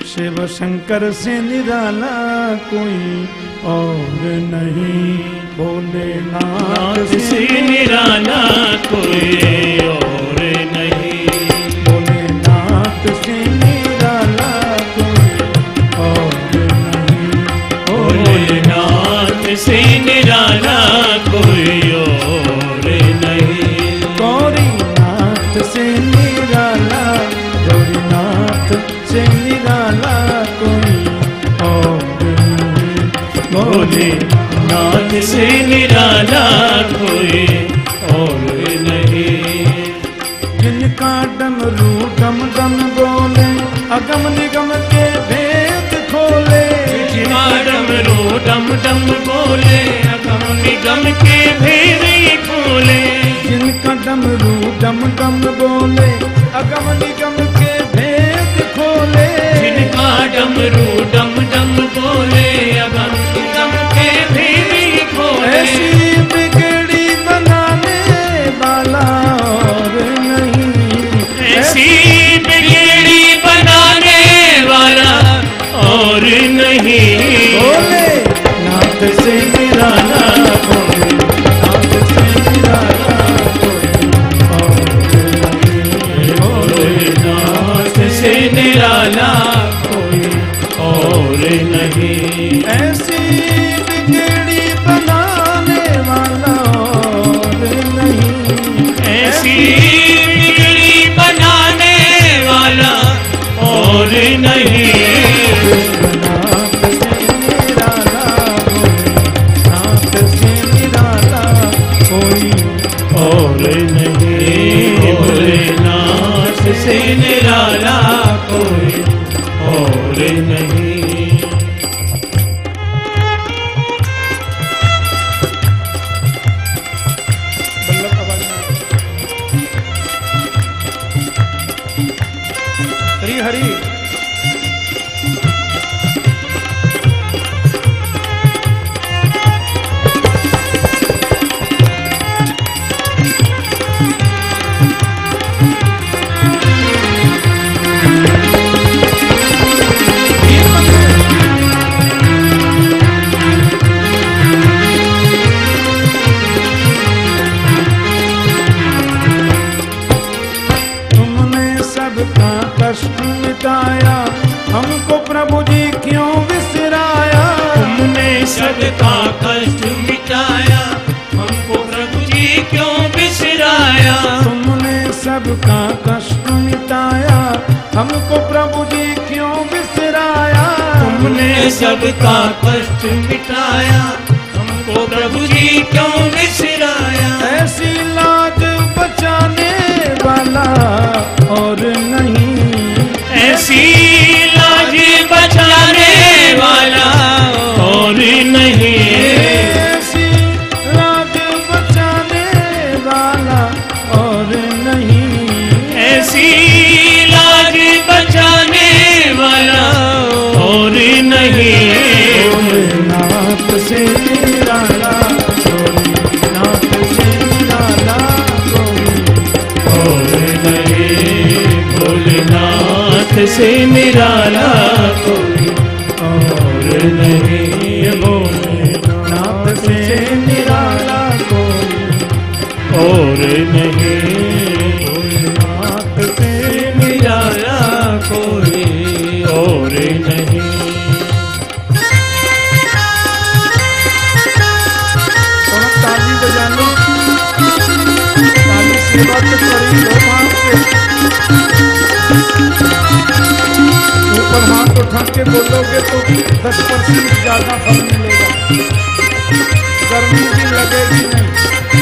शिव शंकर से निराला कोई और नहीं। भोले नाथ नाथ से निराला कोई और से निराला कोई और नहीं। जिनका डमरू डम डम बोले अगम निगम के भेद खोले। डम रो डम डम बोले अगम निगम के भेद खोले। जिनका डमरू डम डम बोले अगम निगम के भेद खोले। जिनका डमरू डम डम बिगड़ी बनाने वाला और नहीं। बोले नाथ से निराला से निराला कोई तुमने का कष्ट मिटाया हमको प्रभु जी क्यों बिसराया? तुमने सबका कष्ट मिटाया हमको प्रभु जी क्यों बिसराया? ऐसी लाज बचाने वाला और नहीं। ऐसी से निराला कोई और नहीं। उठा के बोलोगे तो भी दस परसेंट ज़्यादा फल मिलेगा। गर्मी भी लगेगी नहीं।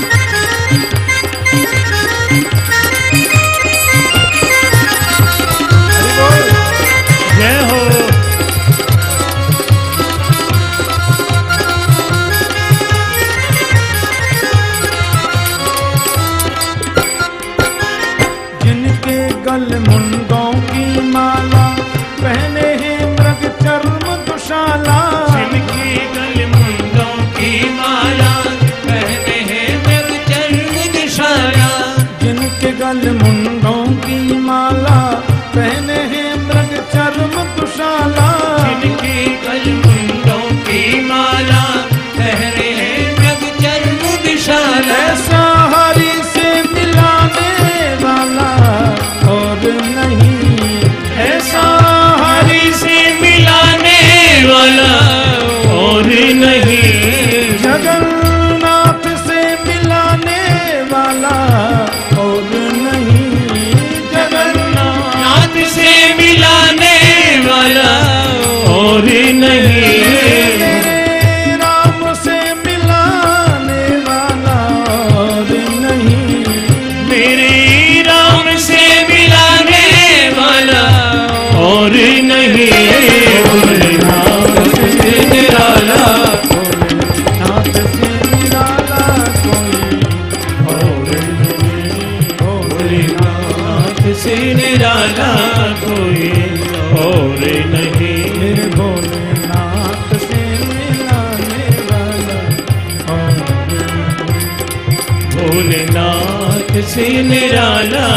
निराला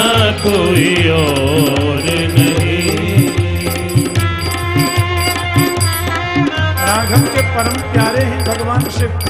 कोई और नहीं। राघव के परम प्यारे हैं भगवान शिव।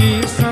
जगदम्बा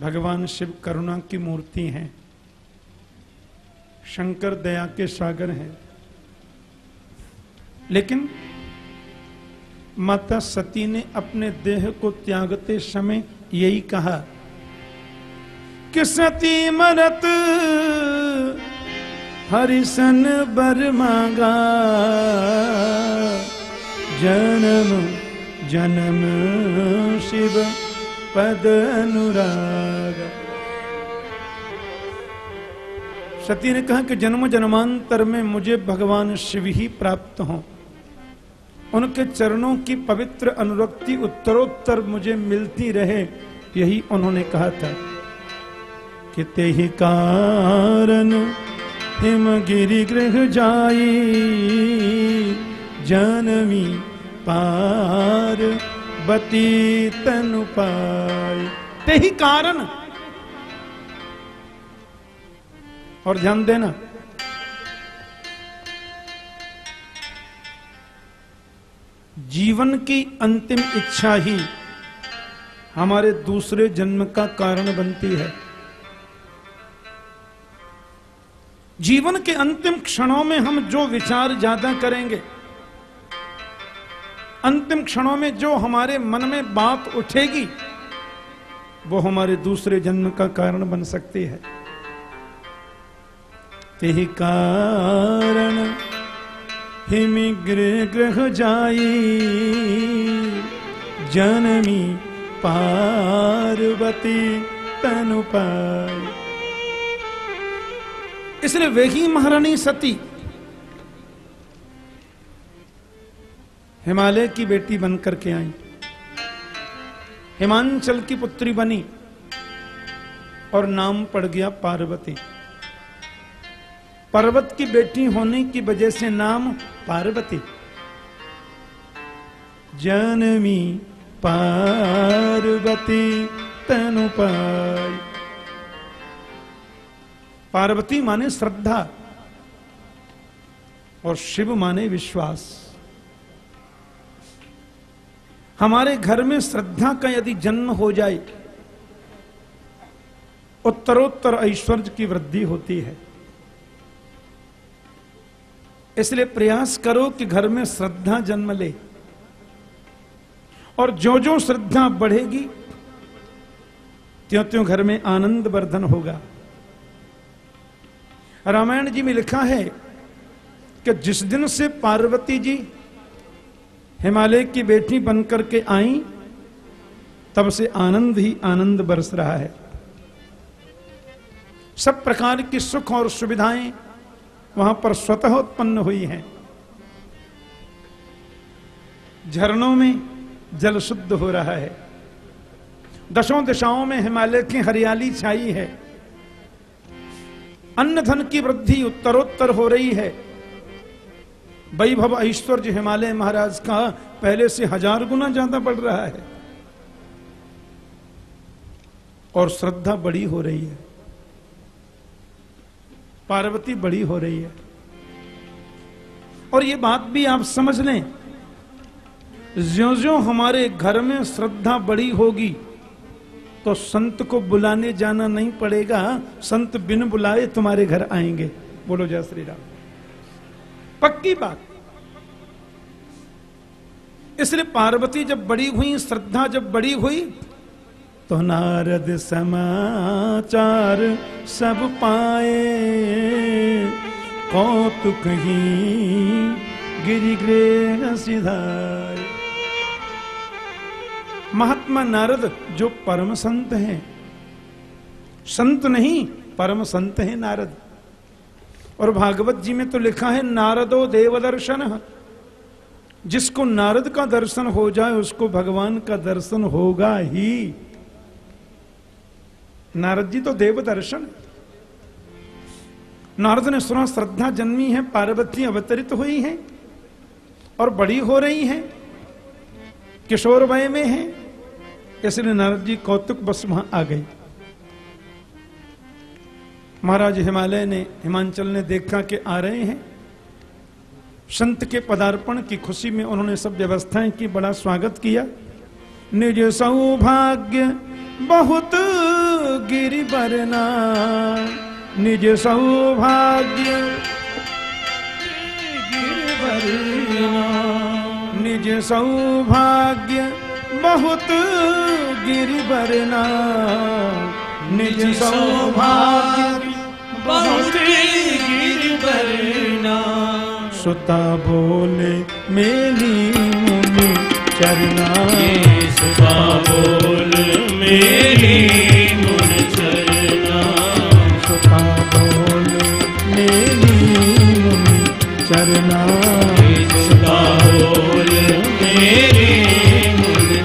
भगवान शिव करुणा की मूर्ति हैं। शंकर दया के सागर हैं। लेकिन माता सती ने अपने देह को त्यागते समय यही कहा, कि सती मरत हरिशन बर मांगा। जन्म जन्म शिव पद अनुराग। सती ने कहा कि जन्म जन्मांतर में मुझे भगवान शिव ही प्राप्त हों। उनके चरणों की पवित्र अनुरक्ति उत्तरोत्तर मुझे मिलती रहे, यही उन्होंने कहा था। कि ते ही कारण हिमगिरि गृह जाई जनमी पार बती तनु पाई। ते ही कारण और ध्यान देना। जीवन की अंतिम इच्छा ही हमारे दूसरे जन्म का कारण बनती है। जीवन के अंतिम क्षणों में हम जो विचार ज़्यादा करेंगे, अंतिम क्षणों में जो हमारे मन में बात उठेगी, वो हमारे दूसरे जन्म का कारण बन सकती है। ते कारण। हिमि गृह ग्रह जाई। जनमी पार्वती तनु पाई इसलिए वही महारानी सती। हिमालय की बेटी बनकर के आई। हिमांचल की पुत्री बनी। और नाम पड़ गया पार्वती। पर्वत की बेटी होने की वजह से नाम पार्वती। जनमी पार्वती तनु पार्वती माने श्रद्धा और शिव माने विश्वास। हमारे घर में श्रद्धा का यदि जन्म हो जाए, उत्तरोत्तर ऐश्वर्य की वृद्धि होती है। इसलिए प्रयास करो कि घर में श्रद्धा जन्म ले। और जो जो श्रद्धा बढ़ेगी त्यों त्यों घर में आनंद वर्धन होगा। रामायण जी में लिखा है कि जिस दिन से पार्वती जी हिमालय की बेटी बनकर के आई, तब से आनंद ही आनंद बरस रहा है। सब प्रकार की सुख और सुविधाएँ वहाँ पर स्वतः उत्पन्न हुई है। झरनों में जल शुद्ध हो रहा है। दशों दिशाओं में हिमालय की हरियाली छाई है। अन्न धन की वृद्धि उत्तरोत्तर हो रही है। वैभव ऐश्वर्य हिमालय महाराज का पहले से हज़ार गुना ज़्यादा बढ़ रहा है। और श्रद्धा बड़ी हो रही है। पार्वती बड़ी हो रही है। और ये बात भी आप समझ लें ज्यो ज्यो हमारे घर में श्रद्धा बड़ी होगी तो संत को बुलाने जाना नहीं पड़ेगा। संत बिन बुलाए तुम्हारे घर आएँगे। बोलो जय श्री राम। पक्की बात। इसलिए पार्वती जब बड़ी हुई, श्रद्धा जब बड़ी हुई तो नारद समाचार सब पाए। कौतुक ही गिरिग्रेह सिधाए। महात्मा नारद जो परम संत हैं, संत नहीं, परम संत हैं नारद। और भागवत जी में तो लिखा है, नारदो देव दर्शन जिसको नारद का दर्शन हो जाए, उसको भगवान का दर्शन होगा ही। नारद जी तो देव दर्शन नारद ने सुना, श्रद्धा जन्मी है, पार्वती अवतरित हुई है और बड़ी हो रही है किशोर वय में है, इसलिए नारद जी कौतुक बस वहाँ आ गई। महाराज हिमालय ने, हिमांचल ने देखा कि आ रहे हैं। संत के पदार्पण की खुशी में उन्होंने सब व्यवस्थाएँ की, बड़ा स्वागत किया। निज सौभाग्य बहुत गिरि बरना। निज सौभाग्य निज सौभाग्य बहुत गिरि बरना। निज सौभाग्य बहुत गिरबरना सुता बोले मेली मुनि चरना। सुबह बोल मेरी चरना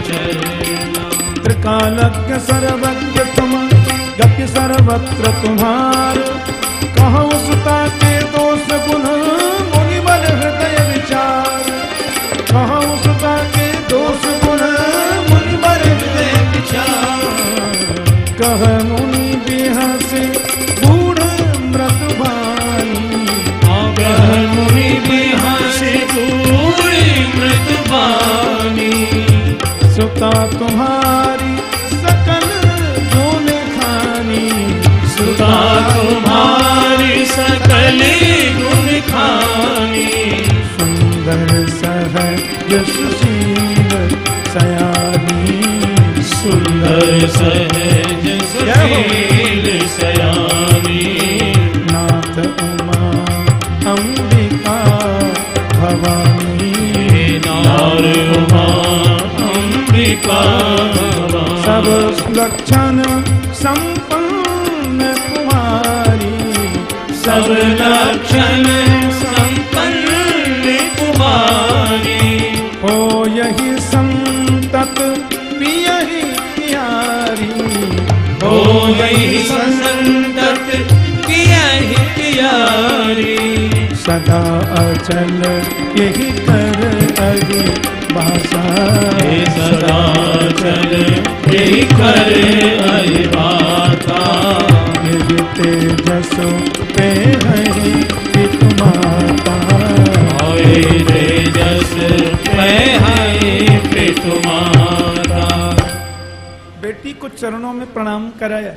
चलना त्रिकालज्ञ सर्वज्ञ तुम गति सर्वत्र तुम्हार। कहो सुता तुम्हारी सकल गुण खानी। सुधा तुम्हारी सकल गुण खानी। सुंदर सहज यशशील सयानी। सुंदर सहज यशील सयानी। नाथ उमा अंबिका भवानी। लक्षण संपन्न कुमारी। सब लक्षण संपन्न कुमारी। हो यही संतत पियही प्यारी। हो गई संतत किया ही प्यारी। सदा अचल यही कर अरि भाषा। हे सदा चल यही कर अरिवाता निज तेजस पे हरि पित माता। आए तेजस मैं हाय पे तुम्हारा बेटी को चरणों में प्रणाम कराया।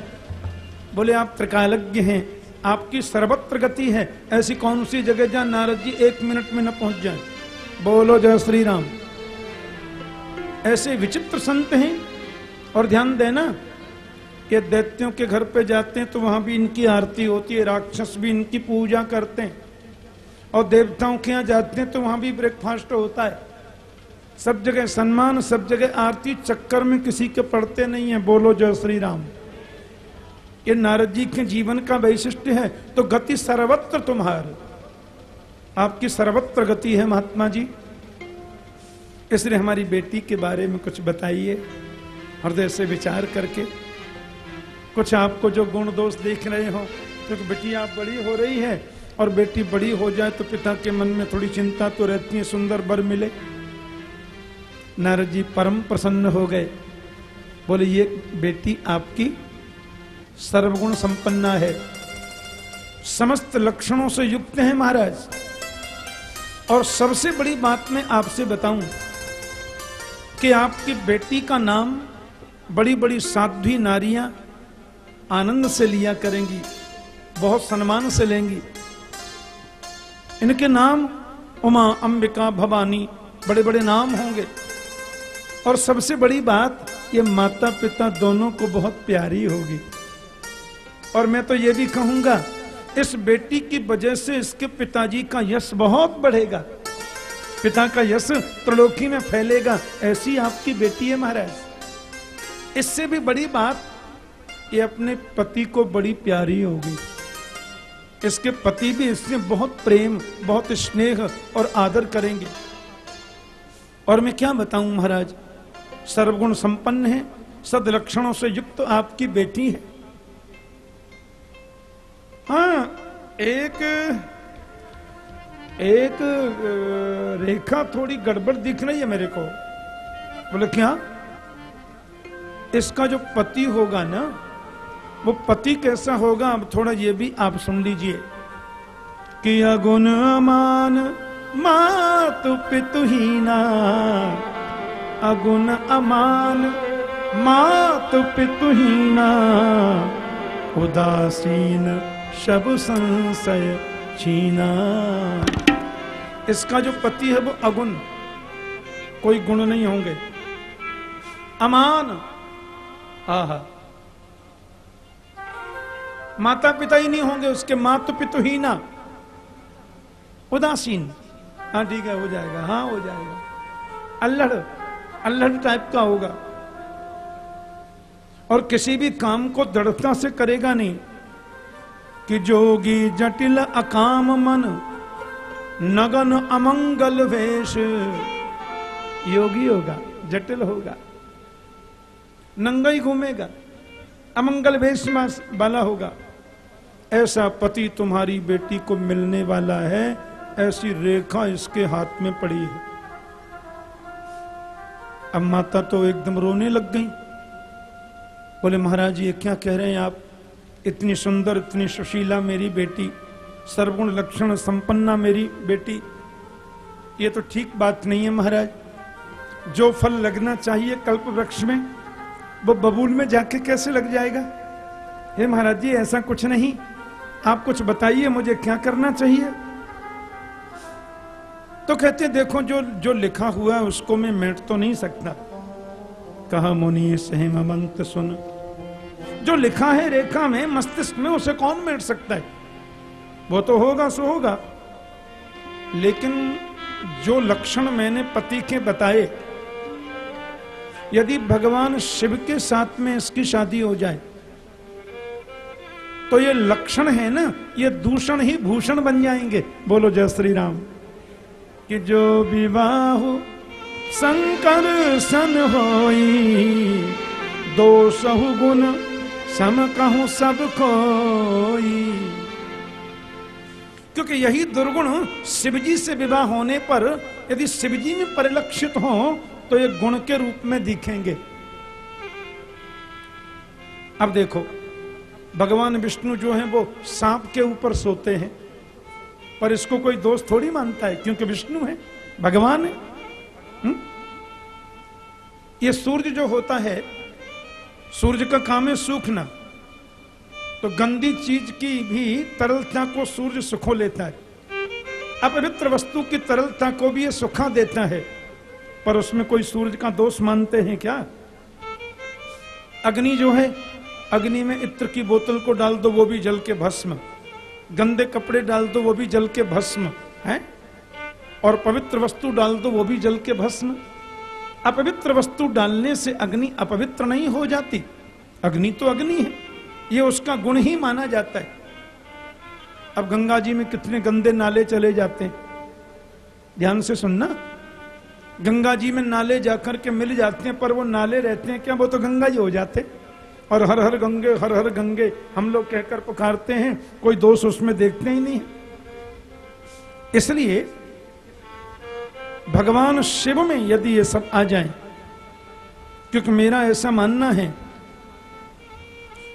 बोले आप त्रिकालज्ञ हैं। आपकी सर्वत्र गति है। ऐसी कौन सी जगह जहाँ नारद जी एक मिनट में न पहुँच जाए? बोलो जय श्री राम ऐसे विचित्र संत हैं। और ध्यान देना कि दैत्यों के घर पे जाते हैं तो वहाँ भी इनकी आरती होती है। राक्षस भी इनकी पूजा करते हैं। और देवताओं के यहाँ जाते हैं तो वहाँ भी ब्रेकफास्ट होता है। सब जगह सम्मान, सब जगह आरती, चक्कर में किसी के पड़ते नहीं है। बोलो जय श्री राम ये नारद जी के जीवन का वैशिष्ट है तो गति सर्वत्र तुम्हार। आपकी सर्वत्र गति है महात्मा जी। इसलिए हमारी बेटी के बारे में कुछ बताइए, हृदय से विचार करके। कुछ आपको जो गुण दोष देख रहे हो क्योंकि बेटी आप बड़ी हो रही है, और बेटी बड़ी हो जाए तो पिता के मन में थोड़ी चिंता तो रहती है, सुंदर बर मिले। नारद जी परम प्रसन्न हो गए। बोले ये बेटी आपकी सर्वगुण संपन्ना है। समस्त लक्षणों से युक्त है महाराज। और सबसे बड़ी बात मैं आपसे बताऊँ कि आपकी बेटी का नाम बड़ी बड़ी साध्वी नारियाँ आनंद से लिया करेंगी, बहुत सम्मान से लेंगी। इनके नाम उमा अंबिका भवानी बड़े बड़े नाम होंगे। और सबसे बड़ी बात, ये माता पिता दोनों को बहुत प्यारी होगी। और मैं तो ये भी कहूँगा, इस बेटी की वजह से इसके पिताजी का यश बहुत बढ़ेगा। पिता का यश त्रिलोकी में फैलेगा, ऐसी आपकी बेटी है महाराज। इससे भी बड़ी बात, ये अपने पति को बड़ी प्यारी होगी। इसके पति भी इससे बहुत प्रेम, बहुत स्नेह और आदर करेंगे। और मैं क्या बताऊँ महाराज, सर्वगुण संपन्न है, सदलक्षणों से युक्त आपकी बेटी है। हाँ एक एक रेखा थोड़ी गड़बड़ दिख रही है मेरे को। बोले, क्या? इसका जो पति होगा ना, वो पति कैसा होगा, अब थोड़ा ये भी आप सुन लीजिए। कि अगुण अमान मातु पितुहीना अगुण अमान, मातु पितुहीना उदासीन शब संशय छीना। इसका जो पति है वो अगुण। कोई गुण नहीं होंगे। अमान। आहा। माता पिता ही नहीं होंगे उसके मातु पितु ही ना। उदासीन। हाँ ठीक है, हो जाएगा। हाँ हो जाएगा। अल्लड़। अल्लड़ टाइप का होगा। और किसी भी काम को दृढ़ता से करेगा नहीं। कि जोगी जटिल अकाम मन, नगन अमंगल वेश। योगी होगा, जटिल होगा। नंगा ही घूमेगा, अमंगल वेश वाला होगा। ऐसा पति तुम्हारी बेटी को मिलने वाला है, ऐसी रेखा इसके हाथ में पड़ी है। अब माता तो एकदम रोने लग गई। बोले, महाराज ये क्या कह रहे हैं आप? इतनी सुंदर, इतनी सुशीला मेरी बेटी, सर्वगुण लक्षण संपन्ना मेरी बेटी। ये तो ठीक बात नहीं है महाराज। जो फल लगना चाहिए कल्प वृक्ष में, वो बबूल में जाके कैसे लग जाएगा? हे महाराज जी, ऐसा कुछ नहीं। आप कुछ बताइए, मुझे क्या करना चाहिए? तो कहते, देखो, जो जो लिखा हुआ है, उसको मैं मेट तो नहीं सकता। कहा मुनि सहमंत सुन। जो लिखा है रेखा में, मस्तिष्क में, उसे कौन मेट सकता है? वो तो होगा, सो होगा। लेकिन जो लक्षण मैंने पति के बताए, यदि भगवान शिव के साथ में इसकी शादी हो जाए तो ये लक्षण है ना, ये दूषण ही भूषण बन जाएँगे। बोलो जय श्री राम कि जो विवाह शंकर सन होई, दो गुण सम कहूँ सब कोई। क्योंकि यही दुर्गुण शिवजी से विवाह होने पर यदि शिवजी में परिलक्षित हो तो ये गुण के रूप में दिखेंगे। अब देखो, भगवान विष्णु जो है, वो सांप के ऊपर सोते हैं। पर इसको कोई दोस्त थोड़ी मानता है, क्योंकि विष्णु है, भगवान है। हुँ? ये सूर्य जो होता है सूर्य का काम है सूखना। तो गंदी चीज़ की भी तरलता को सूर्य सुखो लेता है। अपवित्र वस्तु की तरलता को भी ये सुखा देता है। पर उसमें कोई सूर्य का दोष मानते हैं क्या? अग्नि जो है, अग्नि में इत्र की बोतल को डाल दो, वो भी जल के भस्म। गंदे कपड़े डाल दो, वो भी जल के भस्म, है? और पवित्र वस्तु डाल दो, वो भी जल के भस्म। अपवित्र वस्तु डालने से अग्नि अपवित्र नहीं हो जाती। अग्नि तो अग्नि है, ये उसका गुण ही माना जाता है। अब गंगा जी में कितने गंदे नाले चले जाते हैं। ध्यान से सुनना, गंगा जी में नाले जाकर के मिल जाते हैं, पर वो नाले रहते हैं, क्या वो तो गंगा जी हो जाते? और हर हर गंगे, हर हर गंगे, हम लोग कहकर पुकारते हैं, कोई दोष उसमें देखते ही नहीं। इसलिए भगवान शिव में यदि ये सब आ जाए, क्योंकि मेरा ऐसा मानना है,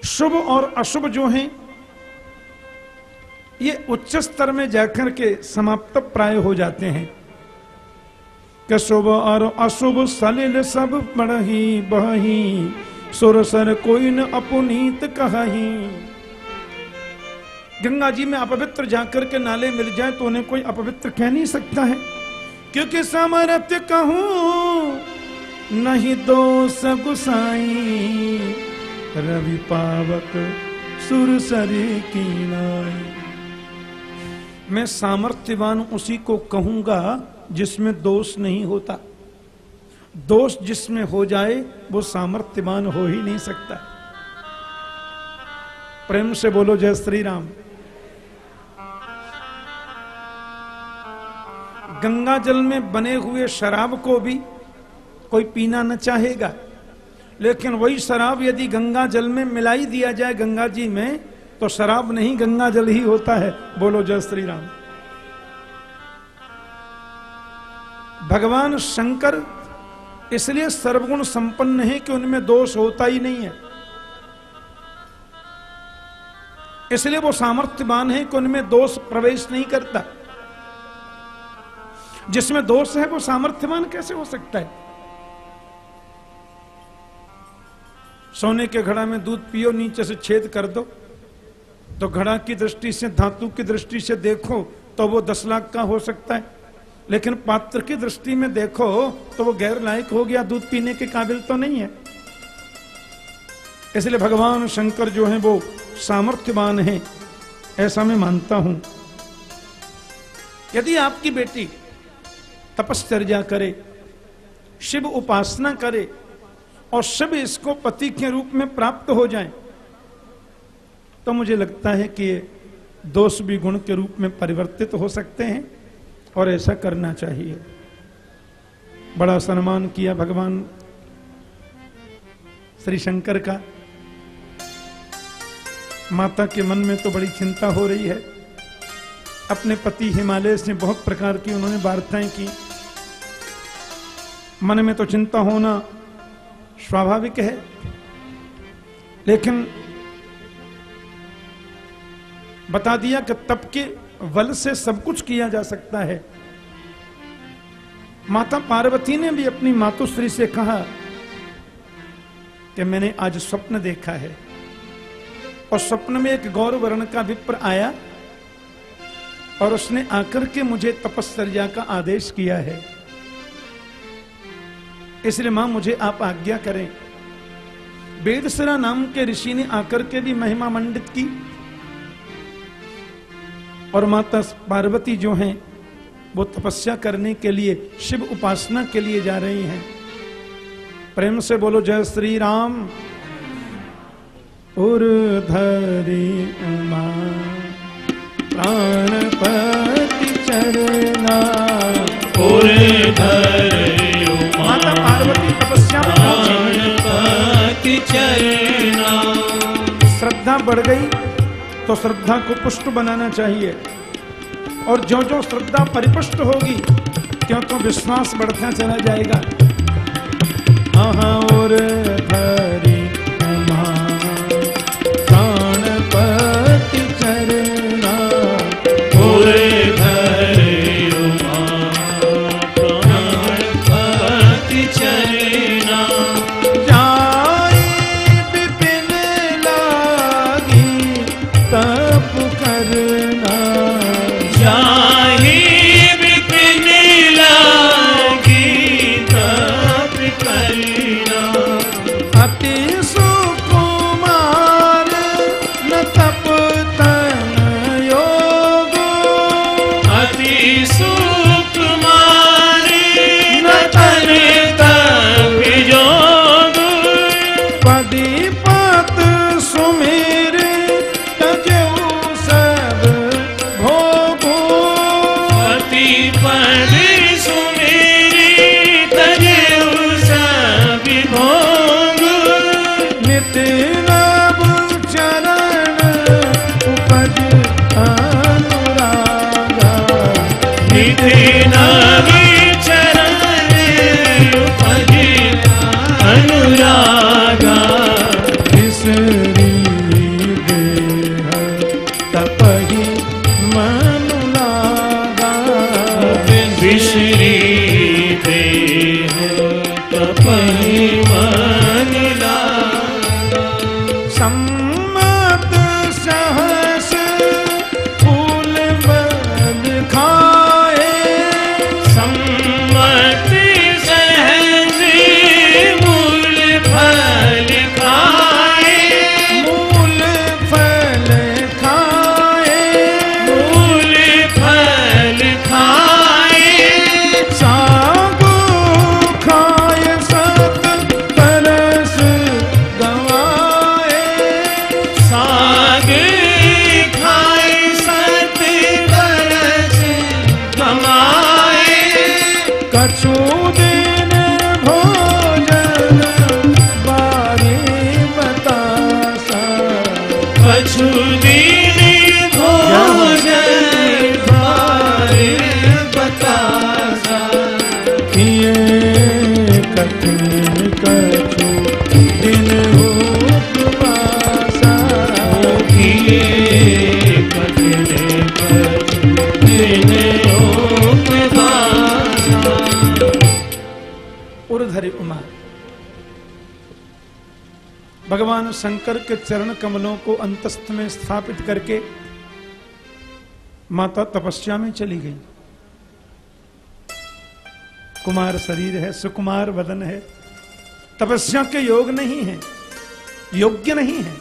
शुभ और अशुभ जो हैं, ये उच्च स्तर में जाकर के समाप्त प्राय हो जाते हैं। कि शुभ और अशुभ सलिल सब बढ़ही बही सुर सर कोई न अपुनीत कही गंगा जी में अपवित्र जाकर के नाले मिल जाए तो उन्हें कोई अपवित्र कह नहीं सकता है। क्योंकि सामर्थ्य कहूँ, नहीं दोष गुसाई रवि पावक सुर सरे की नाई मैं सामर्थ्यवान उसी को कहूँगा जिसमें दोष नहीं होता। दोष जिसमें हो जाए, वो सामर्थ्यवान हो ही नहीं सकता। प्रेम से बोलो, जय श्री राम गंगा जल में बने हुए शराब को भी कोई पीना न चाहेगा। लेकिन वही शराब यदि गंगा जल में मिलाई दिया जाए गंगा जी में तो शराब नहीं, गंगा जल ही होता है। बोलो जय श्री राम भगवान शंकर इसलिए सर्वगुण संपन्न है कि उनमें दोष होता ही नहीं है। इसलिए वो सामर्थ्यवान है कि उनमें दोष प्रवेश नहीं करता। जिसमें दोष है, वो सामर्थ्यवान कैसे हो सकता है? सोने के घड़ा में दूध पियो, नीचे से छेद कर दो। तो घड़ा की दृष्टि से, धातु की दृष्टि से देखो तो वो दस लाख का हो सकता है। लेकिन पात्र की दृष्टि में देखो तो वो गैर लायक हो गया, दूध पीने के काबिल तो नहीं है। इसलिए भगवान शंकर जो है, वो सामर्थ्यवान है, ऐसा मैं मानता हूँ। यदि आपकी बेटी तपश्चर्या करे, शिव उपासना करे और शिव इसको पति के रूप में प्राप्त हो जाए तो मुझे लगता है कि ये दोष भी गुण के रूप में परिवर्तित हो सकते हैं और ऐसा करना चाहिए। बड़ा सम्मान किया भगवान श्री शंकर का। माता के मन में तो बड़ी चिंता हो रही है। अपने पति हिमालय से बहुत प्रकार की उन्होंने वार्ताएँ की। मन में तो चिंता होना स्वाभाविक है, लेकिन बता दिया कि तप के बल से सब कुछ किया जा सकता है। माता पार्वती ने भी अपनी मातुश्री से कहा कि मैंने आज स्वप्न देखा है, और स्वप्न में एक गौर वर्ण का विप्र आया और उसने आकर के मुझे तपस्या का आदेश किया है। इसलिए माँ, मुझे आप आज्ञा करें। वेदसरा नाम के ऋषि ने आकर के भी महिमा मंडित की। और माता पार्वती जो हैं, वो तपस्या करने के लिए, शिव उपासना के लिए जा रही हैं। प्रेम से बोलो, जय श्री राम उर्धरी उमा प्राणपति चरना और धर माता पार्वती तपस्या में पहुँची। प्राणपति चरना श्रद्धा बढ़ गई तो श्रद्धा को पुष्ट बनाना चाहिए। और जो जो श्रद्धा परिपुष्ट होगी क्यों तो विश्वास बढ़ता चला जाएगा। हाँ और धरी भगवान शंकर के चरण कमलों को अंतस्थ में स्थापित करके माता तपस्या में चली गई। कुमार शरीर है, सुकुमार वदन है। तपस्या के योग नहीं है, योग्य नहीं है।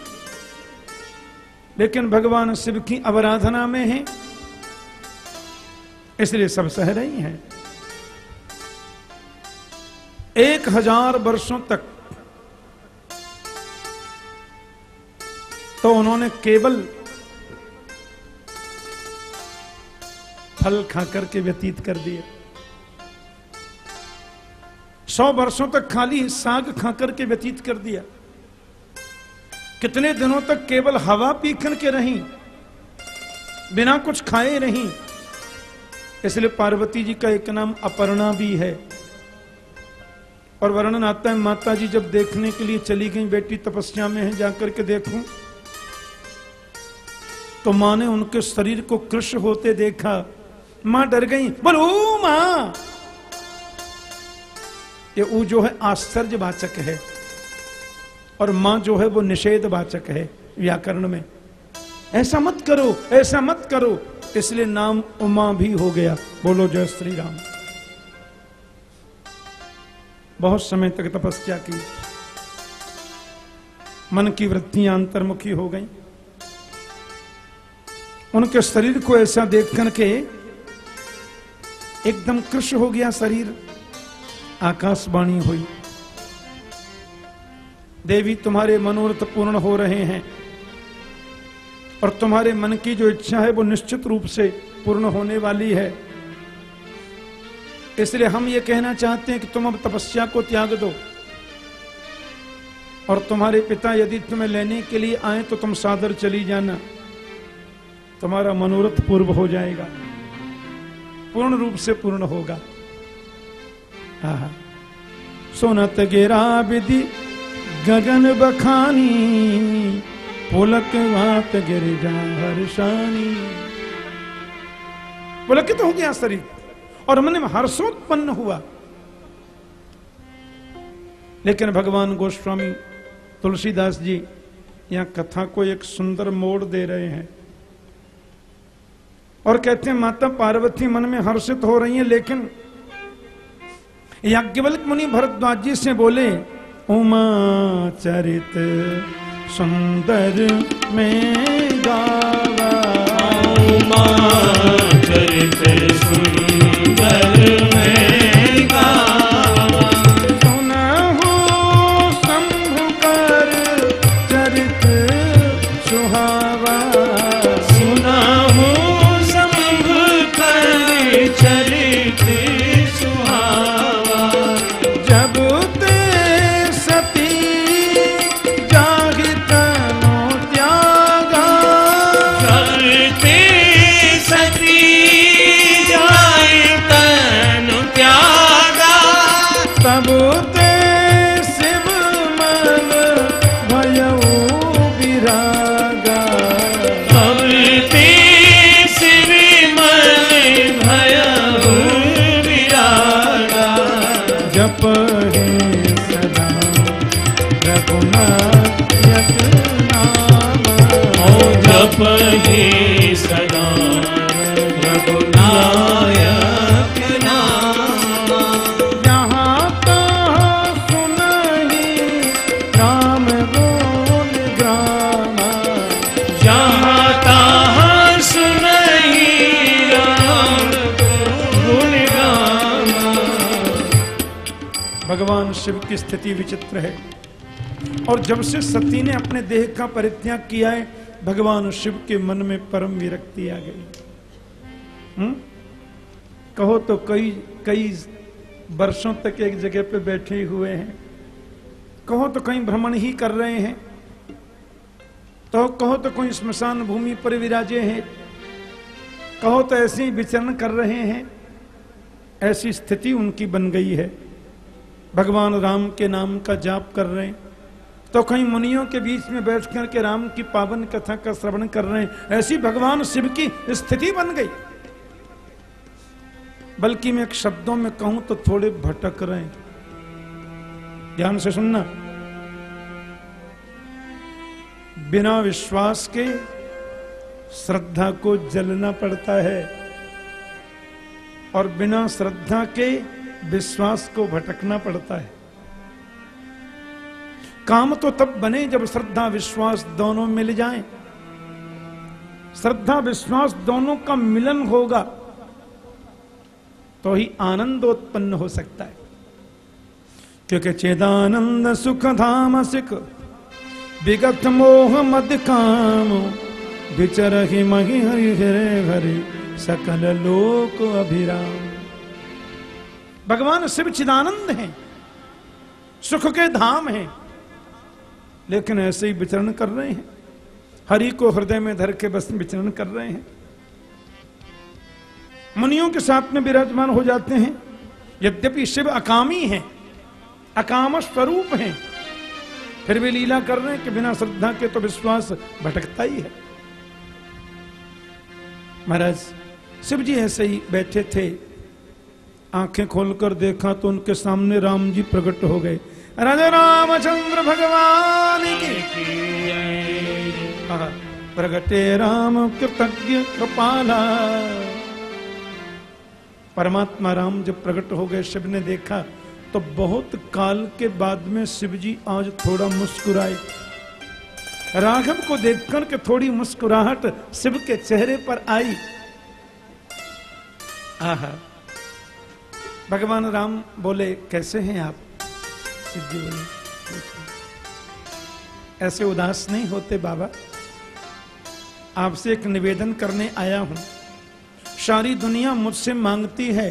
लेकिन भगवान शिव की अवराधना में है, इसलिए सब सह रही हैं। एक हज़ार वर्षों तक तो उन्होंने केवल फल खाकर के व्यतीत कर दिए। सौ वर्षों तक खाली साग खाकर के व्यतीत कर दिया। कितने दिनों तक केवल हवा पी कर के रही, बिना कुछ खाए रही। इसलिए पार्वती जी का एक नाम अपर्णा भी है। और वर्णन आता है माता जी जब देखने के लिए चली गई, बेटी तपस्या में है, जाकर के देखूँ तो माँ ने उनके शरीर को कृष होते देखा। माँ डर गई। बोलो माँ! ये ऊ जो है आश्चर्य आश्चर्यवाचक है। और माँ जो है वो निषेध निषेधवाचक है व्याकरण में। ऐसा मत करो, ऐसा मत करो। इसलिए नाम उमा भी हो गया। बोलो, जय श्री राम बहुत समय तक तपस्या की। मन की वृत्तियाँ अंतर्मुखी हो गई। उनके शरीर को ऐसा देख करके एकदम कृष हो गया शरीर। आकाशवाणी हुई। देवी तुम्हारे मनोरथ पूर्ण हो रहे हैं और तुम्हारे मन की जो इच्छा है वो निश्चित रूप से पूर्ण होने वाली है। इसलिए हम ये कहना चाहते हैं कि तुम अब तपस्या को त्याग दो और तुम्हारे पिता यदि तुम्हें लेने के लिए आए तो तुम सादर चली जाना। तुम्हारा मनोरथ पूर्व हो जाएगा। पूर्ण रूप से पूर्ण होगा। हाँ सुनत गिरा विधि, गगन बखानी, पुलक वात गिरिजा हर्षानी पुलकित तो हो गया शरीर और मन में हर्षोत्पन्न हुआ। लेकिन भगवान गोस्वामी, तुलसीदास जी, यहाँ कथा को एक सुंदर मोड़ दे रहे हैं। और कहते हैं, माता पार्वती मन में हर्षित हो रही हैं, लेकिन याज्ञवल्क मुनि भरद्वाज जी से बोले, उमा चरित सुंदर में गावा उमा चरित शिव की स्थिति विचित्र है। और जब से सती ने अपने देह का परित्याग किया है, भगवान शिव के मन में परम विरक्ति आ गई। हम्म? कहो तो कई कई वर्षों तक एक जगह पे बैठे हुए हैं। कहो तो कहीं भ्रमण ही कर रहे हैं। तो कहो तो कोई स्मशान भूमि पर विराजे हैं। कहो तो ऐसे ही विचरण कर रहे हैं। ऐसी स्थिति उनकी बन गई है। भगवान राम के नाम का जाप कर रहे हैं। तो कहीं मुनियों के बीच में बैठ कर के राम की पावन कथा का श्रवण कर रहे हैं। ऐसी भगवान शिव की स्थिति बन गई। बल्कि मैं एक शब्दों में कहूँ तो थोड़े भटक रहे हैं। ध्यान से सुनना। बिना विश्वास के श्रद्धा को जलना पड़ता है। और बिना श्रद्धा के विश्वास को भटकना पड़ता है। काम तो तब बने जब श्रद्धा, विश्वास दोनों मिल जाएँ। श्रद्धा, विश्वास दोनों का मिलन होगा तो ही आनंद उत्पन्न हो सकता है। क्योंकि चेदानंद सुख धाम सिख, विगत मोह मद काम, विचर ही मही हरि हरे हरि, सकल लोक अभिराम। भगवान शिव चिदानंद हैं, सुख के धाम हैं, लेकिन ऐसे ही विचरण कर रहे हैं। हरि को हृदय में धर के बस विचरण कर रहे हैं। मुनियों के साथ में विराजमान हो जाते हैं। यद्यपि शिव अकामी हैं, अकाम स्वरूप हैं, फिर भी लीला कर रहे हैं कि बिना श्रद्धा के तो विश्वास भटकता ही है। महाराज शिव जी ऐसे ही बैठे थे। आँखें खोलकर देखा तो उनके सामने राम जी प्रकट हो गए। राजा रामचंद्र भगवान की प्रगटे राम कृतज्ञ कृपाला। परमात्मा राम जब प्रकट हो गए, शिव ने देखा तो बहुत काल के बाद में शिव जी आज थोड़ा मुस्कुराए। राघव को देखकर के थोड़ी मुस्कुराहट शिव के चेहरे पर आई। आहा। भगवान राम बोले कैसे हैं आप? सिद्धि बोले ऐसे उदास नहीं होते बाबा। आपसे एक निवेदन करने आया हूँ। सारी दुनिया मुझसे मांगती है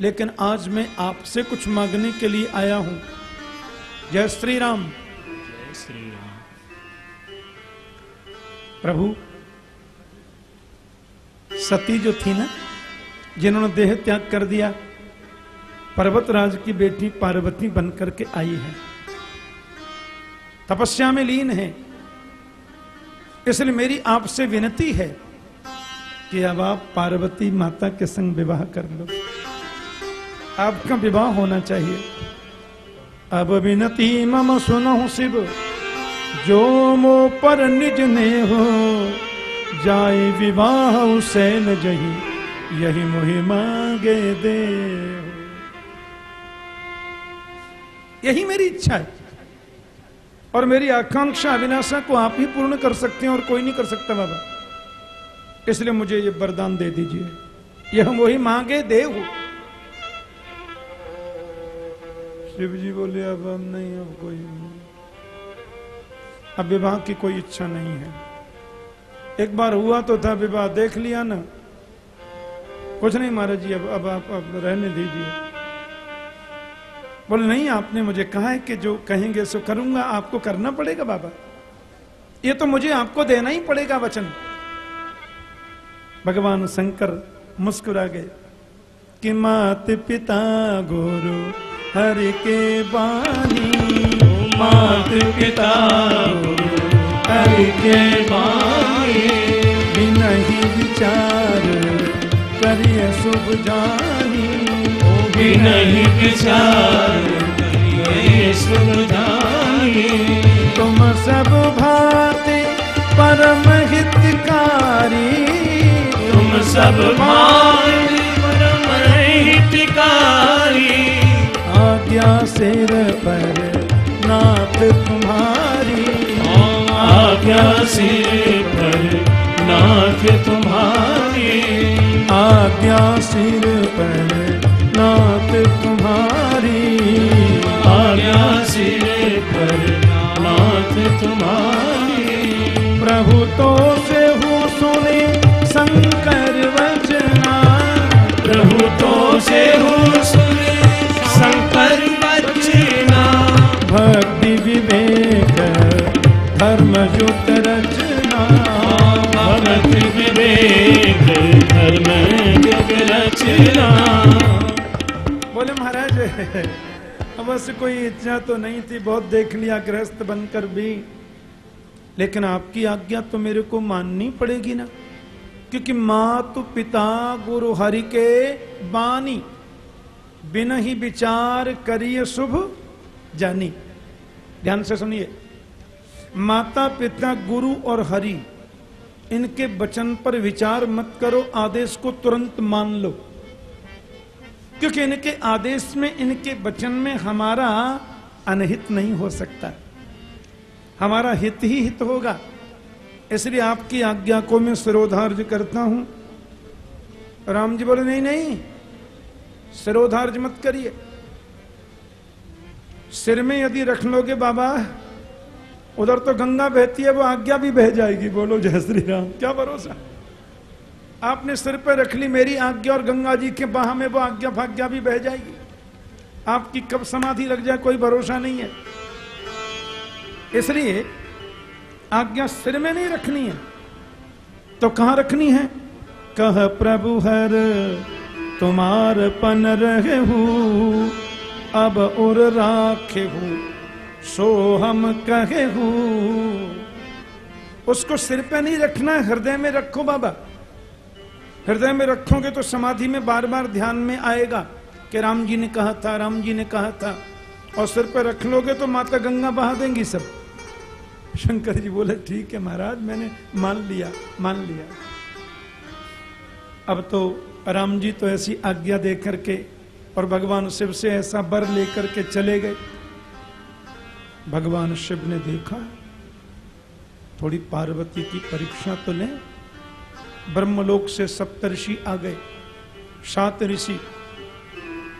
लेकिन आज मैं आपसे कुछ मांगने के लिए आया हूँ। जय श्री राम जय श्री राम प्रभु सती जो थी ना जिन्होंने देह त्याग कर दिया पर्वतराज की बेटी पार्वती बनकर के आई है। तपस्या में लीन है। इसलिए मेरी आपसे विनती है कि अब आप पार्वती माता के संग विवाह कर लो। आपका विवाह होना चाहिए। अब विनती मम सुनो शिव, जो मो पर निज ने हो जाय विवाह उसेन जही, यही मोहि दे। यही मेरी इच्छा है। और मेरी आकांक्षा अविनाशा को आप ही पूर्ण कर सकते हैं और कोई नहीं कर सकता बाबा। इसलिए मुझे ये वरदान दे दीजिए। यह वही मांगे देव शिव जी बोले, अब हम नहीं, अब कोई अब विवाह की कोई इच्छा नहीं है। एक बार हुआ तो था विवाह, देख लिया ना। कुछ नहीं महाराज जी, अब अब आप, अब रहने दीजिए। बोले नहीं आपने मुझे कहा है कि जो कहेंगे सो करूँगा आपको करना पड़ेगा बाबा। ये तो मुझे आपको देना ही पड़ेगा वचन। भगवान शंकर मुस्कुरा गए। कि मात पिता गुरु हर के बानी। मात पिता गुरु हरि के बानी। बिना ही विचार करिए शुभ जानी। भी नहीं विचार तुम सब भांति परम हितकारी। तुम सब भाई परम हितकारी। आज्ञा सिर पर नाथ तुम्हारी। आज्ञा सिर पर नाथ तुम्हारी। आज्ञा सिर पर नाथ तुम्हारी, आज्ञा सिर पर नाथ तुम्हारी। प्रभु तो से हो सुने शंकर वचना। प्रभु तो से हो सुने शंकर वचना। भक्ति विवेक, धर्म युक्त रचना। भगत विवेक, धर्म युग रचना। अवश्य कोई इच्छा तो नहीं थी, बहुत देख लिया, गृहस्थ बनकर भी। लेकिन आपकी आज्ञा तो मेरे को माननी पड़ेगी ना, क्योंकि मातु पिता गुरु हरि के बानी बिना ही विचार करिए शुभ जानी। ध्यान से सुनिए। माता पिता गुरु और हरि, इनके वचन पर विचार मत करो, आदेश को तुरंत मान लो। क्योंकि इनके आदेश में, इनके वचन में हमारा अनहित नहीं हो सकता। हमारा हित ही हित होगा। इसलिए आपकी आज्ञा को मैं सिरोधार्ज करता हूँ। राम जी बोले, नहीं नहीं, सिरोधार्ज मत करिए। सिर में यदि रख लोगे बाबा, उधर तो गंगा बहती है, वो आज्ञा भी बह जाएगी। बोलो, जय श्री राम, क्या भरोसा? आपने सिर पर रख ली मेरी आज्ञा और गंगा जी के बाह में, वो आज्ञा भाग्या भी बह जाएगी। आपकी कब समाधि लग जाए, कोई भरोसा नहीं है। इसलिए आज्ञा सिर में नहीं रखनी है। तो कहाँ रखनी है? कह, प्रभु हर, तुम्हार पन रहे अब उर राखे हूँ, सो हम कहे हूँ। उसको सिर पे नहीं रखना हृदय में रखो बाबा। हृदय में रखोगे तो समाधि में बार बार ध्यान में आएगा। कि राम जी ने कहा था, राम जी ने कहा था। और सिर पर रख लोगे तो माता गंगा बहा देंगी सब। शंकर जी बोले, ठीक है महाराज, मैंने मान लिया मान लिया। अब तो राम जी तो ऐसी आज्ञा दे करके और भगवान शिव से ऐसा बर लेकर के चले गए। भगवान शिव ने देखा, थोड़ी पार्वती की परीक्षा तो लें। ब्रह्मलोक से सप्तऋषि आ गए। सात ऋषि।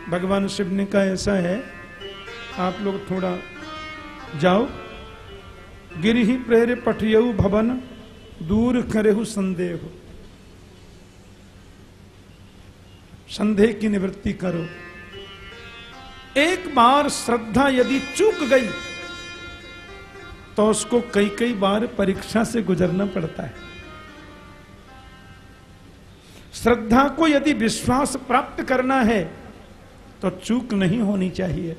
भगवान शिव ने कहा, ऐसा है, आप लोग थोड़ा जाओ। गिरी ही प्रेरे पठयऊ भवन, दूर करेहु संदेह। संदेह की निवृत्ति करो। एक बार श्रद्धा यदि चूक गई तो उसको कई कई बार परीक्षा से गुजरना पड़ता है। श्रद्धा को यदि विश्वास प्राप्त करना है तो चूक नहीं होनी चाहिए।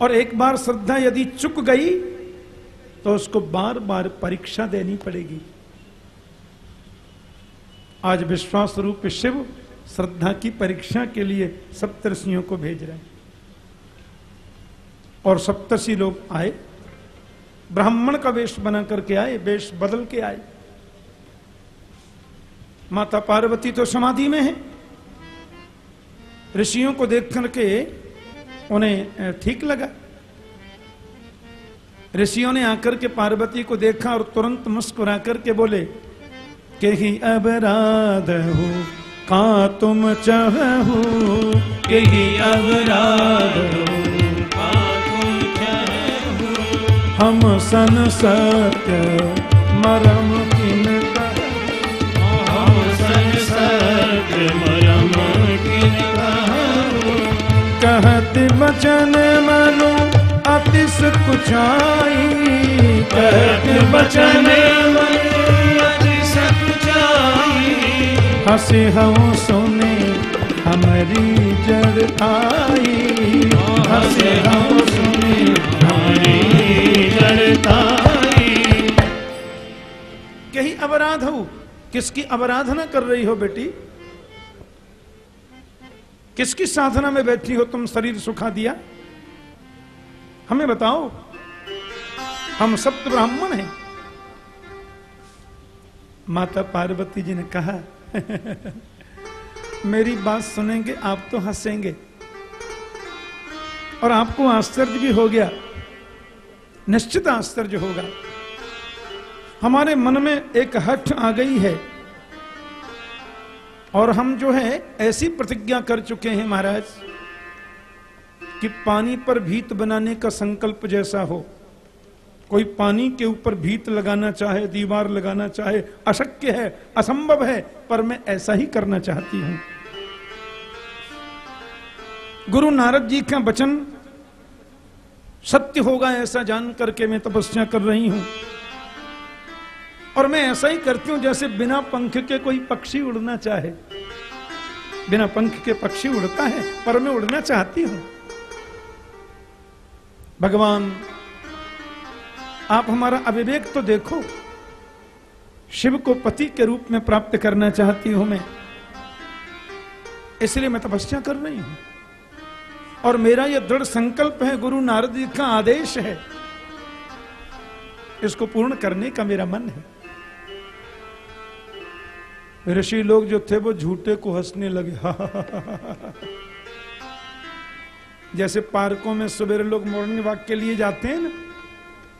और एक बार श्रद्धा यदि चुक गई तो उसको बार बार परीक्षा देनी पड़ेगी। आज विश्वास रूप शिव श्रद्धा की परीक्षा के लिए सप्तर्षियों को भेज रहे हैं। और सप्तर्षि लोग आए, ब्राह्मण का वेश बना करके आए, वेश बदल के आए। माता पार्वती तो समाधि में है। ऋषियों को देख करके उन्हें ठीक लगा। ऋषियों ने आकर के पार्वती को देखा और तुरंत मुस्कुरा करके बोले के ही अपराध हो, का तुम चाहो? के ही अपराध हो हम सन सत्य, मरम बचन मनु अतिस कुचाई कहत बचन हँसी हम सुने हमारी जड़ आई हँसी हम सुने हमारी जड़ताई कहीं अपराध हो। किसकी आराधना कर रही हो बेटी? किसकी साधना में बैठी हो तुम शरीर सुखा दिया? हमें बताओ। हम सप्त ब्राह्मण हैं। माता पार्वती जी ने कहा, मेरी बात सुनेंगे, आप तो हंसेंगे। और आपको आश्चर्य भी हो गया। निश्चित आश्चर्य होगा। हमारे मन में एक हठ आ गई है। और हम जो है, ऐसी प्रतिज्ञा कर चुके हैं महाराज, कि पानी पर भीत बनाने का संकल्प जैसा हो। कोई पानी के ऊपर भीत लगाना चाहे, दीवार लगाना चाहे, अशक्य है, असंभव है, पर मैं ऐसा ही करना चाहती हूँ। गुरु नारद जी का वचन सत्य होगा ऐसा जान करके मैं तपस्या कर रही हूँ। और मैं ऐसा ही करती हूँ जैसे बिना पंख के कोई पक्षी उड़ना चाहे। बिना पंख के पक्षी उड़ता है, पर मैं उड़ना चाहती हूँ। भगवान, आप हमारा अविवेक तो देखो। शिव को पति के रूप में प्राप्त करना चाहती हूँ मैं। इसलिए मैं तपस्या कर रही हूँ। और मेरा यह दृढ़ संकल्प है, गुरु नारद जी का आदेश है। इसको पूर्ण करने का मेरा मन है। ऋषि लोग जो थे वो झूठे को हंसने लगे। जैसे पार्कों में सवेरे लोग मॉर्निंग वॉक के लिए जाते हैं ना,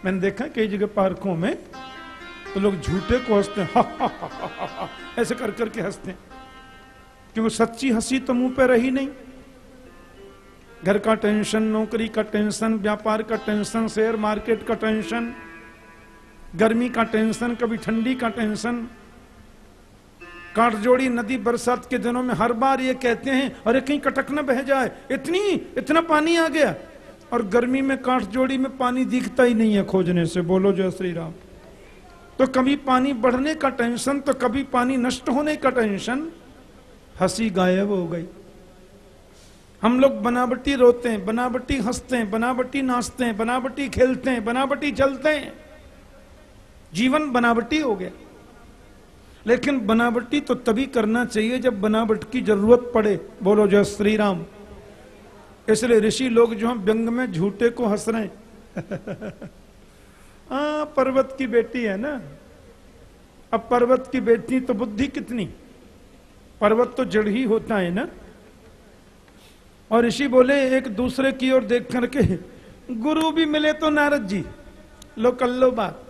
मैंने देखा कई जगह पार्कों में तो लोग झूठे को हँसते हैं। ऐसे कर करके हँसते हैं। क्योंकि सच्ची हँसी तो मुँह पे रही नहीं। घर का टेंशन, नौकरी का टेंशन, व्यापार का टेंशन, शेयर मार्केट का टेंशन, गर्मी का टेंशन, कभी ठंडी का टेंशन काटजोड़ी नदी बरसात के दिनों में हर बार ये कहते हैं, अरे कहीं कटक न बह जाए। इतनी, इतना पानी आ गया। और गर्मी में काठजोड़ी में पानी दिखता ही नहीं है खोजने से। बोलो जय श्री राम। तो कभी पानी बढ़ने का टेंशन तो कभी पानी नष्ट होने का टेंशन। हँसी गायब हो गई। हम लोग बनावटी रोते हैं, बनावटी हँसते हैं, बनावटी नाचते हैं, बनावटी खेलते हैं, बनावटी चलते हैं। जीवन बनावटी हो गया। लेकिन बनावटी तो तभी करना चाहिए जब बनावट की ज़रूरत पड़े बोलो जय श्री राम इसलिए ऋषि लोग जो हम व्यंग में झूठे को हंस रहे आ, पर्वत की बेटी है ना? अब पर्वत की बेटी तो बुद्धि कितनी? पर्वत तो जड़ ही होता है ना? और ऋषि बोले एक दूसरे की ओर देख करके गुरु भी मिले तो नारद जी। लो कल लो बात।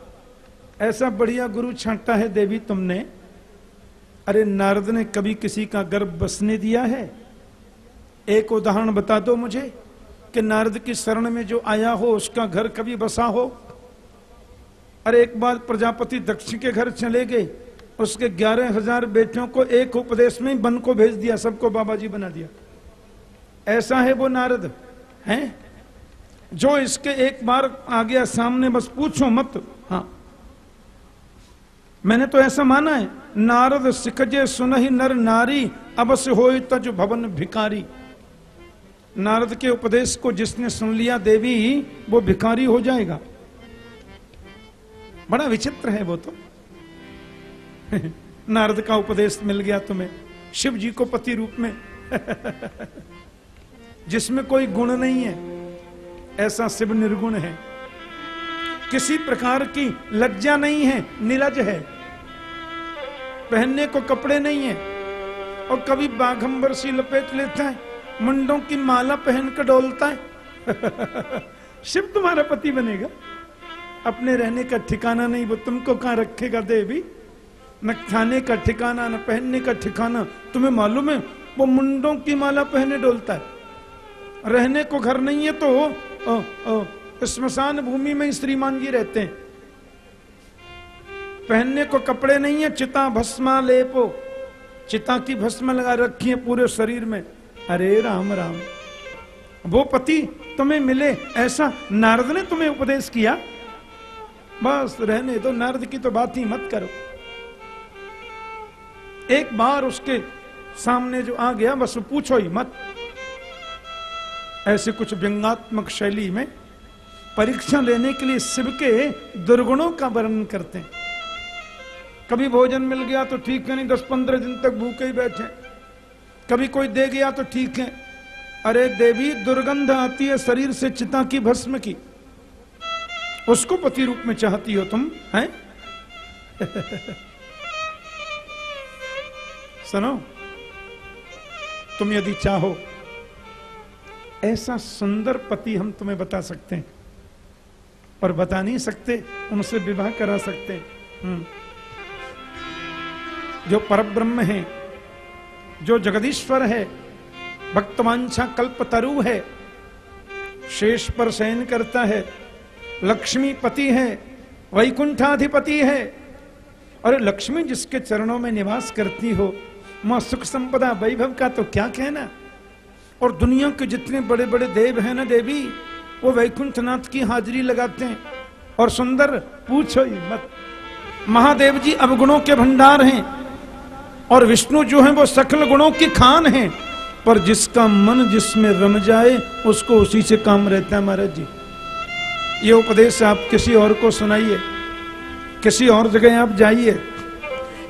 ऐसा बढ़िया गुरु छांटा है देवी तुमने। अरे नारद ने कभी किसी का गर्भ बसने दिया है? एक उदाहरण बता दो मुझे कि नारद की शरण में जो आया हो, उसका घर कभी बसा हो? अरे एक बार प्रजापति दक्ष के घर चले गए, उसके ग्यारह हज़ार बेटियों को एक उपदेश में बन को भेज दिया, सबको बाबा जी बना दिया। ऐसा है वो नारद, हैं? जो इसके एक बार आ गया सामने, बस पूछो मत। हाँ। मैंने तो ऐसा माना है, नारद सिखजे सुनही नर नारी, अवश्य हो तज भवन भिकारी नारद के उपदेश को जिसने सुन लिया देवी, वो भिखारी हो जाएगा। बड़ा विचित्र है वो तो। नारद का उपदेश मिल गया तुम्हें, शिव जी को पति रूप में। जिसमें कोई गुण नहीं है, ऐसा शिव निर्गुण है। किसी प्रकार की लज्जा नहीं है, निलज है। पहनने को कपड़े नहीं है और कभी बाघंबर सी लपेट लेता है, मुंडों की माला पहन कर डोलता है। शिव तुम्हारा पति बनेगा। अपने रहने का ठिकाना नहीं, वो तुमको कहाँ रखेगा देवी? न खाने का ठिकाना, न पहनने का ठिकाना। तुम्हें मालूम है, वो मुंडों की माला पहने डोलता है। रहने को घर नहीं है तो स्मशान भूमि में श्रीमान जी रहते हैं। पहनने को कपड़े नहीं है, चिता भस्मा लेपो। चिता की भस्म लगा रखी है पूरे शरीर में। अरे राम राम। वो पति तुम्हें मिले, ऐसा नारद ने तुम्हें उपदेश किया? बस रहने दो, नारद की तो बात ही मत करो। एक बार उसके सामने जो आ गया, बस पूछो ही मत। ऐसे कुछ व्यंगात्मक शैली में परीक्षा लेने के लिए शिव के दुर्गुणों का वर्णन करते हैं। कभी भोजन मिल गया तो ठीक है, नहीं दस पंद्रह दिन तक भूखे ही बैठे कभी कोई दे गया तो ठीक है। अरे देवी, दुर्गंध आती है शरीर से चिता की, भस्म की। उसको पति रूप में चाहती हो तुम, हैं? सुनो, तुम यदि चाहो, ऐसा सुंदर पति हम तुम्हें बता सकते हैं। और बता नहीं सकते, उनसे विवाह करा सकते हम्म। जो परब्रह्म है, जो जगदीश्वर है, भक्तवांछा कल्प तरु है, शेष पर शयन करता है, लक्ष्मी पति है, वैकुंठाधिपति है, और लक्ष्मी जिसके चरणों में निवास करती हो, माँ सुख संपदा वैभव का तो क्या कहना और दुनिया के जितने बड़े बड़े देव हैं ना देवी वो वैकुंठनाथ की हाजिरी लगाते हैं। और सुंदर, पूछो ही मत। महादेव जी अवगुणों के भंडार हैं। और विष्णु जो है, वो सकल गुणों की खान है। पर जिसका मन जिसमें रम जाए, उसको उसी से काम रहता है महाराज जी। ये उपदेश आप किसी और को सुनाइए। किसी और जगह आप जाइए।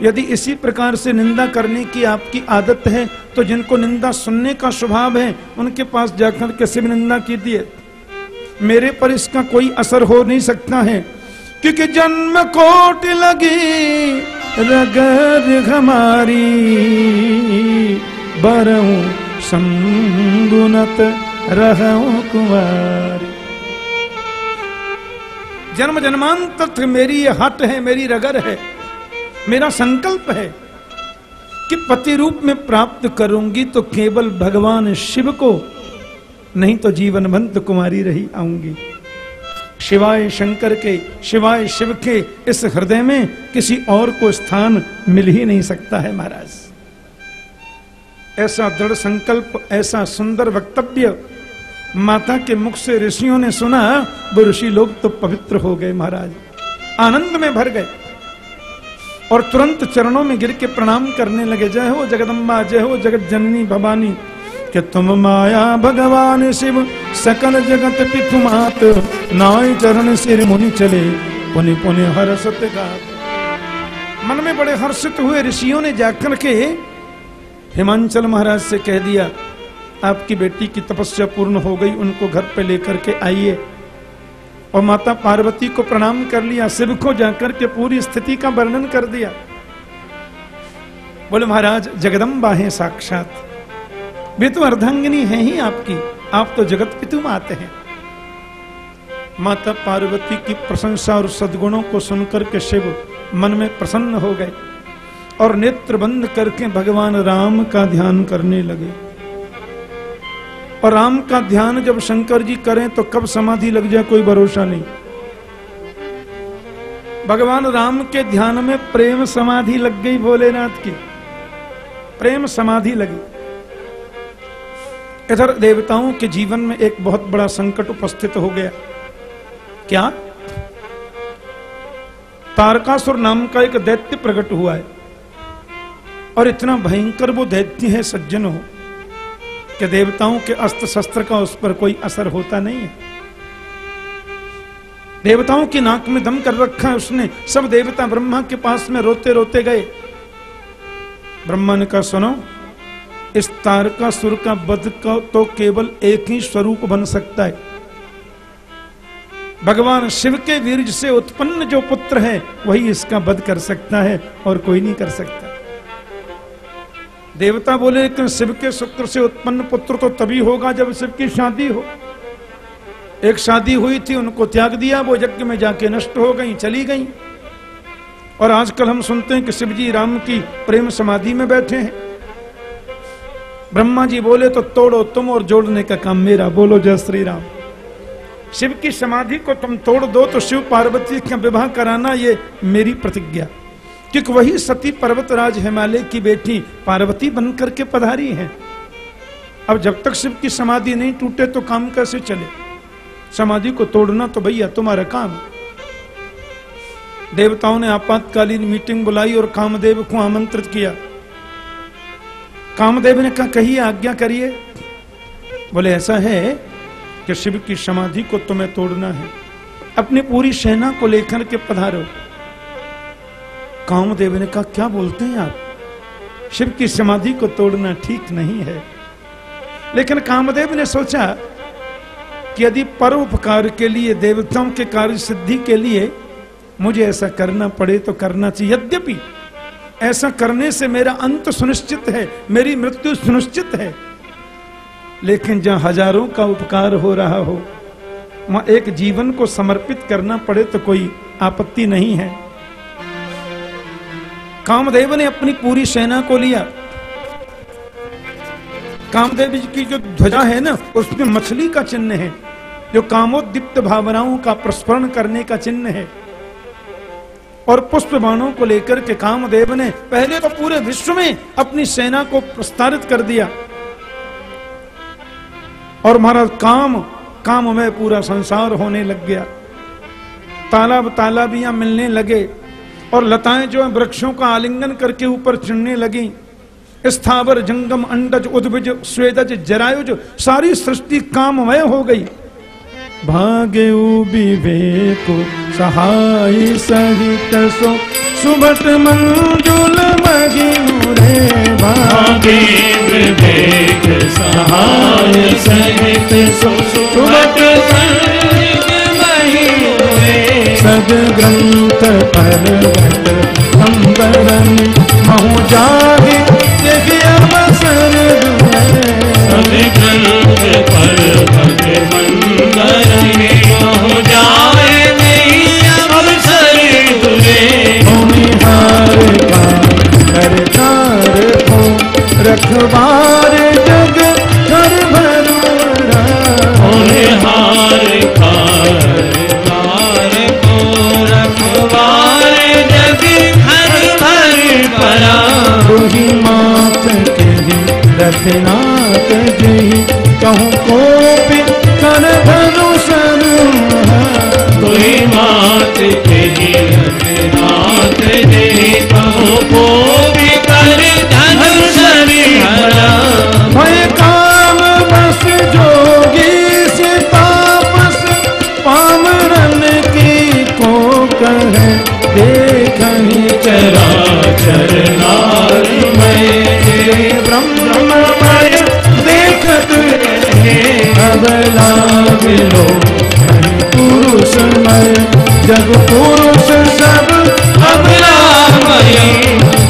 यदि इसी प्रकार से निंदा करने की आपकी आदत है तो जिनको निंदा सुनने का स्वभाव है, उनके पास जाकर कैसे भी निंदा कीजिए मेरे पर इसका कोई असर हो नहीं सकता है। क्योंकि जन्म कोट लगी रगर हमारी बरऊ संगुनत रहूँ जन्म जन्मांतर मेरी ये हट है, मेरी रगर है, मेरा संकल्प है कि पति रूप में प्राप्त करूँगी तो केवल भगवान शिव को नहीं तो जीवन भंत कुमारी रही आऊँगी। शिवाय शंकर के, शिवाय शिव के इस हृदय में किसी और को स्थान मिल ही नहीं सकता है महाराज। ऐसा दृढ़ संकल्प, ऐसा सुंदर वक्तव्य माता के मुख से ऋषियों ने सुना, वो ऋषि लोग तो पवित्र हो गए महाराज। आनंद में भर गए और तुरंत चरणों में गिर के प्रणाम करने लगे। जय हो जगदम्बा, जय हो जगत जननी भवानी। कि तुम माया भगवान शिव, सकल जगत पिथुमात नाय चरण सिर मुनि चले, पुनि पुनि हर सत्य का मन में बड़े हर्षित हुए ऋषियों ने जाकर के हिमांचल महाराज से कह दिया, आपकी बेटी की तपस्या पूर्ण हो गई, उनको घर पे लेकर के आइए। और माता पार्वती को प्रणाम कर लिया, शिव को जाकर के पूरी स्थिति का वर्णन कर दिया। बोले महाराज, जगदम्बा है साक्षात। वे तो अर्धांगिनी है ही आपकी। आप तो जगत पितु माते हैं। माता पार्वती की प्रशंसा और सद्गुणों को सुनकर के शिव मन में प्रसन्न हो गए और नेत्र बंद करके भगवान राम का ध्यान करने लगे। और राम का ध्यान जब शंकर जी करें तो कब समाधि लग जाए कोई भरोसा नहीं। भगवान राम के ध्यान में प्रेम समाधि लग गई भोलेनाथ की। प्रेम समाधि लगी। इधर देवताओं के जीवन में एक बहुत बड़ा संकट उपस्थित हो गया। क्या? तारकासुर नाम का एक दैत्य प्रकट हुआ है। और इतना भयंकर वो दैत्य है, सज्जन हो, कि देवताओं के अस्त्र शस्त्र का उस पर कोई असर होता नहीं है। देवताओं की नाक में दम कर रखा है उसने। सब देवता ब्रह्मा के पास में रोते रोते गए। ब्रह्मा ने कहा, सुनो इस तारका सुर का बध का तो केवल एक ही स्वरूप बन सकता है। भगवान शिव के वीर से उत्पन्न जो पुत्र है, वही इसका वध कर सकता है और कोई नहीं कर सकता। देवता बोले लेकिन शिव के शुक्र से उत्पन्न पुत्र तो तभी होगा जब शिव की शादी हो। एक शादी हुई थी, उनको त्याग दिया, वो यज्ञ में जाके नष्ट हो गई, चली गई। और आजकल हम सुनते हैं कि शिव जी राम की प्रेम समाधि में बैठे हैं। ब्रह्मा जी बोले तो तोड़ो तुम और जोड़ने का काम मेरा। बोलो, जय श्री राम शिव की समाधि को तुम तोड़ दो तो शिव पार्वती का विवाह कराना ये मेरी प्रतिज्ञा। क्योंकि वही सती पर्वतराज हिमालय की बेटी पार्वती बनकर के पधारी है। अब जब तक शिव की समाधि नहीं टूटे तो काम कैसे चले? समाधि को तोड़ना तो भैया तुम्हारा काम। देवताओं ने आपातकालीन मीटिंग बुलाई और कामदेव को आमंत्रित किया। कामदेव ने कहा कही आज्ञा करिए। बोले, ऐसा है कि शिव की समाधि को तुम्हें तोड़ना है। अपनी पूरी सेना को लेकर के पधारो। कामदेव ने कहा, क्या बोलते हैं आप? शिव की समाधि को तोड़ना ठीक नहीं है। लेकिन कामदेव ने सोचा कि यदि परोपकार के लिए, देवताओं के कार्य सिद्धि के लिए मुझे ऐसा करना पड़े तो करना चाहिए। यद्यपि ऐसा करने से मेरा अंत सुनिश्चित है, मेरी मृत्यु सुनिश्चित है। लेकिन जहाँ हज़ारों का उपकार हो रहा हो, वहाँ एक जीवन को समर्पित करना पड़े तो कोई आपत्ति नहीं है। कामदेव ने अपनी पूरी सेना को लिया। कामदेव जी की जो ध्वजा है ना, उसमें मछली का चिन्ह है, जो कामोद्दीप्त भावनाओं का प्रस्फरण करने का चिन्ह है। और पुष्प बाणों को लेकर के कामदेव ने पहले तो पूरे विश्व में अपनी सेना को प्रस्तारित कर दिया। और महाराज, काम काम में पूरा संसार होने लग गया। तालाब तालाबियाँ मिलने लगे और लताएँ जो है वृक्षों का आलिंगन करके ऊपर चिड़ने लगी। स्थावर, जंगम, अंडज, उद्भिज, स्वेदज, जरायुज, सारी सृष्टि काममय हो गई। भाग्य विवेक सहाय सहित सो सुबत मंजुल मगिरे भागे विवेक सहाय सहित सो सुबत सद ग्रंथ पर्वत अंबरन महु जागे यज्ञ अवसर सब ग्रंथ पर्वत मंगर में हो रखवार जग कर भरूरा कार को जग हर भर परा। तुही मात के ही रथनाथ कोई मात के नाथ दे कहो को भी कर धनुषर हरा। भय काम बस जोगी से तापस, पामरन की को कहे देखही चरा चराचर नार में ब्रह्ममय देखत रहे अब लाग। पुरुष मैं जग पुरुष सब अबलामय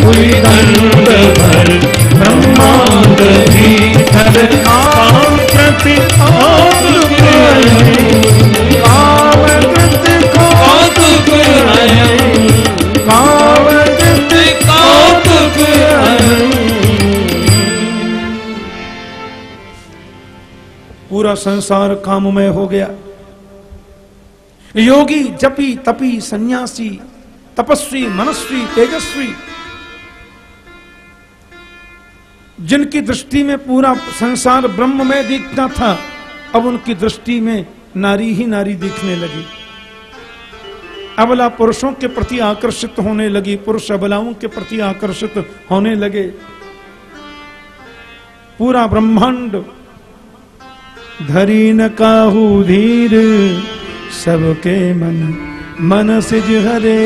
कोई दंड भर ब्रह्मांड भी धर काम प्रति कामकृत कौतुक कामकृत पूरा संसार काममय हो गया। योगी जपी तपी सन्यासी, तपस्वी, मनस्वी, तेजस्वी। जिनकी दृष्टि में पूरा संसार ब्रह्म में दिखता था, अब उनकी दृष्टि में नारी ही नारी दिखने लगी। अबला पुरुषों के प्रति आकर्षित होने लगी, पुरुष अबलाओं के प्रति आकर्षित होने लगे। पूरा ब्रह्मांड धरी न काहू धीर सबके मन मन सिज हरे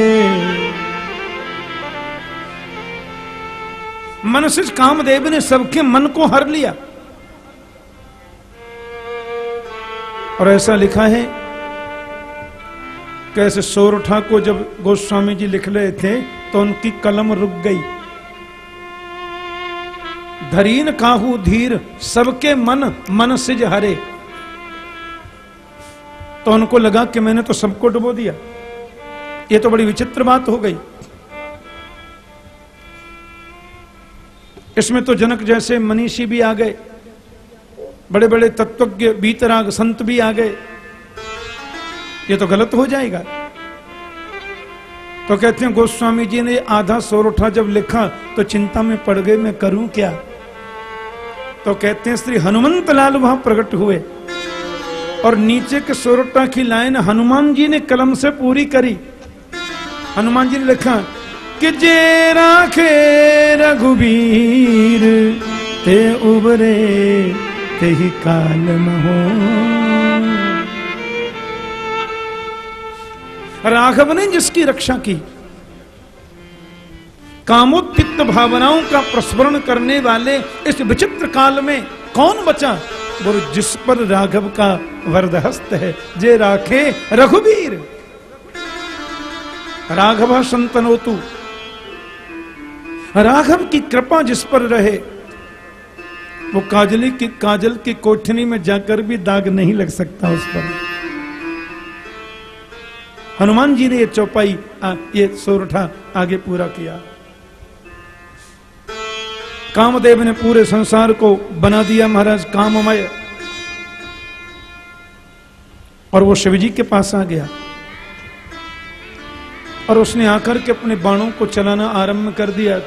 मन सिज कामदेव ने सबके मन को हर लिया। और ऐसा लिखा है, कैसे सोरठा को जब गोस्वामी जी लिख रहे थे तो उनकी कलम रुक गई। धरीन काहू धीर, सबके मन मन सिज हरे तो उनको लगा कि मैंने तो सबको डुबो दिया। ये तो बड़ी विचित्र बात हो गई। इसमें तो जनक जैसे मनीषी भी आ गए बड़े बड़े तत्वज्ञ, बीतराग संत भी आ गए। ये तो गलत हो जाएगा। तो कहते हैं, गोस्वामी जी ने आधा सोरठा जब लिखा तो चिंता में पड़ गए, मैं करूँ क्या? तो कहते हैं, श्री हनुमंत लाल वहाँ प्रकट हुए। और नीचे के सोरठा की लाइन हनुमान जी ने कलम से पूरी करी। हनुमान जी ने लिखा, कि जे राखे रघुबीर, ते उबरे, ते ही काल महो राघव ने जिसकी रक्षा की कामोत्तिक्त भावनाओं का प्रस्मरण करने वाले इस विचित्र काल में कौन बचा? वो जिस पर राघव का वरदहस्त है जे राखे रघुबीर। राघव संतनोतु राघव की कृपा जिस पर रहे वो काजली की काजल की कोठनी में जाकर भी दाग नहीं लग सकता उस पर। हनुमान जी ने ये चौपाई आ, ये सोरठा आगे पूरा किया। कामदेव ने पूरे संसार को बना दिया महाराज काममय। और वो शिवजी के पास आ गया। और उसने आकर के अपने बाणों को चलाना आरंभ कर दिया।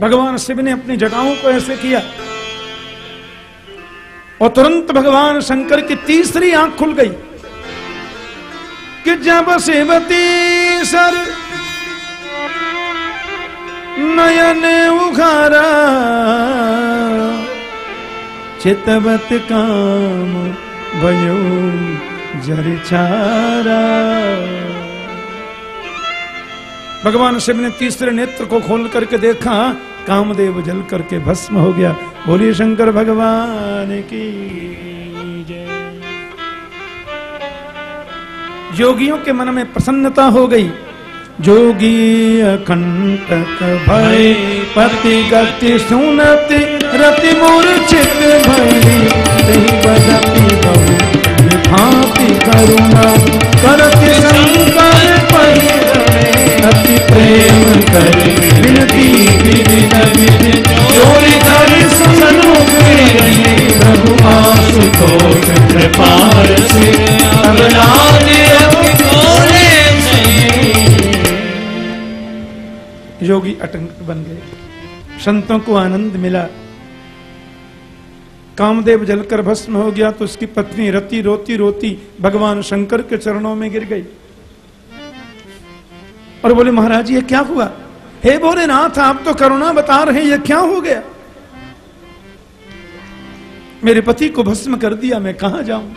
भगवान शिव ने अपनी जटाओं को ऐसे किया। और तुरंत भगवान शंकर की तीसरी आँख खुल गई। कि जब सेवती सर नयन उखारा चितवत काम भयो जरिछारा भगवान शिव ने तीसरे नेत्र को खोल करके देखा, कामदेव जल करके भस्म हो गया। बोलिए, शंकर भगवान की योगियों के मन में प्रसन्नता हो गई। जोगी अकंटक भय पति गति सुनति रति मूर्छित भई। बदति बहु विभाति करुणा, करति शंकर अति प्रेम कर विनती विदित विधि जोरी धरि सन्मुख प्रभु आशुतोष कृपाल से अवलादि योगी अटंक बन गए। संतों को आनंद मिला। कामदेव जलकर भस्म हो गया तो उसकी पत्नी रति रोती रोती भगवान शंकर के चरणों में गिर गई। और बोले, महाराज, ये क्या हुआ? हे भोलेनाथ, आप तो करुणा बता रहे हैं, ये क्या हो गया? मेरे पति को भस्म कर दिया, मैं कहा जाऊँ?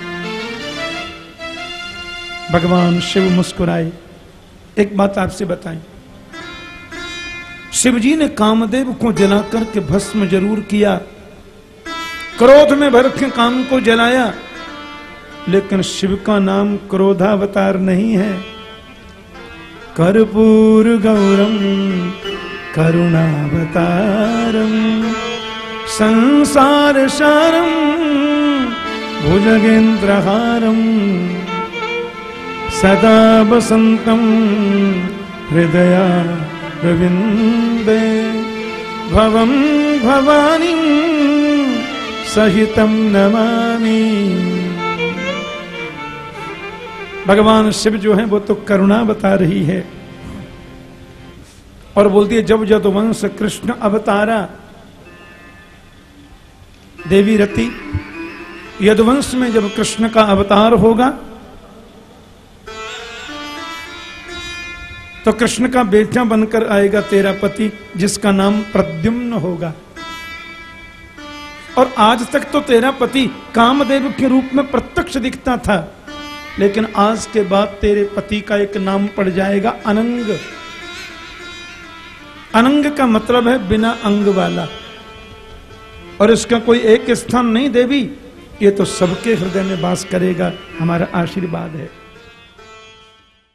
भगवान शिव मुस्कुराए। एक बात आपसे बताएँ। शिवजी ने कामदेव को जला करके भस्म ज़रूर किया। क्रोध में भर के काम को जलाया। लेकिन शिव का नाम क्रोधावतार नहीं है। कर्पूर गौरम, करुणावतारम, संसार सारम भुजगेन्द्रहारम सदा बसंतम, हृदया रविन्दे भवं भवानी सहितम नमामि। भगवान शिव जो है, वो तो करुणा बता रही है। और बोलती है, जब यदुवंश कृष्ण अवतारा, देवी रति, यदुवंश में जब कृष्ण का अवतार होगा तो कृष्ण का बेटा बनकर आएगा तेरा पति, जिसका नाम प्रद्युम्न होगा। और आज तक तो तेरा पति कामदेव के रूप में प्रत्यक्ष दिखता था, लेकिन आज के बाद तेरे पति का एक नाम पड़ जाएगा अनंग। अनंग का मतलब है बिना अंग वाला। और इसका कोई एक स्थान नहीं देवी, ये तो सबके हृदय में वास करेगा, हमारा आशीर्वाद है।